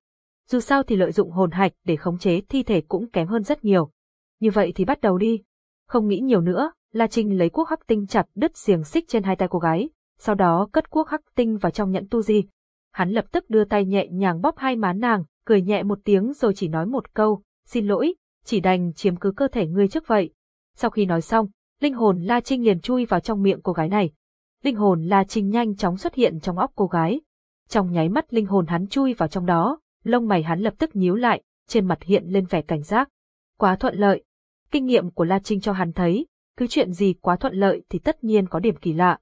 Dù sao thì lợi dụng hồn hạch để khống chế thi thể cũng kém hơn rất nhiều. Như vậy thì bắt đầu đi. Không nghĩ nhiều nữa, La Trinh lấy cuốc hắc tinh chặt đứt xiềng xích trên hai tay cô gái, sau đó cất cuốc hắc tinh vào trong nhẫn tu di. Hắn lập tức đưa tay nhẹ nhàng bóp hai má nàng, cười nhẹ một tiếng rồi chỉ nói một câu, xin lỗi, chỉ đành chiếm cứ cơ thể ngươi trước vậy. Sau khi nói xong, linh hồn La Trinh liền chui vào trong miệng cô gái này. Linh hồn La Trinh nhanh chóng xuất hiện trong óc cô gái. Trong nháy mắt linh hồn hắn chui vào trong đó, lông mày hắn lập tức nhíu lại, trên mặt hiện lên vẻ cảnh giác. Quá thuận lợi. Kinh nghiệm của La Trinh cho hắn thấy, cứ chuyện gì quá thuận lợi thì tất nhiên có điểm kỳ lạ.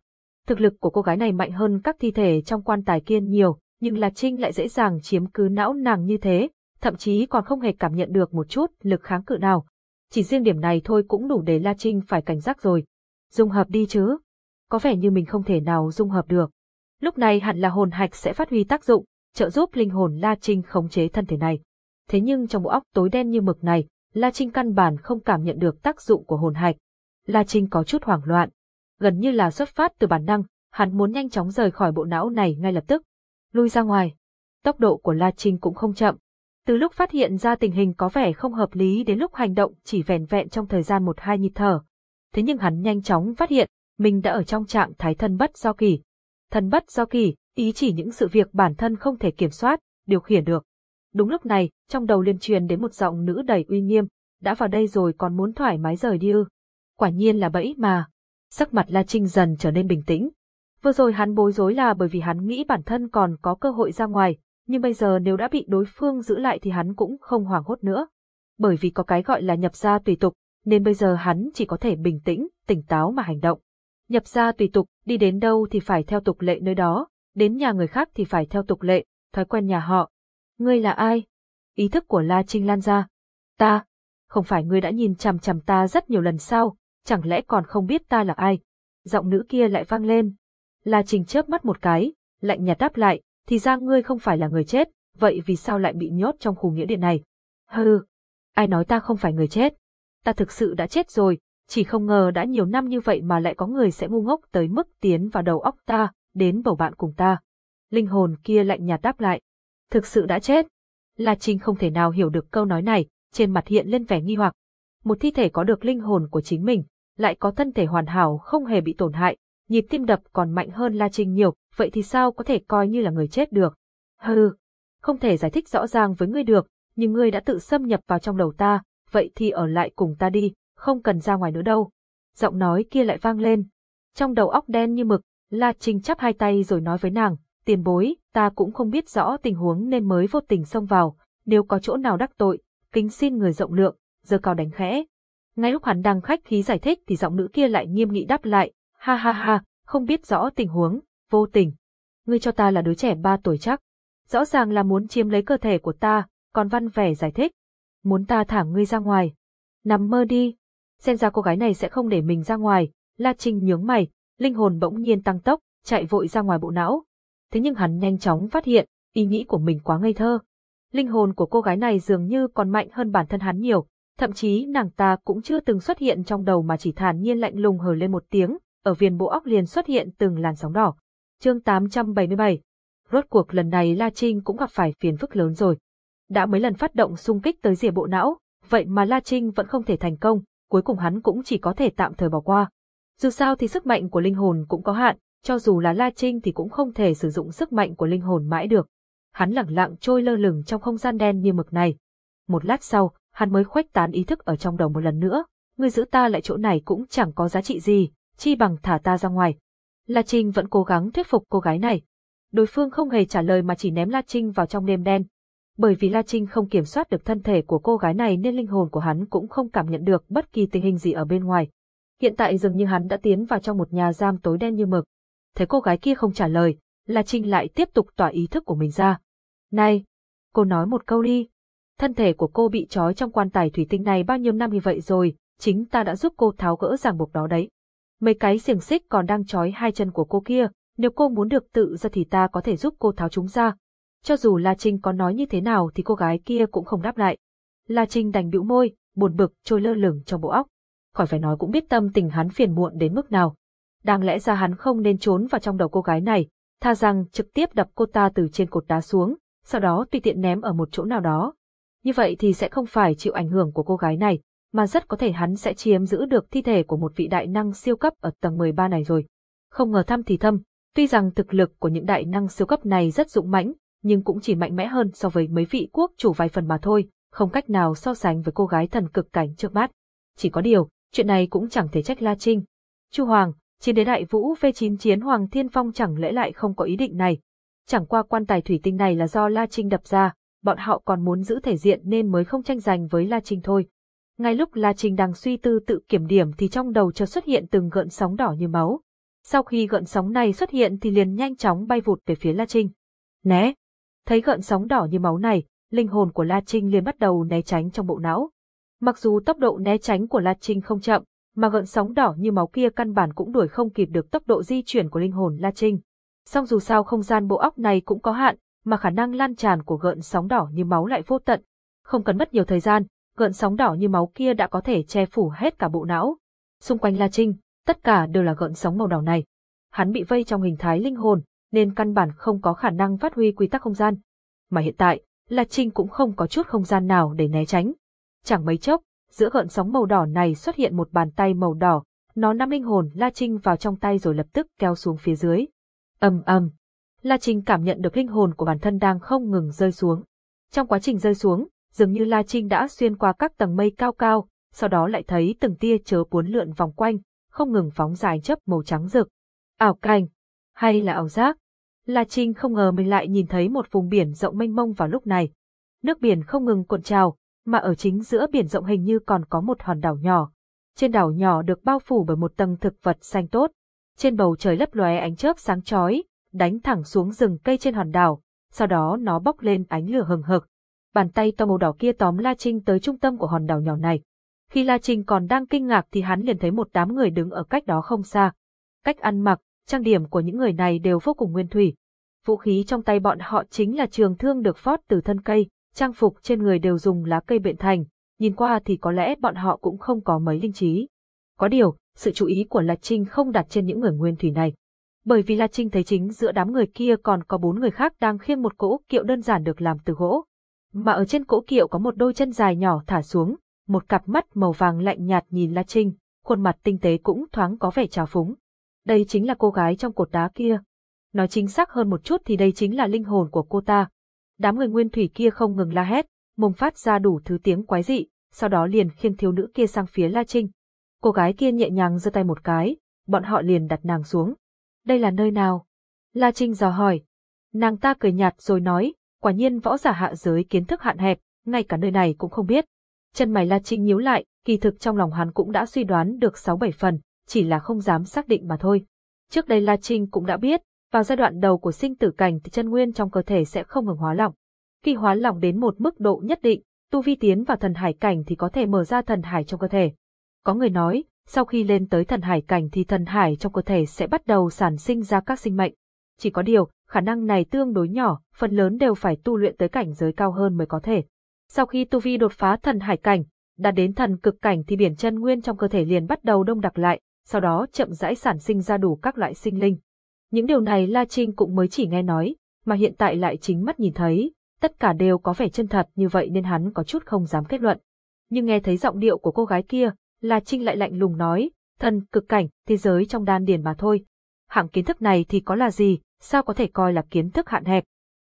Thực lực của cô gái này mạnh hơn các thi thể trong quan tài kiên nhiều, nhưng La Trinh lại dễ dàng chiếm cứ não nàng như thế, thậm chí còn không hề cảm nhận được một chút lực kháng cự nào. Chỉ riêng điểm này thôi cũng đủ để La Trinh phải cảnh giác rồi. Dung hợp đi chứ. Có vẻ như mình không thể nào dung hợp được. Lúc này hẳn là hồn hạch sẽ phát huy tác dụng, trợ giúp linh hồn La Trinh khống chế thân thể này. Thế nhưng trong bộ óc tối đen như mực này, La Trinh căn bản không cảm nhận được tác dụng của hồn hạch. La Trinh có chút hoảng loạn. Gần như là xuất phát từ bản năng, hắn muốn nhanh chóng rời khỏi bộ não này ngay lập tức lui ra ngoài. Tốc độ của La Trinh cũng không chậm. Từ lúc phát hiện ra tình hình có vẻ không hợp lý đến lúc hành động chỉ vẻn vẹn trong thời gian một hai nhịp thở. Thế nhưng hắn nhanh chóng phát hiện, mình đã ở trong trạng thái thân bất do kỳ. Thân bất do kỳ, ý chỉ những sự việc bản thân không thể kiểm soát, điều khiển được. Đúng lúc này, trong đầu liên truyền đến một giọng nữ đầy uy nghiêm, đã vào đây rồi còn muốn thoải mái rời đi ư. Quả nhiên là bẫy mà. Sắc mặt La Trinh dần trở nên bình tĩnh, Vừa rồi hắn bối rối là bởi vì hắn nghĩ bản thân còn có cơ hội ra ngoài, nhưng bây giờ nếu đã bị đối phương giữ lại thì hắn cũng không hoảng hốt nữa. Bởi vì có cái gọi là nhập gia tùy tục, nên bây giờ hắn chỉ có thể bình tĩnh, tỉnh táo mà hành động. Nhập gia tùy tục, đi đến đâu thì phải theo tục lệ nơi đó, đến nhà người khác thì phải theo tục lệ, thói quen nhà họ. Ngươi là ai? Ý thức của La Trinh lan ra. Ta, không phải ngươi đã nhìn chằm chằm ta rất nhiều lần sao, chẳng lẽ còn không biết ta là ai? Giọng nữ kia lại vang lên. La trình chớp mắt một cái, lạnh nhạt đáp lại, thì ra ngươi không phải là người chết, vậy vì sao lại bị nhốt trong khu nghĩa điện này? Hừ, ai nói ta không phải người chết? Ta thực sự đã chết rồi, chỉ không ngờ đã nhiều năm như vậy mà lại có người sẽ ngu ngốc tới mức tiến vào đầu óc ta, đến bầu bạn cùng ta. Linh hồn kia lạnh nhạt đáp lại. Thực sự đã chết. La Trinh không thể nào hiểu được câu nói này, trên mặt hiện lên vẻ nghi hoặc. Một thi thể có được linh hồn của chính mình, lại có thân thể hoàn hảo không hề bị tổn hại, nhịp tim đập còn mạnh hơn La Trinh nhiều, vậy thì sao có thể coi như là người chết được? Hừ, không thể giải thích rõ ràng với ngươi được, nhưng ngươi đã tự xâm nhập vào trong đầu ta, vậy thì ở lại cùng ta đi, không cần ra ngoài nữa đâu. Giọng nói kia lại vang lên. Trong đầu óc đen như mực, La Trinh chắp hai tay rồi nói với nàng, tiền bối, ta cũng không biết rõ tình huống nên mới vô tình xông vào, nếu có chỗ nào đắc tội, kính xin người rộng lượng, giờ cao đánh khẽ. Ngay lúc hắn đang khách khí giải thích thì giọng nữ kia lại nghiêm nghị đáp lại, ha ha ha, không biết rõ tình huống, vô tình. Ngươi cho ta là đứa trẻ ba tuổi chắc. Rõ ràng là muốn chiếm lấy cơ thể của ta, còn văn vẻ giải thích. Muốn ta thả ngươi ra ngoài. Nằm mơ đi. Xem ra cô gái này sẽ không để mình ra ngoài. La Trinh nhướng mày, linh hồn bỗng nhiên tăng tốc, chạy vội ra ngoài bộ não. Thế nhưng hắn nhanh chóng phát hiện, ý nghĩ của mình quá ngây thơ. Linh hồn của cô gái này dường như còn mạnh hơn bản thân hắn nhiều, thậm chí nàng ta cũng chưa từng xuất hiện trong đầu mà chỉ thản nhiên lạnh lùng hờ lên một tiếng, ở viền bộ óc liền xuất hiện từng làn sóng đỏ. Chương 877 Rốt cuộc lần này La Trinh cũng gặp phải phiền phức lớn rồi. Đã mấy lần phát động xung kích tới rìa bộ não, vậy mà La Trinh vẫn không thể thành công, cuối cùng hắn cũng chỉ có thể tạm thời bỏ qua. Dù sao thì sức mạnh của linh hồn cũng có hạn, cho dù là La Trinh thì cũng không thể sử dụng sức mạnh của linh hồn mãi được. Hắn lẳng lặng trôi lơ lửng trong không gian đen như mực này. Một lát sau, hắn mới khuếch tán ý thức ở trong đầu một lần nữa. Ngươi giữ ta lại chỗ này cũng chẳng có giá trị gì, chi bằng thả ta ra ngoài. La Trinh vẫn cố gắng thuyết phục cô gái này. Đối phương không hề trả lời mà chỉ ném La Trinh vào trong đêm đen. Bởi vì La Trinh không kiểm soát được thân thể của cô gái này nên linh hồn của hắn cũng không cảm nhận được bất kỳ tình hình gì ở bên ngoài. Hiện tại dường như hắn đã tiến vào trong một nhà giam tối đen như mực. Thấy cô gái kia không trả lời, La Trinh lại tiếp tục tỏa ý thức của mình ra. Này, cô nói một câu đi. Thân thể của cô bị trói trong quan tài thủy tinh này bao nhiêu năm như vậy rồi, chính ta đã giúp cô tháo gỡ ràng buộc đó đấy. Mấy cái xiềng xích còn đang trói hai chân của cô kia, nếu cô muốn được tự do thì ta có thể giúp cô tháo chúng ra. Cho dù La Trinh có nói như thế nào thì cô gái kia cũng không đáp lại. La Trinh đành bĩu môi, buồn bực trôi lơ lửng trong bộ óc. Khỏi phải nói cũng biết tâm tình hắn phiền muộn đến mức nào. Đáng lẽ ra hắn không nên trốn vào trong đầu cô gái này, tha rằng trực tiếp đập cô ta từ trên cột đá xuống, sau đó tùy tiện ném ở một chỗ nào đó. Như vậy thì sẽ không phải chịu ảnh hưởng của cô gái này, mà rất có thể hắn sẽ chiếm giữ được thi thể của một vị đại năng siêu cấp ở tầng 13 này rồi. Không ngờ thăm thì thâm, tuy rằng thực lực của những đại năng siêu cấp này rất dũng mãnh, nhưng cũng chỉ mạnh mẽ hơn so với mấy vị quốc chủ vài phần mà thôi, không cách nào so sánh với cô gái thần cực cảnh trước mắt. Chỉ có điều, chuyện này cũng chẳng thể trách La Trinh. Chu Hoàng, chiến đế đại vũ V9 chiến Hoàng Thiên Phong chẳng lẽ lại không có ý định này. Chẳng qua quan tài thủy tinh này là do La Trinh đập ra, bọn họ còn muốn giữ thể diện nên mới không tranh giành với La Trinh thôi. Ngay lúc La Trinh đang suy tư tự kiểm điểm thì trong đầu chợt xuất hiện từng gợn sóng đỏ như máu. Sau khi gợn sóng này xuất hiện thì liền nhanh chóng bay vụt về phía La Trinh. Né! Thấy gợn sóng đỏ như máu này, linh hồn của La Trinh liền bắt đầu né tránh trong bộ não. Mặc dù tốc độ né tránh của La Trinh không chậm, mà gợn sóng đỏ như máu kia căn bản cũng đuổi không kịp được tốc độ di chuyển của linh hồn La Trinh. Song dù sao không gian bộ óc này cũng có hạn, mà khả năng lan tràn của gợn sóng đỏ như máu lại vô tận. Không cần mất nhiều thời gian, gợn sóng đỏ như máu kia đã có thể che phủ hết cả bộ não. Xung quanh La Trinh, tất cả đều là gợn sóng màu đỏ này. Hắn bị vây trong hình thái linh hồn, nên căn bản không có khả năng phát huy quy tắc không gian. Mà hiện tại, La Trinh cũng không có chút không gian nào để né tránh. Chẳng mấy chốc, giữa gợn sóng màu đỏ này xuất hiện một bàn tay màu đỏ, nó nắm linh hồn La Trinh vào trong tay rồi lập tức kéo xuống phía dưới. ầm ầm, La Trinh cảm nhận được linh hồn của bản thân đang không ngừng rơi xuống. Trong quá trình rơi xuống, dường như La Trinh đã xuyên qua các tầng mây cao cao, sau đó lại thấy từng tia chớ cuốn lượn vòng quanh, không ngừng phóng dài chớp màu trắng rực. Ảo cảnh, hay là ảo giác? La Trinh không ngờ mình lại nhìn thấy một vùng biển rộng mênh mông vào lúc này. Nước biển không ngừng cuộn trào, mà ở chính giữa biển rộng hình như còn có một hòn đảo nhỏ. Trên đảo nhỏ được bao phủ bởi một tầng thực vật xanh tốt. trên bầu trời lấp lóe ánh chớp sáng chói, đánh thẳng xuống rừng cây trên hòn đảo, sau đó nó bốc lên ánh lửa hừng hực. Bàn tay to màu đỏ kia tóm La Trinh tới trung tâm của hòn đảo nhỏ này. Khi La Trinh còn đang kinh ngạc thì hắn liền thấy một đám người đứng ở cách đó không xa. Cách ăn mặc, trang điểm của những người này đều vô cùng nguyên thủy. Vũ khí trong tay bọn họ chính là trường thương được phót từ thân cây, trang phục trên người đều dùng lá cây biện thành, nhìn qua thì có lẽ bọn họ cũng không có mấy linh trí. Có điều, sự chú ý của La Trinh không đặt trên những người nguyên thủy này. Bởi vì La Trinh thấy chính giữa đám người kia còn có bốn người khác đang khiêng một cỗ kiệu đơn giản được làm từ gỗ. Mà ở trên cỗ kiệu có một đôi chân dài nhỏ thả xuống, một cặp mắt màu vàng lạnh nhạt nhìn La Trinh, khuôn mặt tinh tế cũng thoáng có vẻ trào phúng. Đây chính là cô gái trong cột đá kia. Nói chính xác hơn một chút thì đây chính là linh hồn của cô ta. Đám người nguyên thủy kia không ngừng la hét, mồm phát ra đủ thứ tiếng quái dị, sau đó liền khiêng thiếu nữ kia sang phía La Trinh. Cô gái kia nhẹ nhàng giơ tay một cái, bọn họ liền đặt nàng xuống. Đây là nơi nào? La Trinh dò hỏi. Nàng ta cười nhạt rồi nói, quả nhiên võ giả hạ giới kiến thức hạn hẹp, ngay cả nơi này cũng không biết. Chân mày La Trinh nhíu lại, kỳ thực trong lòng hắn cũng đã suy đoán được 6-7 phần, chỉ là không dám xác định mà thôi. Trước đây La Trinh cũng đã biết, vào giai đoạn đầu của sinh tử cảnh thì chân nguyên trong cơ thể sẽ không ngừng hóa lỏng. Khi hóa lỏng đến một mức độ nhất định, tu vi tiến vào thần hải cảnh thì có thể mở ra thần hải trong cơ thể. Có người nói, sau khi lên tới thần hải cảnh thì thần hải trong cơ thể sẽ bắt đầu sản sinh ra các sinh mệnh. Chỉ có điều, khả năng này tương đối nhỏ, phần lớn đều phải tu luyện tới cảnh giới cao hơn mới có thể. Sau khi tu vi đột phá thần hải cảnh, đạt đến thần cực cảnh thì biển chân nguyên trong cơ thể liền bắt đầu đông đặc lại, sau đó chậm rãi sản sinh ra đủ các loại sinh linh. Những điều này La Trinh cũng mới chỉ nghe nói, mà hiện tại lại chính mắt nhìn thấy, tất cả đều có vẻ chân thật như vậy nên hắn có chút không dám kết luận. Nhưng nghe thấy giọng điệu của cô gái kia, La Trinh lại lạnh lùng nói, thần cực cảnh, thế giới trong đan điền mà thôi. Hạng kiến thức này thì có là gì, sao có thể coi là kiến thức hạn hẹp.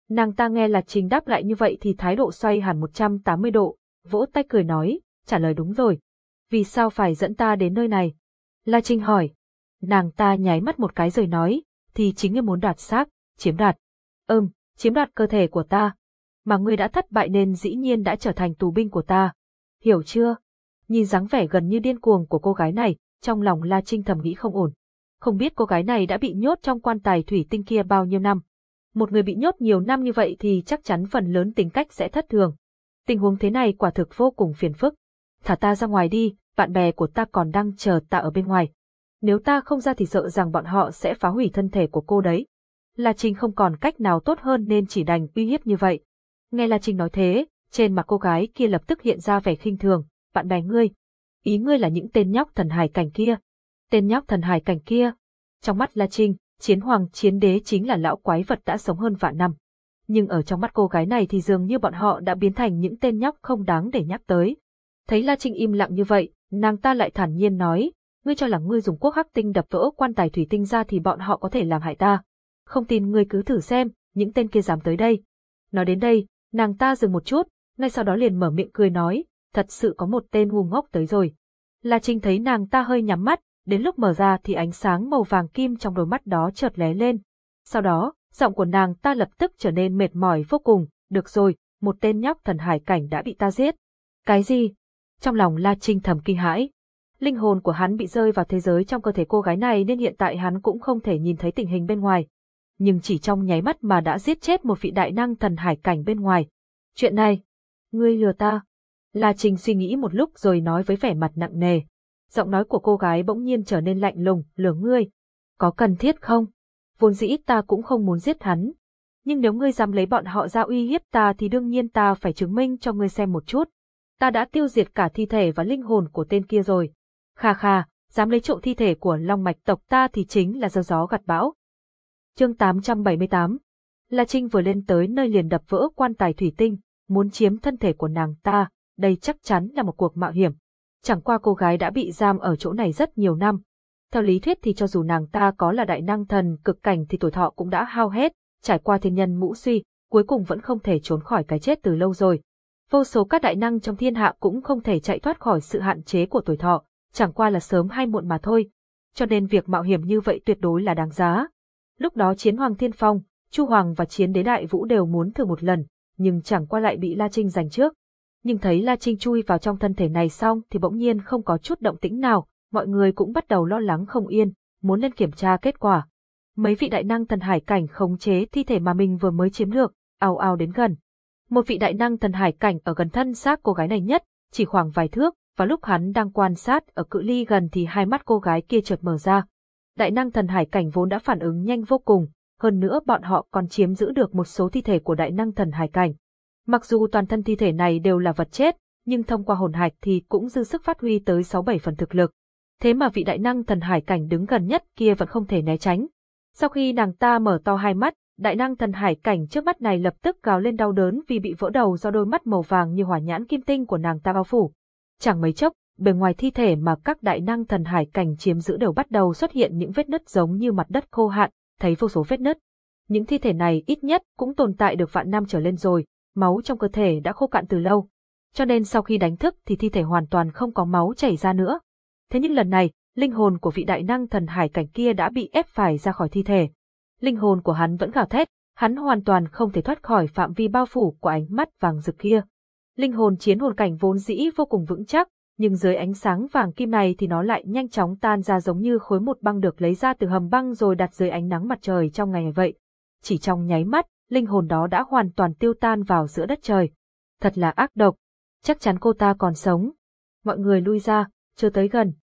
Nàng ta nghe La Trinh đáp lại như vậy thì thái độ xoay hẳn 180 độ, vỗ tay cười nói, trả lời đúng rồi. Vì sao phải dẫn ta đến nơi này? La Trinh hỏi. Nàng ta nháy mắt một cái rồi nói, thì chính là muốn đoạt xác, chiếm đoạt. Ừm, chiếm đoạt cơ thể của ta. Mà ngươi đã thất bại nên dĩ nhiên đã trở thành tù binh của ta. Hiểu chưa? Nhìn dáng vẻ gần như điên cuồng của cô gái này, trong lòng La Trinh thầm nghĩ không ổn. Không biết cô gái này đã bị nhốt trong quan tài thủy tinh kia bao nhiêu năm. Một người bị nhốt nhiều năm như vậy thì chắc chắn phần lớn tính cách sẽ thất thường. Tình huống thế này quả thực vô cùng phiền phức. Thả ta ra ngoài đi, bạn bè của ta còn đang chờ ta ở bên ngoài. Nếu ta không ra thì sợ rằng bọn họ sẽ phá hủy thân thể của cô đấy. La Trinh không còn cách nào tốt hơn nên chỉ đành uy hiếp như vậy. Nghe La Trinh nói thế, trên mặt cô gái kia lập tức hiện ra vẻ khinh thường, bạn bè ngươi. Ý ngươi là những tên nhóc thần hải cảnh kia. Tên nhóc thần hải cảnh kia. Trong mắt La Trinh, chiến hoàng chiến đế chính là lão quái vật đã sống hơn vạn năm. Nhưng ở trong mắt cô gái này thì dường như bọn họ đã biến thành những tên nhóc không đáng để nhắc tới. Thấy La Trinh im lặng như vậy, nàng ta lại thản nhiên nói, ngươi cho là ngươi dùng quốc hắc tinh đập vỡ quan tài thủy tinh ra thì bọn họ có thể làm hại ta. Không tin ngươi cứ thử xem, những tên kia dám tới đây. Nói đến đây, nàng ta dừng một chút, ngay sau đó liền mở miệng cười nói, thật sự có một tên ngu ngốc tới rồi. La Trinh thấy nàng ta hơi nhắm mắt, đến lúc mở ra thì ánh sáng màu vàng kim trong đôi mắt đó chợt lé lên. Sau đó, giọng của nàng ta lập tức trở nên mệt mỏi vô cùng, được rồi, một tên nhóc thần hải cảnh đã bị ta giết. Cái gì? Trong lòng La Trinh thầm kinh hãi. Linh hồn của hắn bị rơi vào thế giới trong cơ thể cô gái này nên hiện tại hắn cũng không thể nhìn thấy tình hình bên ngoài. Nhưng chỉ trong nháy mắt mà đã giết chết một vị đại năng thần hải cảnh bên ngoài. Chuyện này, ngươi lừa ta. La Trinh suy nghĩ một lúc rồi nói với vẻ mặt nặng nề. Giọng nói của cô gái bỗng nhiên trở nên lạnh lùng, lửa ngươi. Có cần thiết không? Vốn dĩ ta cũng không muốn giết hắn. Nhưng nếu ngươi dám lấy bọn họ ra uy hiếp ta thì đương nhiên ta phải chứng minh cho ngươi xem một chút. Ta đã tiêu diệt cả thi thể và linh hồn của tên kia rồi. Kha kha, dám lấy trộm thi thể của Long Mạch tộc ta thì chính là gieo gió gặt bão. Chương 878 La Trinh vừa lên tới nơi liền đập vỡ quan tài thủy tinh, muốn chiếm thân thể của nàng ta, đây chắc chắn là một cuộc mạo hiểm. Chẳng qua cô gái đã bị giam ở chỗ này rất nhiều năm. Theo lý thuyết thì cho dù nàng ta có là đại năng thần cực cảnh thì tuổi thọ cũng đã hao hết, trải qua thiên nhân mũ suy, cuối cùng vẫn không thể trốn khỏi cái chết từ lâu rồi. Vô số các đại năng trong thiên hạ cũng không thể chạy thoát khỏi sự hạn chế của tuổi thọ, chẳng qua là sớm hay muộn mà thôi. Cho nên việc mạo hiểm như vậy tuyệt đối là đáng giá. Lúc đó chiến hoàng thiên phong, Chu Hoàng và chiến đế đại vũ đều muốn thử một lần, nhưng chẳng qua lại bị La Trinh giành trước. Nhưng thấy La Trinh chui vào trong thân thể này xong thì bỗng nhiên không có chút động tĩnh nào, mọi người cũng bắt đầu lo lắng không yên, muốn lên kiểm tra kết quả. Mấy vị đại năng thần hải cảnh khống chế thi thể mà mình vừa mới chiếm được, ao ao đến gần. Một vị đại năng thần hải cảnh ở gần thân xác cô gái này nhất, chỉ khoảng vài thước, và lúc hắn đang quan sát ở cự ly gần thì hai mắt cô gái kia chợt mở ra. Đại năng thần hải cảnh vốn đã phản ứng nhanh vô cùng, hơn nữa bọn họ còn chiếm giữ được một số thi thể của đại năng thần hải cảnh. Mặc dù toàn thân thi thể này đều là vật chết, nhưng thông qua hồn hạch thì cũng dư sức phát huy tới 6-7 phần thực lực. Thế mà vị đại năng thần hải cảnh đứng gần nhất kia vẫn không thể né tránh. Sau khi nàng ta mở to hai mắt, đại năng thần hải cảnh trước mắt này lập tức gào lên đau đớn vì bị vỡ đầu do đôi mắt màu vàng như hỏa nhãn kim tinh của nàng ta bao phủ. Chẳng mấy chốc, bề ngoài thi thể mà các đại năng thần hải cảnh chiếm giữ đều bắt đầu xuất hiện những vết nứt giống như mặt đất khô hạn, thấy vô số vết nứt. Những thi thể này ít nhất cũng tồn tại được vạn năm trở lên rồi, máu trong cơ thể đã khô cạn từ lâu. Cho nên sau khi đánh thức thì thi thể hoàn toàn không có máu chảy ra nữa. Thế nhưng lần này, linh hồn của vị đại năng thần hải cảnh kia đã bị ép phải ra khỏi thi thể. Linh hồn của hắn vẫn gào thét, hắn hoàn toàn không thể thoát khỏi phạm vi bao phủ của ánh mắt vàng rực kia. Linh hồn chiến hồn cảnh vốn dĩ vô cùng vững chắc, nhưng dưới ánh sáng vàng kim này thì nó lại nhanh chóng tan ra giống như khối một băng được lấy ra từ hầm băng rồi đặt dưới ánh nắng mặt trời trong ngày vậy. Chỉ trong nháy mắt, linh hồn đó đã hoàn toàn tiêu tan vào giữa đất trời. Thật là ác độc. Chắc chắn cô ta còn sống. Mọi người lui ra, chưa tới gần.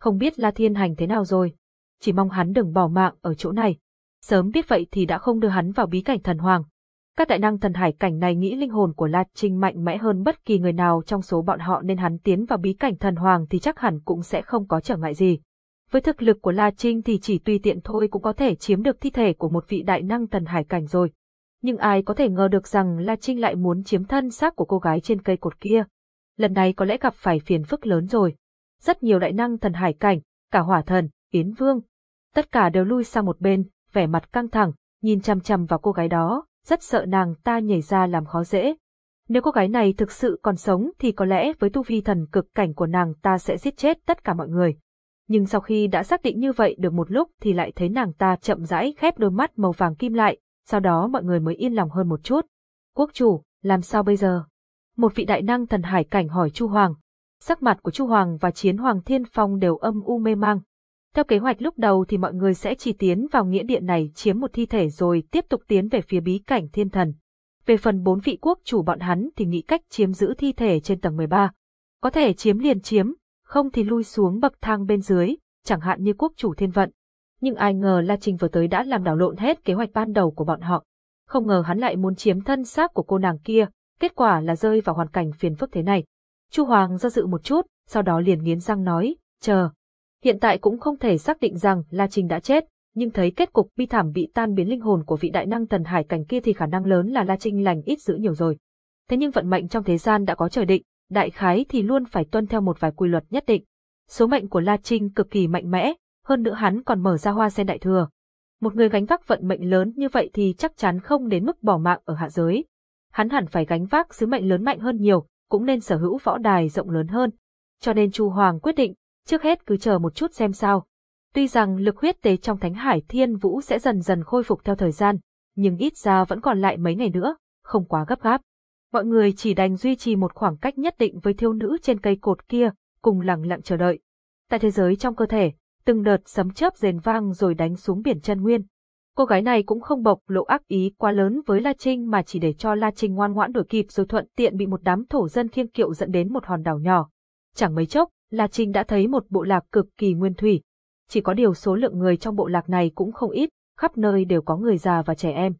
Không biết La Thiên Hành thế nào rồi. Chỉ mong hắn đừng bỏ mạng ở chỗ này. Sớm biết vậy thì đã không đưa hắn vào bí cảnh thần hoàng. Các đại năng thần hải cảnh này nghĩ linh hồn của La Trinh mạnh mẽ hơn bất kỳ người nào trong số bọn họ nên hắn tiến vào bí cảnh thần hoàng thì chắc hẳn cũng sẽ không có trở ngại gì. Với thực lực của La Trinh thì chỉ tùy tiện thôi cũng có thể chiếm được thi thể của một vị đại năng thần hải cảnh rồi. Nhưng ai có thể ngờ được rằng La Trinh lại muốn chiếm thân xác của cô gái trên cây cột kia. Lần này có lẽ gặp phải phiền phức lớn rồi. Rất nhiều đại năng thần hải cảnh, cả hỏa thần, yến vương. Tất cả đều lui sang một bên, vẻ mặt căng thẳng, nhìn chăm chăm vào cô gái đó, rất sợ nàng ta nhảy ra làm khó dễ. Nếu cô gái này thực sự còn sống thì có lẽ với tu vi thần cực cảnh của nàng ta sẽ giết chết tất cả mọi người. Nhưng sau khi đã xác định như vậy được một lúc thì lại thấy nàng ta chậm rãi khép đôi mắt màu vàng kim lại, sau đó mọi người mới yên lòng hơn một chút. Quốc chủ, làm sao bây giờ? Một vị đại năng thần hải cảnh hỏi Chu Hoàng. Sắc mặt của Chu Hoàng và Chiến Hoàng Thiên Phong đều âm u mê mang, theo kế hoạch lúc đầu thì mọi người sẽ chỉ tiến vào nghĩa điện này chiếm một thi thể rồi tiếp tục tiến về phía bí cảnh thiên thần. Về phần bốn vị quốc chủ bọn hắn thì nghĩ cách chiếm giữ thi thể trên tầng 13. Có thể chiếm liền chiếm, không thì lui xuống bậc thang bên dưới, chẳng hạn như quốc chủ thiên vận. Nhưng ai ngờ La Trình vừa tới đã làm đảo lộn hết kế hoạch ban đầu của bọn họ. Không ngờ hắn lại muốn chiếm thân xác của cô nàng kia, kết quả là rơi vào hoàn cảnh phiền phức thế này. Chu Hoàng do dự một chút, sau đó liền nghiến răng nói, chờ, Hiện tại cũng không thể xác định rằng La Trinh đã chết, nhưng thấy kết cục bi thảm bị tan biến linh hồn của vị đại năng thần hải cảnh kia thì khả năng lớn là La Trinh lành ít dữ nhiều rồi. Thế nhưng vận mệnh trong thế gian đã có trời định, đại khái thì luôn phải tuân theo một vài quy luật nhất định. Số mệnh của La Trinh cực kỳ mạnh mẽ, hơn nữa hắn còn mở ra hoa sen đại thừa. Một người gánh vác vận mệnh lớn như vậy thì chắc chắn không đến mức bỏ mạng ở hạ giới. Hắn hẳn phải gánh vác sứ mệnh lớn mạnh hơn nhiều, cũng nên sở hữu võ đài rộng lớn hơn. Cho nên Chu Hoàng quyết định trước hết cứ chờ một chút xem sao. Tuy rằng lực huyết tế trong Thánh Hải Thiên Vũ sẽ dần dần khôi phục theo thời gian, nhưng ít ra vẫn còn lại mấy ngày nữa, không quá gấp gáp. Mọi người chỉ đành duy trì một khoảng cách nhất định với thiếu nữ trên cây cột kia, cùng lặng lặng chờ đợi. Tại thế giới trong cơ thể, từng đợt sấm chớp rền vang rồi đánh xuống biển chân nguyên. Cô gái này cũng không bộc lộ ác ý quá lớn với La Trinh mà chỉ để cho La Trinh ngoan ngoãn đuổi kịp rồi thuận tiện bị một đám thổ dân khiêng kiệu dẫn đến một hòn đảo nhỏ. Chẳng mấy chốc, La Trinh đã thấy một bộ lạc cực kỳ nguyên thủy. Chỉ có điều số lượng người trong bộ lạc này cũng không ít, khắp nơi đều có người già và trẻ em.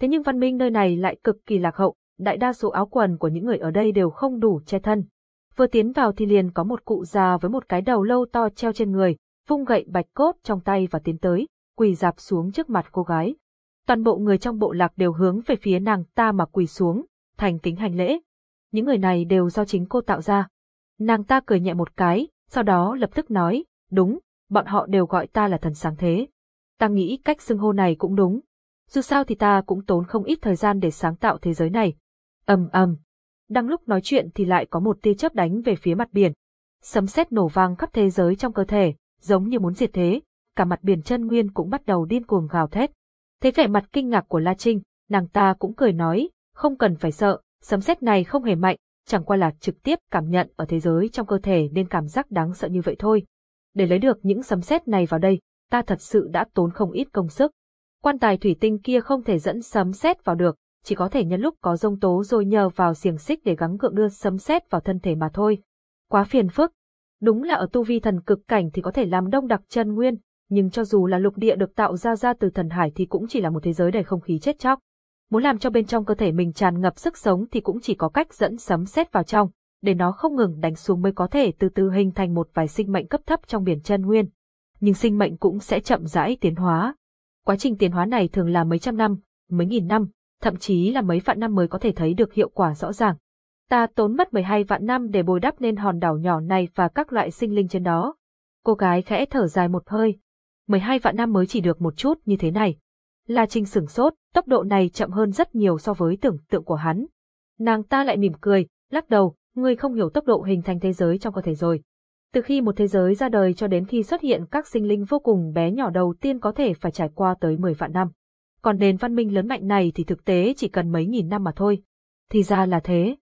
Thế nhưng văn minh nơi này lại cực kỳ lạc hậu, đại đa số áo quần của những người ở đây đều không đủ che thân. Vừa tiến vào thì liền có một cụ già với một cái đầu lâu to treo trên người, vung gậy bạch cốt trong tay và tiến tới, quỳ dạp xuống trước mặt cô gái. Toàn bộ người trong bộ lạc đều hướng về phía nàng ta mà quỳ xuống, thành kính hành lễ. Những người này đều do chính cô tạo ra. Nàng ta cười nhẹ một cái, sau đó lập tức nói, đúng, bọn họ đều gọi ta là thần sáng thế. Ta nghĩ cách xưng hô này cũng đúng. Dù sao thì ta cũng tốn không ít thời gian để sáng tạo thế giới này. ầm ầm. Đang lúc nói chuyện thì lại có một tia chớp đánh về phía mặt biển. Sấm sét nổ vang khắp thế giới trong cơ thể, giống như muốn diệt thế, cả mặt biển chân nguyên cũng bắt đầu điên cuồng gào thét. Thấy vẻ mặt kinh ngạc của La Trinh, nàng ta cũng cười nói, không cần phải sợ, sấm sét này không hề mạnh, chẳng qua là trực tiếp cảm nhận ở thế giới trong cơ thể nên cảm giác đáng sợ như vậy thôi. Để lấy được những sấm sét này vào đây, ta thật sự đã tốn không ít công sức. Quan tài thủy tinh kia không thể dẫn sấm sét vào được, chỉ có thể nhân lúc có rông tố rồi nhờ vào xiềng xích để gắng gượng đưa sấm sét vào thân thể mà thôi. Quá phiền phức. Đúng là ở tu vi thần cực cảnh thì có thể làm đông đặc chân nguyên, nhưng cho dù là lục địa được tạo ra ra từ thần hải thì cũng chỉ là một thế giới đầy không khí chết chóc. Muốn làm cho bên trong cơ thể mình tràn ngập sức sống thì cũng chỉ có cách dẫn sấm sét vào trong, để nó không ngừng đánh xuống mới có thể từ từ hình thành một vài sinh mệnh cấp thấp trong biển chân nguyên. Nhưng sinh mệnh cũng sẽ chậm rãi tiến hóa. Quá trình tiến hóa này thường là mấy trăm năm, mấy nghìn năm, thậm chí là mấy vạn năm mới có thể thấy được hiệu quả rõ ràng. Ta tốn mất 12 vạn năm để bồi đắp nên hòn đảo nhỏ này và các loại sinh linh trên đó. Cô gái khẽ thở dài một hơi. 12 vạn năm mới chỉ được một chút như thế này. La Trinh sửng sốt, tốc độ này chậm hơn rất nhiều so với tưởng tượng của hắn. Nàng ta lại mỉm cười, lắc đầu, ngươi không hiểu tốc độ hình thành thế giới trong cơ thể rồi. Từ khi một thế giới ra đời cho đến khi xuất hiện các sinh linh vô cùng bé nhỏ đầu tiên có thể phải trải qua tới 10 vạn năm. Còn nền văn minh lớn mạnh này thì thực tế chỉ cần mấy nghìn năm mà thôi. Thì ra là thế.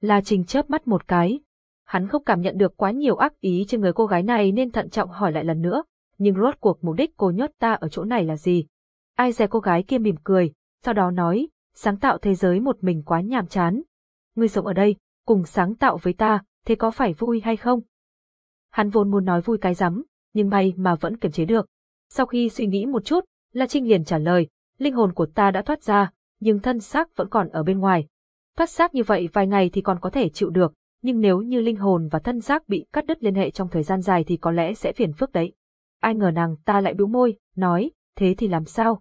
La Trình chớp mắt một cái. Hắn không cảm nhận được quá nhiều ác ý trên người cô gái này nên thận trọng hỏi lại lần nữa. Nhưng rốt cuộc mục đích cô nhốt ta ở chỗ này là gì? Ai dè cô gái kia mỉm cười, sau đó nói, sáng tạo thế giới một mình quá nhàm chán. Ngươi sống ở đây, cùng sáng tạo với ta, thế có phải vui hay không? Hắn vốn muốn nói vui cái rắm, nhưng may mà vẫn kiềm chế được. Sau khi suy nghĩ một chút, La Trinh liền trả lời, linh hồn của ta đã thoát ra, nhưng thân xác vẫn còn ở bên ngoài. Cắt xác như vậy vài ngày thì còn có thể chịu được, nhưng nếu như linh hồn và thân xác bị cắt đứt liên hệ trong thời gian dài thì có lẽ sẽ phiền phức đấy. Ai ngờ nàng ta lại bĩu môi, nói, thế thì làm sao?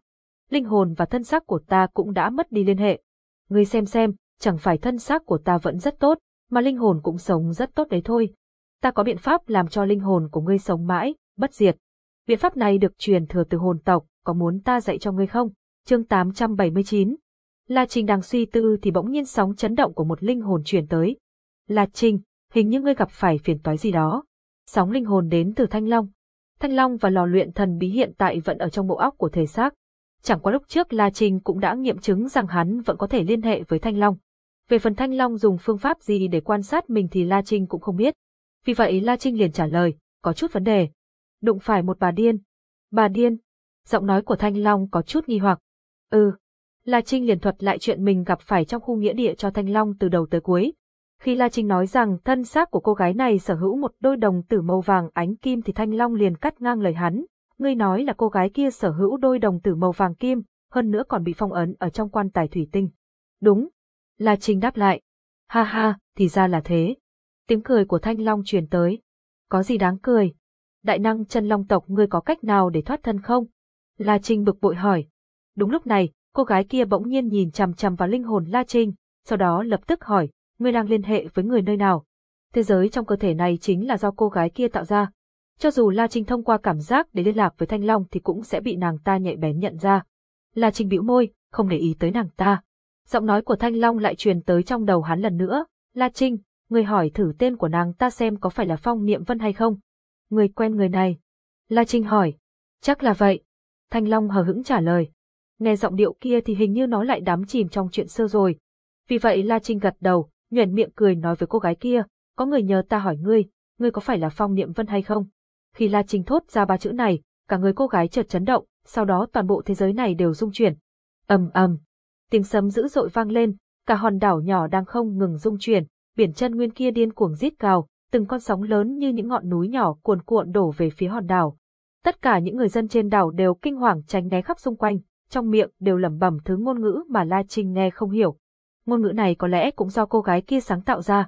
Linh hồn và thân xác của ta cũng đã mất đi liên hệ. Ngươi xem xem, chẳng phải thân xác của ta vẫn rất tốt, mà linh hồn cũng sống rất tốt đấy thôi. Ta có biện pháp làm cho linh hồn của ngươi sống mãi, bất diệt. Biện pháp này được truyền thừa từ hồn tộc, có muốn ta dạy cho ngươi không? Chương 879 La Trinh đang suy tư thì bỗng nhiên sóng chấn động của một linh hồn truyền tới. La Trinh, hình như ngươi gặp phải phiền toái gì đó. Sóng linh hồn đến từ Thanh Long. Thanh Long và lò luyện thần bí hiện tại vẫn ở trong bộ óc của thể xác. Chẳng qua lúc trước La Trinh cũng đã nghiệm chứng rằng hắn vẫn có thể liên hệ với Thanh Long. Về phần Thanh Long dùng phương pháp gì để quan sát mình thì La Trinh cũng không biết. Vì vậy La Trinh liền trả lời, có chút vấn đề. Đụng phải một bà điên. Bà điên. Giọng nói của Thanh Long có chút nghi hoặc. Ừ. La Trinh liền thuật lại chuyện mình gặp phải trong khu nghĩa địa cho Thanh Long từ đầu tới cuối. Khi La Trinh nói rằng thân xác của cô gái này sở hữu một đôi đồng tử màu vàng ánh kim thì Thanh Long liền cắt ngang lời hắn. Ngươi nói là cô gái kia sở hữu đôi đồng tử màu vàng kim, hơn nữa còn bị phong ấn ở trong quan tài thủy tinh. Đúng. La Trinh đáp lại. Ha ha, thì ra là thế. Tiếng cười của Thanh Long truyền tới. Có gì đáng cười? Đại năng chân long tộc ngươi có cách nào để thoát thân không? La Trinh bực bội hỏi. Đúng lúc này, cô gái kia bỗng nhiên nhìn chằm chằm vào linh hồn La Trinh, sau đó lập tức hỏi, ngươi đang liên hệ với người nơi nào? Thế giới trong cơ thể này chính là do cô gái kia tạo ra. Cho dù La Trinh thông qua cảm giác để liên lạc với Thanh Long thì cũng sẽ bị nàng ta nhạy bén nhận ra. La Trinh bĩu môi, không để ý tới nàng ta. Giọng nói của Thanh Long lại truyền tới trong đầu hắn lần nữa. La Trinh, người hỏi thử tên của nàng ta xem có phải là Phong Niệm Vân hay không? Người quen người này. La Trinh hỏi. Chắc là vậy. Thanh Long hờ hững trả lời. Nghe giọng điệu kia thì hình như nó lại đắm chìm trong chuyện xưa rồi. Vì vậy La Trinh gật đầu, nhuền miệng cười nói với cô gái kia, có người nhờ ta hỏi ngươi, ngươi có phải là Phong Niệm Vân hay không? Khi La Trinh thốt ra ba chữ này, cả người cô gái chợt chấn động, sau đó toàn bộ thế giới này đều rung chuyển. ầm ầm, tiếng sấm dữ dội vang lên, cả hòn đảo nhỏ đang không ngừng rung chuyển, biển chân nguyên kia điên cuồng rít gào, từng con sóng lớn như những ngọn núi nhỏ cuồn cuộn đổ về phía hòn đảo. Tất cả những người dân trên đảo đều kinh hoàng tránh né khắp xung quanh, trong miệng đều lẩm bẩm thứ ngôn ngữ mà La Trinh nghe không hiểu. Ngôn ngữ này có lẽ cũng do cô gái kia sáng tạo ra.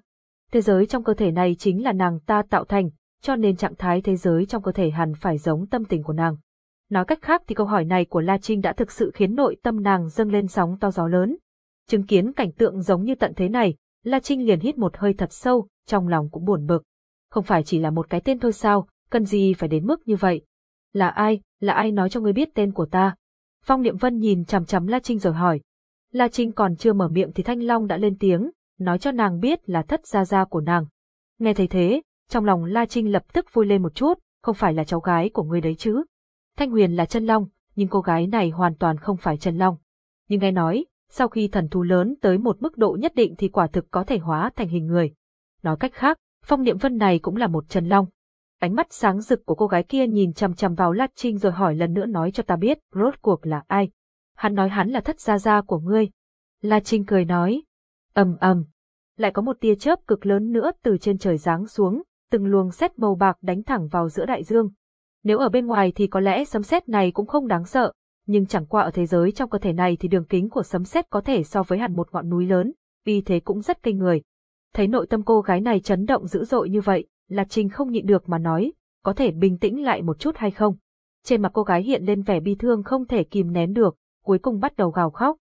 Thế giới trong cơ thể này chính là nàng ta tạo thành, cho nên trạng thái thế giới trong cơ thể hẳn phải giống tâm tình của nàng. Nói cách khác thì câu hỏi này của La Trinh đã thực sự khiến nội tâm nàng dâng lên sóng to gió lớn. Chứng kiến cảnh tượng giống như tận thế này, La Trinh liền hít một hơi thật sâu, trong lòng cũng buồn bực. Không phải chỉ là một cái tên thôi sao, cần gì phải đến mức như vậy? Là ai, là ai nói cho ngươi biết tên của ta? Phong Niệm Vân nhìn chằm chằm La Trinh rồi hỏi. La Trinh còn chưa mở miệng thì Thanh Long đã lên tiếng, nói cho nàng biết là thất gia gia của nàng. Nghe thấy thế, trong lòng La Trinh lập tức vui lên một chút, không phải là cháu gái của ngươi đấy chứ. Thanh Huyền là chân long, nhưng cô gái này hoàn toàn không phải chân long. Nhưng nghe nói, sau khi thần thú lớn tới một mức độ nhất định thì quả thực có thể hóa thành hình người. Nói cách khác, phong niệm vân này cũng là một chân long. Ánh mắt sáng rực của cô gái kia nhìn chằm chằm vào La Trinh rồi hỏi lần nữa nói cho ta biết rốt cuộc là ai. Hắn nói hắn là thất gia gia của ngươi. La Trinh cười nói. ầm ầm. Lại có một tia chớp cực lớn nữa từ trên trời giáng xuống, từng luồng sét màu bạc đánh thẳng vào giữa đại dương. Nếu ở bên ngoài thì có lẽ sấm sét này cũng không đáng sợ, nhưng chẳng qua ở thế giới trong cơ thể này thì đường kính của sấm sét có thể so với hẳn một ngọn núi lớn, vì thế cũng rất kinh người. Thấy nội tâm cô gái này chấn động dữ dội như vậy, La Trinh không nhịn được mà nói, có thể bình tĩnh lại một chút hay không? Trên mặt cô gái hiện lên vẻ bi thương không thể kìm nén được, cuối cùng bắt đầu gào khóc.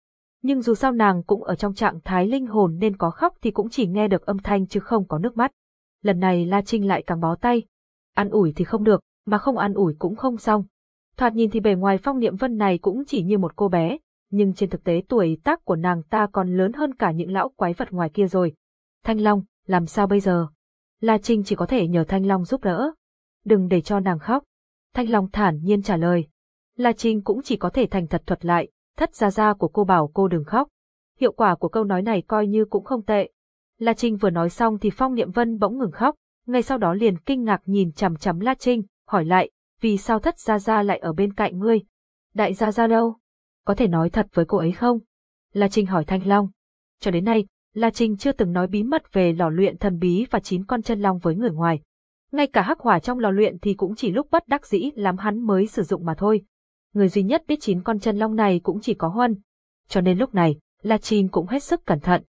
Nhưng dù sao nàng cũng ở trong trạng thái linh hồn nên có khóc thì cũng chỉ nghe được âm thanh chứ không có nước mắt. Lần này La Trinh lại càng bó tay. Ăn ủi thì không được, mà không ăn ủi cũng không xong. Thoạt nhìn thì bề ngoài phong niệm vân này cũng chỉ như một cô bé, nhưng trên thực tế tuổi tác của nàng ta còn lớn hơn cả những lão quái vật ngoài kia rồi. Thanh Long, làm sao bây giờ? La Trinh chỉ có thể nhờ Thanh Long giúp đỡ. Đừng để cho nàng khóc. Thanh Long thản nhiên trả lời. La Trinh cũng chỉ có thể thành thật thuật lại, thất gia gia của cô bảo cô đừng khóc. Hiệu quả của câu nói này coi như cũng không tệ. La Trinh vừa nói xong thì Phong Niệm Vân bỗng ngừng khóc, ngay sau đó liền kinh ngạc nhìn chằm chằm La Trinh, hỏi lại, vì sao thất gia gia lại ở bên cạnh ngươi? Đại gia gia đâu? Có thể nói thật với cô ấy không? La Trinh hỏi Thanh Long. Cho đến nay, La Trinh chưa từng nói bí mật về lò luyện thần bí và chín con chân long với người ngoài. Ngay cả hắc hỏa trong lò luyện thì cũng chỉ lúc bất đắc dĩ lắm hắn mới sử dụng mà thôi. Người duy nhất biết chín con chân long này cũng chỉ có Huân. Cho nên lúc này, La Trinh cũng hết sức cẩn thận.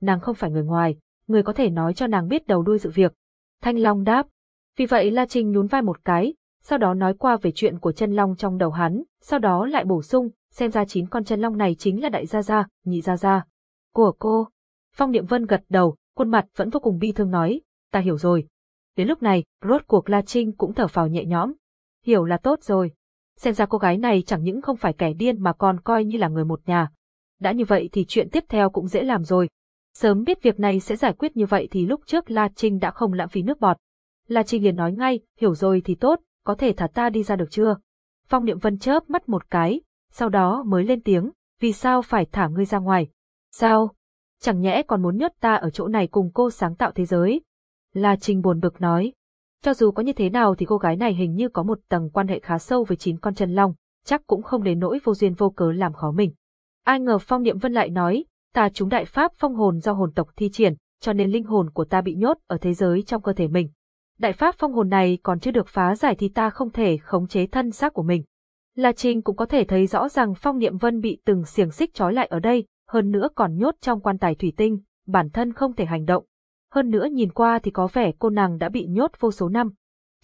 Nàng không phải người ngoài, người có thể nói cho nàng biết đầu đuôi sự việc. Thanh Long đáp. Vì vậy La Trinh nhún vai một cái, sau đó nói qua về chuyện của chân long trong đầu hắn, sau đó lại bổ sung, xem ra chín con chân long này chính là đại gia gia, nhị gia gia. Của cô. Phong Niệm Vân gật đầu, khuôn mặt vẫn vô cùng bi thương nói, ta hiểu rồi. Đến lúc này, rốt cuộc La Trinh cũng thở phào nhẹ nhõm. Hiểu là tốt rồi. Xem ra cô gái này chẳng những không phải kẻ điên mà còn coi như là người một nhà. Đã như vậy thì chuyện tiếp theo cũng dễ làm rồi. Sớm biết việc này sẽ giải quyết như vậy thì lúc trước La Trinh đã không lãng phí nước bọt. La Trinh liền nói ngay, hiểu rồi thì tốt, có thể thả ta đi ra được chưa? Phong Niệm Vân chớp mắt một cái, sau đó mới lên tiếng, vì sao phải thả ngươi ra ngoài? Sao? Chẳng nhẽ còn muốn nhốt ta ở chỗ này cùng cô sáng tạo thế giới? La Trinh buồn bực nói. Cho dù có như thế nào thì cô gái này hình như có một tầng quan hệ khá sâu với chín con chân long, chắc cũng không đến nỗi vô duyên vô cớ làm khó mình. Ai ngờ Phong Niệm Vân lại nói, ta chúng đại pháp phong hồn do hồn tộc thi triển, cho nên linh hồn của ta bị nhốt ở thế giới trong cơ thể mình. Đại pháp phong hồn này còn chưa được phá giải thì ta không thể khống chế thân xác của mình. La Trinh cũng có thể thấy rõ rằng Phong Niệm Vân bị từng xiềng xích trói lại ở đây, hơn nữa còn nhốt trong quan tài thủy tinh, bản thân không thể hành động. Hơn nữa nhìn qua thì có vẻ cô nàng đã bị nhốt vô số năm.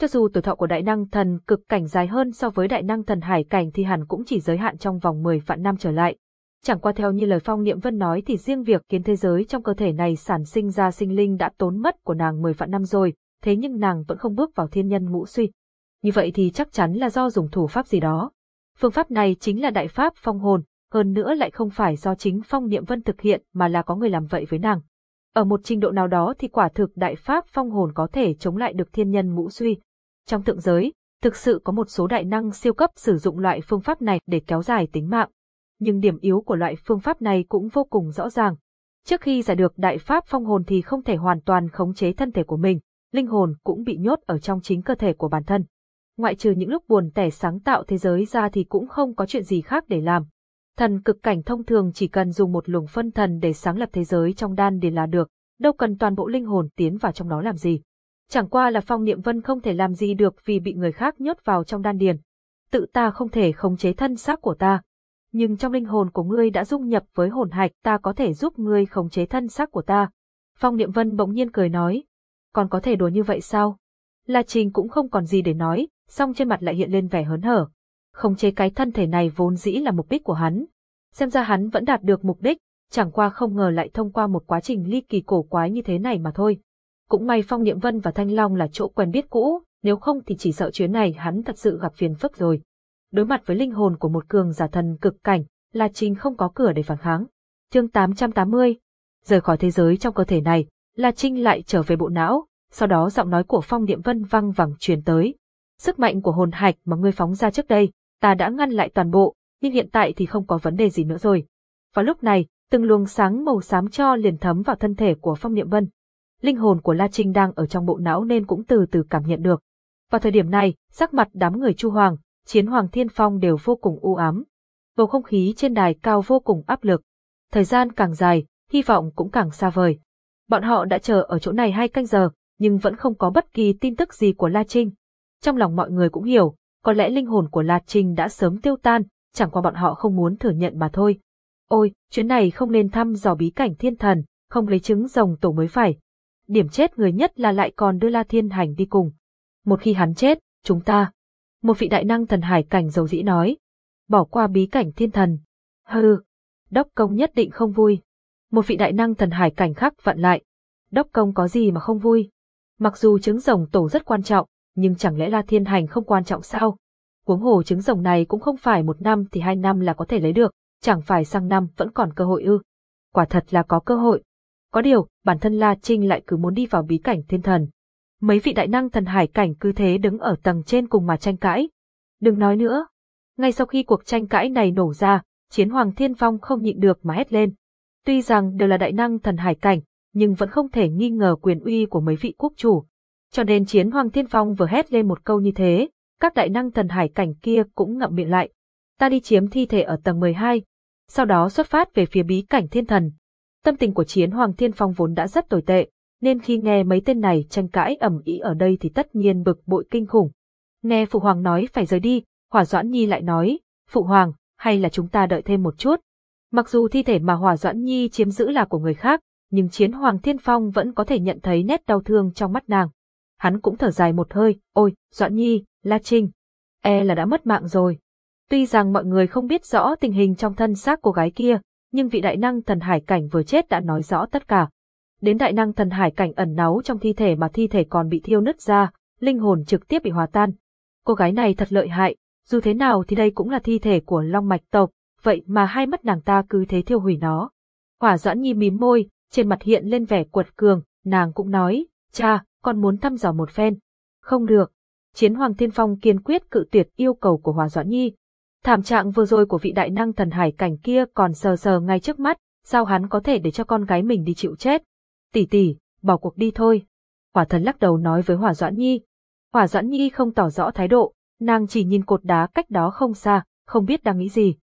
Cho dù tuổi thọ của đại năng thần cực cảnh dài hơn so với đại năng thần hải cảnh thì hẳn cũng chỉ giới hạn trong vòng 10 vạn năm trở lại. Chẳng qua theo như lời Phong Niệm Vân nói thì riêng việc kiến thế giới trong cơ thể này sản sinh ra sinh linh đã tốn mất của nàng 10 vạn năm rồi, thế nhưng nàng vẫn không bước vào thiên nhân ngũ suy. Như vậy thì chắc chắn là do dùng thủ pháp gì đó. Phương pháp này chính là đại pháp phong hồn, hơn nữa lại không phải do chính phong niệm vân thực hiện mà là có người làm vậy với nàng. Ở một trình độ nào đó thì quả thực đại pháp phong hồn có thể chống lại được thiên nhân ngũ suy. Trong thượng giới, thực sự có một số đại năng siêu cấp sử dụng loại phương pháp này để kéo dài tính mạng. Nhưng điểm yếu của loại phương pháp này cũng vô cùng rõ ràng. Trước khi giải được đại pháp phong hồn thì không thể hoàn toàn khống chế thân thể của mình, linh hồn cũng bị nhốt ở trong chính cơ thể của bản thân. Ngoại trừ những lúc buồn tẻ sáng tạo thế giới ra thì cũng không có chuyện gì khác để làm. Thần cực cảnh thông thường chỉ cần dùng một luồng phân thần để sáng lập thế giới trong đan điền là được, đâu cần toàn bộ linh hồn tiến vào trong đó làm gì. Chẳng qua là phong niệm vân không thể làm gì được vì bị người khác nhốt vào trong đan điền. Tự ta không thể khống chế thân xác của ta. Nhưng trong linh hồn của ngươi đã dung nhập với hồn hạch ta có thể giúp ngươi khống chế thân xác của ta. Phong niệm vân bỗng nhiên cười nói, còn có thể đùa như vậy sao? La Trình cũng không còn gì để nói, song trên mặt lại hiện lên vẻ hớn hở. Khống chế cái thân thể này vốn dĩ là mục đích của hắn. Xem ra hắn vẫn đạt được mục đích, chẳng qua không ngờ lại thông qua một quá trình ly kỳ cổ quái như thế này mà thôi. Cũng may Phong Niệm Vân và Thanh Long là chỗ quen biết cũ, nếu không thì chỉ sợ chuyến này hắn thật sự gặp phiền phức rồi. Đối mặt với linh hồn của một cường giả thần cực cảnh, La trinh không có cửa để phản kháng. Chương 880 Rời khỏi thế giới trong cơ thể này, La Trinh lại trở về bộ não, sau đó giọng nói của Phong Niệm Vân vang vẳng truyền tới. Sức mạnh của hồn hạch mà ngươi phóng ra trước đây, ta đã ngăn lại toàn bộ, nhưng hiện tại thì không có vấn đề gì nữa rồi. Vào lúc này, từng luồng sáng màu xám cho liền thấm vào thân thể của Phong Niệm Vân. Linh hồn của La Trinh đang ở trong bộ não nên cũng từ từ cảm nhận được. Vào thời điểm này, sắc mặt đám người Chu Hoàng, Chiến Hoàng Thiên Phong đều vô cùng u ám. Bầu không khí trên đài cao vô cùng áp lực. Thời gian càng dài, hy vọng cũng càng xa vời. Bọn họ đã chờ ở chỗ này hai canh giờ, nhưng vẫn không có bất kỳ tin tức gì của La Trinh. Trong lòng mọi người cũng hiểu, có lẽ linh hồn của Lạc Trinh đã sớm tiêu tan, chẳng qua bọn họ không muốn thừa nhận mà thôi. Ôi, chuyến này không nên thăm dò bí cảnh thiên thần, không lấy trứng rồng tổ mới phải. Điểm chết người nhất là lại còn đưa La Thiên Hành đi cùng. Một khi hắn chết, chúng ta. Một vị đại năng thần hải cảnh dầu dĩ nói. Bỏ qua bí cảnh thiên thần. Hừ, đốc công nhất định không vui. Một vị đại năng thần hải cảnh khác vặn lại. Đốc công có gì mà không vui. Mặc dù trứng rồng tổ rất quan trọng, nhưng chẳng lẽ La Thiên Hành không quan trọng sao? Huống hồ trứng rồng này cũng không phải một năm thì hai năm là có thể lấy được, chẳng phải sang năm vẫn còn cơ hội ư. Quả thật là có cơ hội. Có điều, bản thân La Trinh lại cứ muốn đi vào bí cảnh thiên thần. Mấy vị đại năng thần hải cảnh cứ thế đứng ở tầng trên cùng mà tranh cãi. Đừng nói nữa. Ngay sau khi cuộc tranh cãi này nổ ra, chiến hoàng thiên phong không nhịn được mà hét lên. Tuy rằng đều là đại năng thần hải cảnh, nhưng vẫn không thể nghi ngờ quyền uy của mấy vị quốc chủ. Cho nên chiến hoàng thiên phong vừa hét lên một câu như thế, các đại năng thần hải cảnh kia cũng ngậm miệng lại. Ta đi chiếm thi thể ở tầng 12, sau đó xuất phát về phía bí cảnh thiên thần. Tâm tình của chiến hoàng thiên phong vốn đã rất tồi tệ, nên khi nghe mấy tên này tranh cãi ầm ĩ ở đây thì tất nhiên bực bội kinh khủng. Nghe Phụ Hoàng nói phải rời đi, Hỏa Doãn Nhi lại nói, Phụ Hoàng, hay là chúng ta đợi thêm một chút. Mặc dù thi thể mà Hỏa Doãn Nhi chiếm giữ là của người khác, nhưng chiến Hoàng Thiên Phong vẫn có thể nhận thấy nét đau thương trong mắt nàng. Hắn cũng thở dài một hơi, ôi, Doãn Nhi, La Trinh, e là đã mất mạng rồi. Tuy rằng mọi người không biết rõ tình hình trong thân xác cô gái kia, nhưng vị đại năng thần hải cảnh vừa chết đã nói rõ tất cả. Đến đại năng thần hải cảnh ẩn náu trong thi thể mà thi thể còn bị thiêu nứt ra, linh hồn trực tiếp bị hòa tan. Cô gái này thật lợi hại, dù thế nào thì đây cũng là thi thể của Long Mạch tộc, vậy mà hai mắt nàng ta cứ thế thiêu hủy nó. Hỏa Doãn Nhi mím môi, trên mặt hiện lên vẻ quật cường, nàng cũng nói, cha, con muốn thăm dò một phen. Không được. Chiến Hoàng Thiên Phong kiên quyết cự tuyệt yêu cầu của hòa Doãn Nhi. Thảm trạng vừa rồi của vị đại năng thần hải cảnh kia còn sờ sờ ngay trước mắt, sao hắn có thể để cho con gái mình đi chịu chết? Tỷ tỷ, bỏ cuộc đi thôi. Hỏa thần lắc đầu nói với Hỏa Doãn Nhi. Hỏa Doãn Nhi không tỏ rõ thái độ, nàng chỉ nhìn cột đá cách đó không xa, không biết đang nghĩ gì.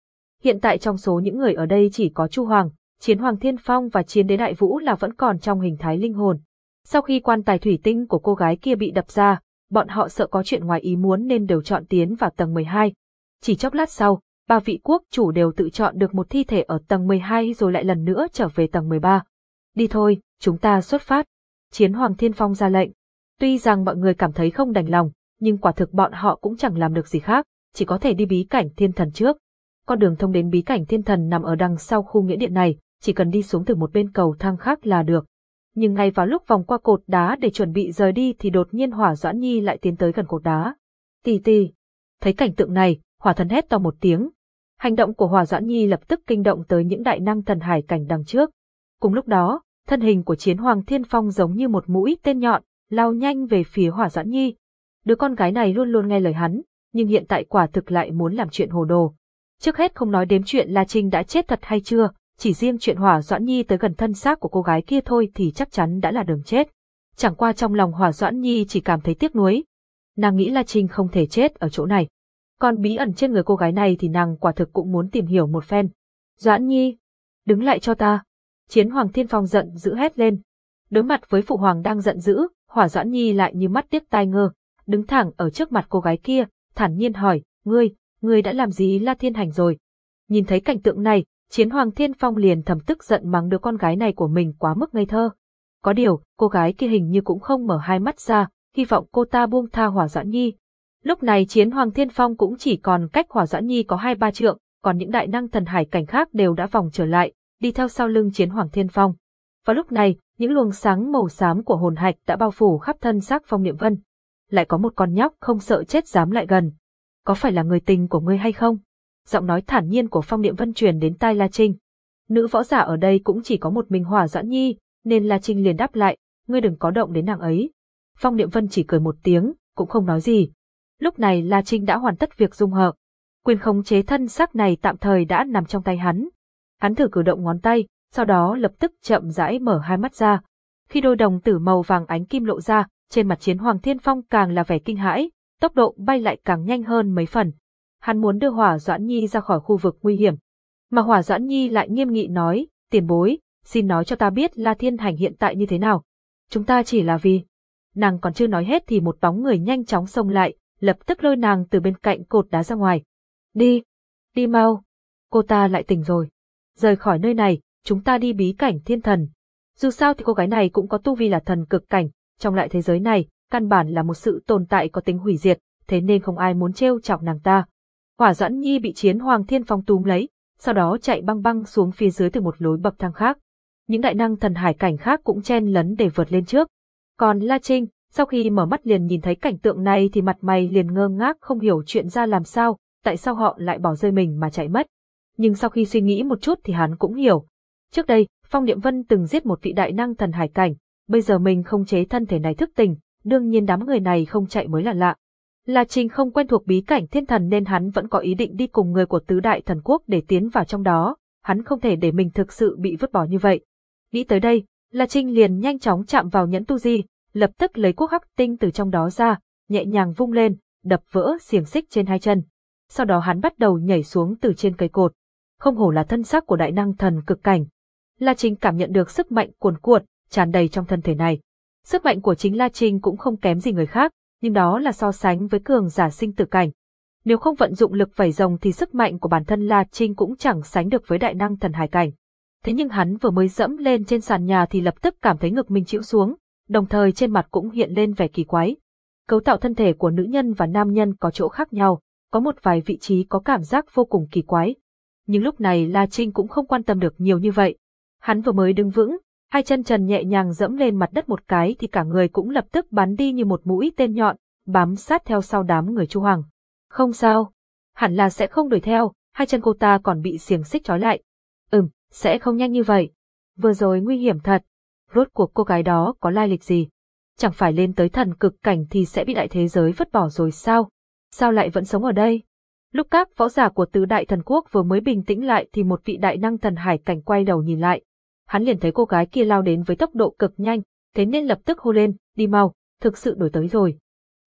Hiện tại trong số những người ở đây chỉ có Chu Hoàng, Chiến Hoàng Thiên Phong và Chiến Đế Đại Vũ là vẫn còn trong hình thái linh hồn. Sau khi quan tài thủy tinh của cô gái kia bị đập ra, bọn họ sợ có chuyện ngoài ý muốn nên đều chọn tiến vào tầng 12. Chỉ chốc lát sau, ba vị quốc chủ đều tự chọn được một thi thể ở tầng 12 rồi lại lần nữa trở về tầng 13. Đi thôi, chúng ta xuất phát. Chiến Hoàng Thiên Phong ra lệnh. Tuy rằng mọi người cảm thấy không đành lòng, nhưng quả thực bọn họ cũng chẳng làm được gì khác, chỉ có thể đi bí cảnh thiên thần trước. Con đường thông đến bí cảnh thiên thần nằm ở đằng sau khu nghĩa điện này, chỉ cần đi xuống từ một bên cầu thang khác là được. Nhưng ngay vào lúc vòng qua cột đá để chuẩn bị rời đi thì đột nhiên Hỏa Doãn Nhi lại tiến tới gần cột đá. Tì tì. Thấy cảnh tượng này, Hỏa thần hét to một tiếng. Hành động của Hỏa Doãn Nhi lập tức kinh động tới những đại năng thần hải cảnh đằng trước. Cùng lúc đó, thân hình của chiến hoàng thiên phong giống như một mũi tên nhọn, lao nhanh về phía hỏa doãn nhi. Đứa con gái này luôn luôn nghe lời hắn, nhưng hiện tại quả thực lại muốn làm chuyện hồ đồ. Trước hết không nói đếm chuyện La Trinh đã chết thật hay chưa, chỉ riêng chuyện hỏa doãn nhi tới gần thân xác của cô gái kia thôi thì chắc chắn đã là đường chết. Chẳng qua trong lòng hỏa doãn nhi chỉ cảm thấy tiếc nuối. Nàng nghĩ La Trinh không thể chết ở chỗ này. Còn bí ẩn trên người cô gái này thì nàng quả thực cũng muốn tìm hiểu một phen. Doãn nhi, đứng lại cho ta. Chiến Hoàng Thiên Phong giận dữ hét lên. Đối mặt với Phụ Hoàng đang giận dữ, Hỏa Doãn Nhi lại như mắt tiếc tai ngơ, đứng thẳng ở trước mặt cô gái kia, thản nhiên hỏi, ngươi, ngươi đã làm gì La Thiên Hành rồi? Nhìn thấy cảnh tượng này, Chiến Hoàng Thiên Phong liền thầm tức giận mắng đứa con gái này của mình quá mức ngây thơ. Có điều, cô gái kia hình như cũng không mở hai mắt ra, hy vọng cô ta buông tha Hỏa Doãn Nhi. Lúc này Chiến Hoàng Thiên Phong cũng chỉ còn cách Hỏa Doãn Nhi có hai ba trượng, còn những đại năng thần hải cảnh khác đều đã vòng trở lại, đi theo sau lưng chiến hoàng thiên phong. Và lúc này, những luồng sáng màu xám của hồn hạch đã bao phủ khắp thân xác phong niệm vân. Lại có một con nhóc không sợ chết dám lại gần. Có phải là người tình của ngươi hay không? Giọng nói thản nhiên của phong niệm vân truyền đến tai La Trinh. Nữ võ giả ở đây cũng chỉ có một mình hỏa doãn nhi, nên La Trinh liền đáp lại, ngươi đừng có động đến nàng ấy. Phong niệm vân chỉ cười một tiếng, cũng không nói gì. Lúc này La Trinh đã hoàn tất việc dung hợp. Quyền khống chế thân xác này tạm thời đã nằm trong tay hắn, Hắn thử cử động ngón tay, sau đó lập tức chậm rãi mở hai mắt ra. Khi đôi đồng tử màu vàng ánh kim lộ ra, trên mặt chiến Hoàng Thiên Phong càng là vẻ kinh hãi, tốc độ bay lại càng nhanh hơn mấy phần. Hắn muốn đưa Hỏa Doãn Nhi ra khỏi khu vực nguy hiểm. Mà Hỏa Doãn Nhi lại nghiêm nghị nói, tiền bối, xin nói cho ta biết La Thiên Hành hiện tại như thế nào. Chúng ta chỉ là vì... Nàng còn chưa nói hết thì một bóng người nhanh chóng xông lại, lập tức lôi nàng từ bên cạnh cột đá ra ngoài. Đi, đi mau. Cô ta lại tỉnh rồi. Rời khỏi nơi này, chúng ta đi bí cảnh thiên thần. Dù sao thì cô gái này cũng có tu vi là thần cực cảnh, trong lại thế giới này, căn bản là một sự tồn tại có tính hủy diệt, thế nên không ai muốn trêu chọc nàng ta. Hỏa Doãn Nhi bị chiến Hoàng Thiên Phong túm lấy, sau đó chạy băng băng xuống phía dưới từ một lối bậc thang khác. Những đại năng thần hải cảnh khác cũng chen lấn để vượt lên trước. Còn La Trinh, sau khi mở mắt liền nhìn thấy cảnh tượng này thì mặt mày liền ngơ ngác không hiểu chuyện ra làm sao, tại sao họ lại bỏ rơi mình mà chạy mất. Nhưng sau khi suy nghĩ một chút thì hắn cũng hiểu. Trước đây, Phong Niệm Vân từng giết một vị đại năng thần hải cảnh, bây giờ mình không chế thân thể này thức tỉnh, đương nhiên đám người này không chạy mới là lạ. La Trinh không quen thuộc bí cảnh thiên thần nên hắn vẫn có ý định đi cùng người của tứ đại thần quốc để tiến vào trong đó, hắn không thể để mình thực sự bị vứt bỏ như vậy. Nghĩ tới đây, La Trinh liền nhanh chóng chạm vào nhẫn tu di, lập tức lấy quốc hắc tinh từ trong đó ra, nhẹ nhàng vung lên, đập vỡ xiềng xích trên hai chân. Sau đó hắn bắt đầu nhảy xuống từ trên cây cột. Không hổ là thân xác của đại năng thần cực cảnh. La Trinh cảm nhận được sức mạnh cuồn cuộn, tràn đầy trong thân thể này. Sức mạnh của chính La Trinh cũng không kém gì người khác, nhưng đó là so sánh với cường giả sinh tử cảnh. Nếu không vận dụng lực vảy rồng thì sức mạnh của bản thân La Trinh cũng chẳng sánh được với đại năng thần hải cảnh. Thế nhưng hắn vừa mới dẫm lên trên sàn nhà thì lập tức cảm thấy ngực mình chịu xuống, đồng thời trên mặt cũng hiện lên vẻ kỳ quái. Cấu tạo thân thể của nữ nhân và nam nhân có chỗ khác nhau, có một vài vị trí có cảm giác vô cùng kỳ quái. Nhưng lúc này La Trinh cũng không quan tâm được nhiều như vậy. Hắn vừa mới đứng vững, hai chân trần nhẹ nhàng dẫm lên mặt đất một cái thì cả người cũng lập tức bắn đi như một mũi tên nhọn, bám sát theo sau đám người Chu Hoàng. Không sao, hẳn là sẽ không đuổi theo, hai chân cô ta còn bị xiềng xích trói lại. Ừm, sẽ không nhanh như vậy. Vừa rồi nguy hiểm thật. Rốt cuộc cô gái đó có lai lịch gì? Chẳng phải lên tới thần cực cảnh thì sẽ bị đại thế giới vứt bỏ rồi sao? Sao lại vẫn sống ở đây? Lúc các võ giả của tứ đại thần quốc vừa mới bình tĩnh lại thì một vị đại năng thần hải cảnh quay đầu nhìn lại. Hắn liền thấy cô gái kia lao đến với tốc độ cực nhanh, thế nên lập tức hô lên, đi mau, thực sự đổi tới rồi.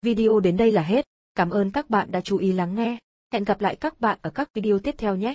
Video đến đây là hết, cảm ơn các bạn đã chú ý lắng nghe. Hẹn gặp lại các bạn ở các video tiếp theo nhé.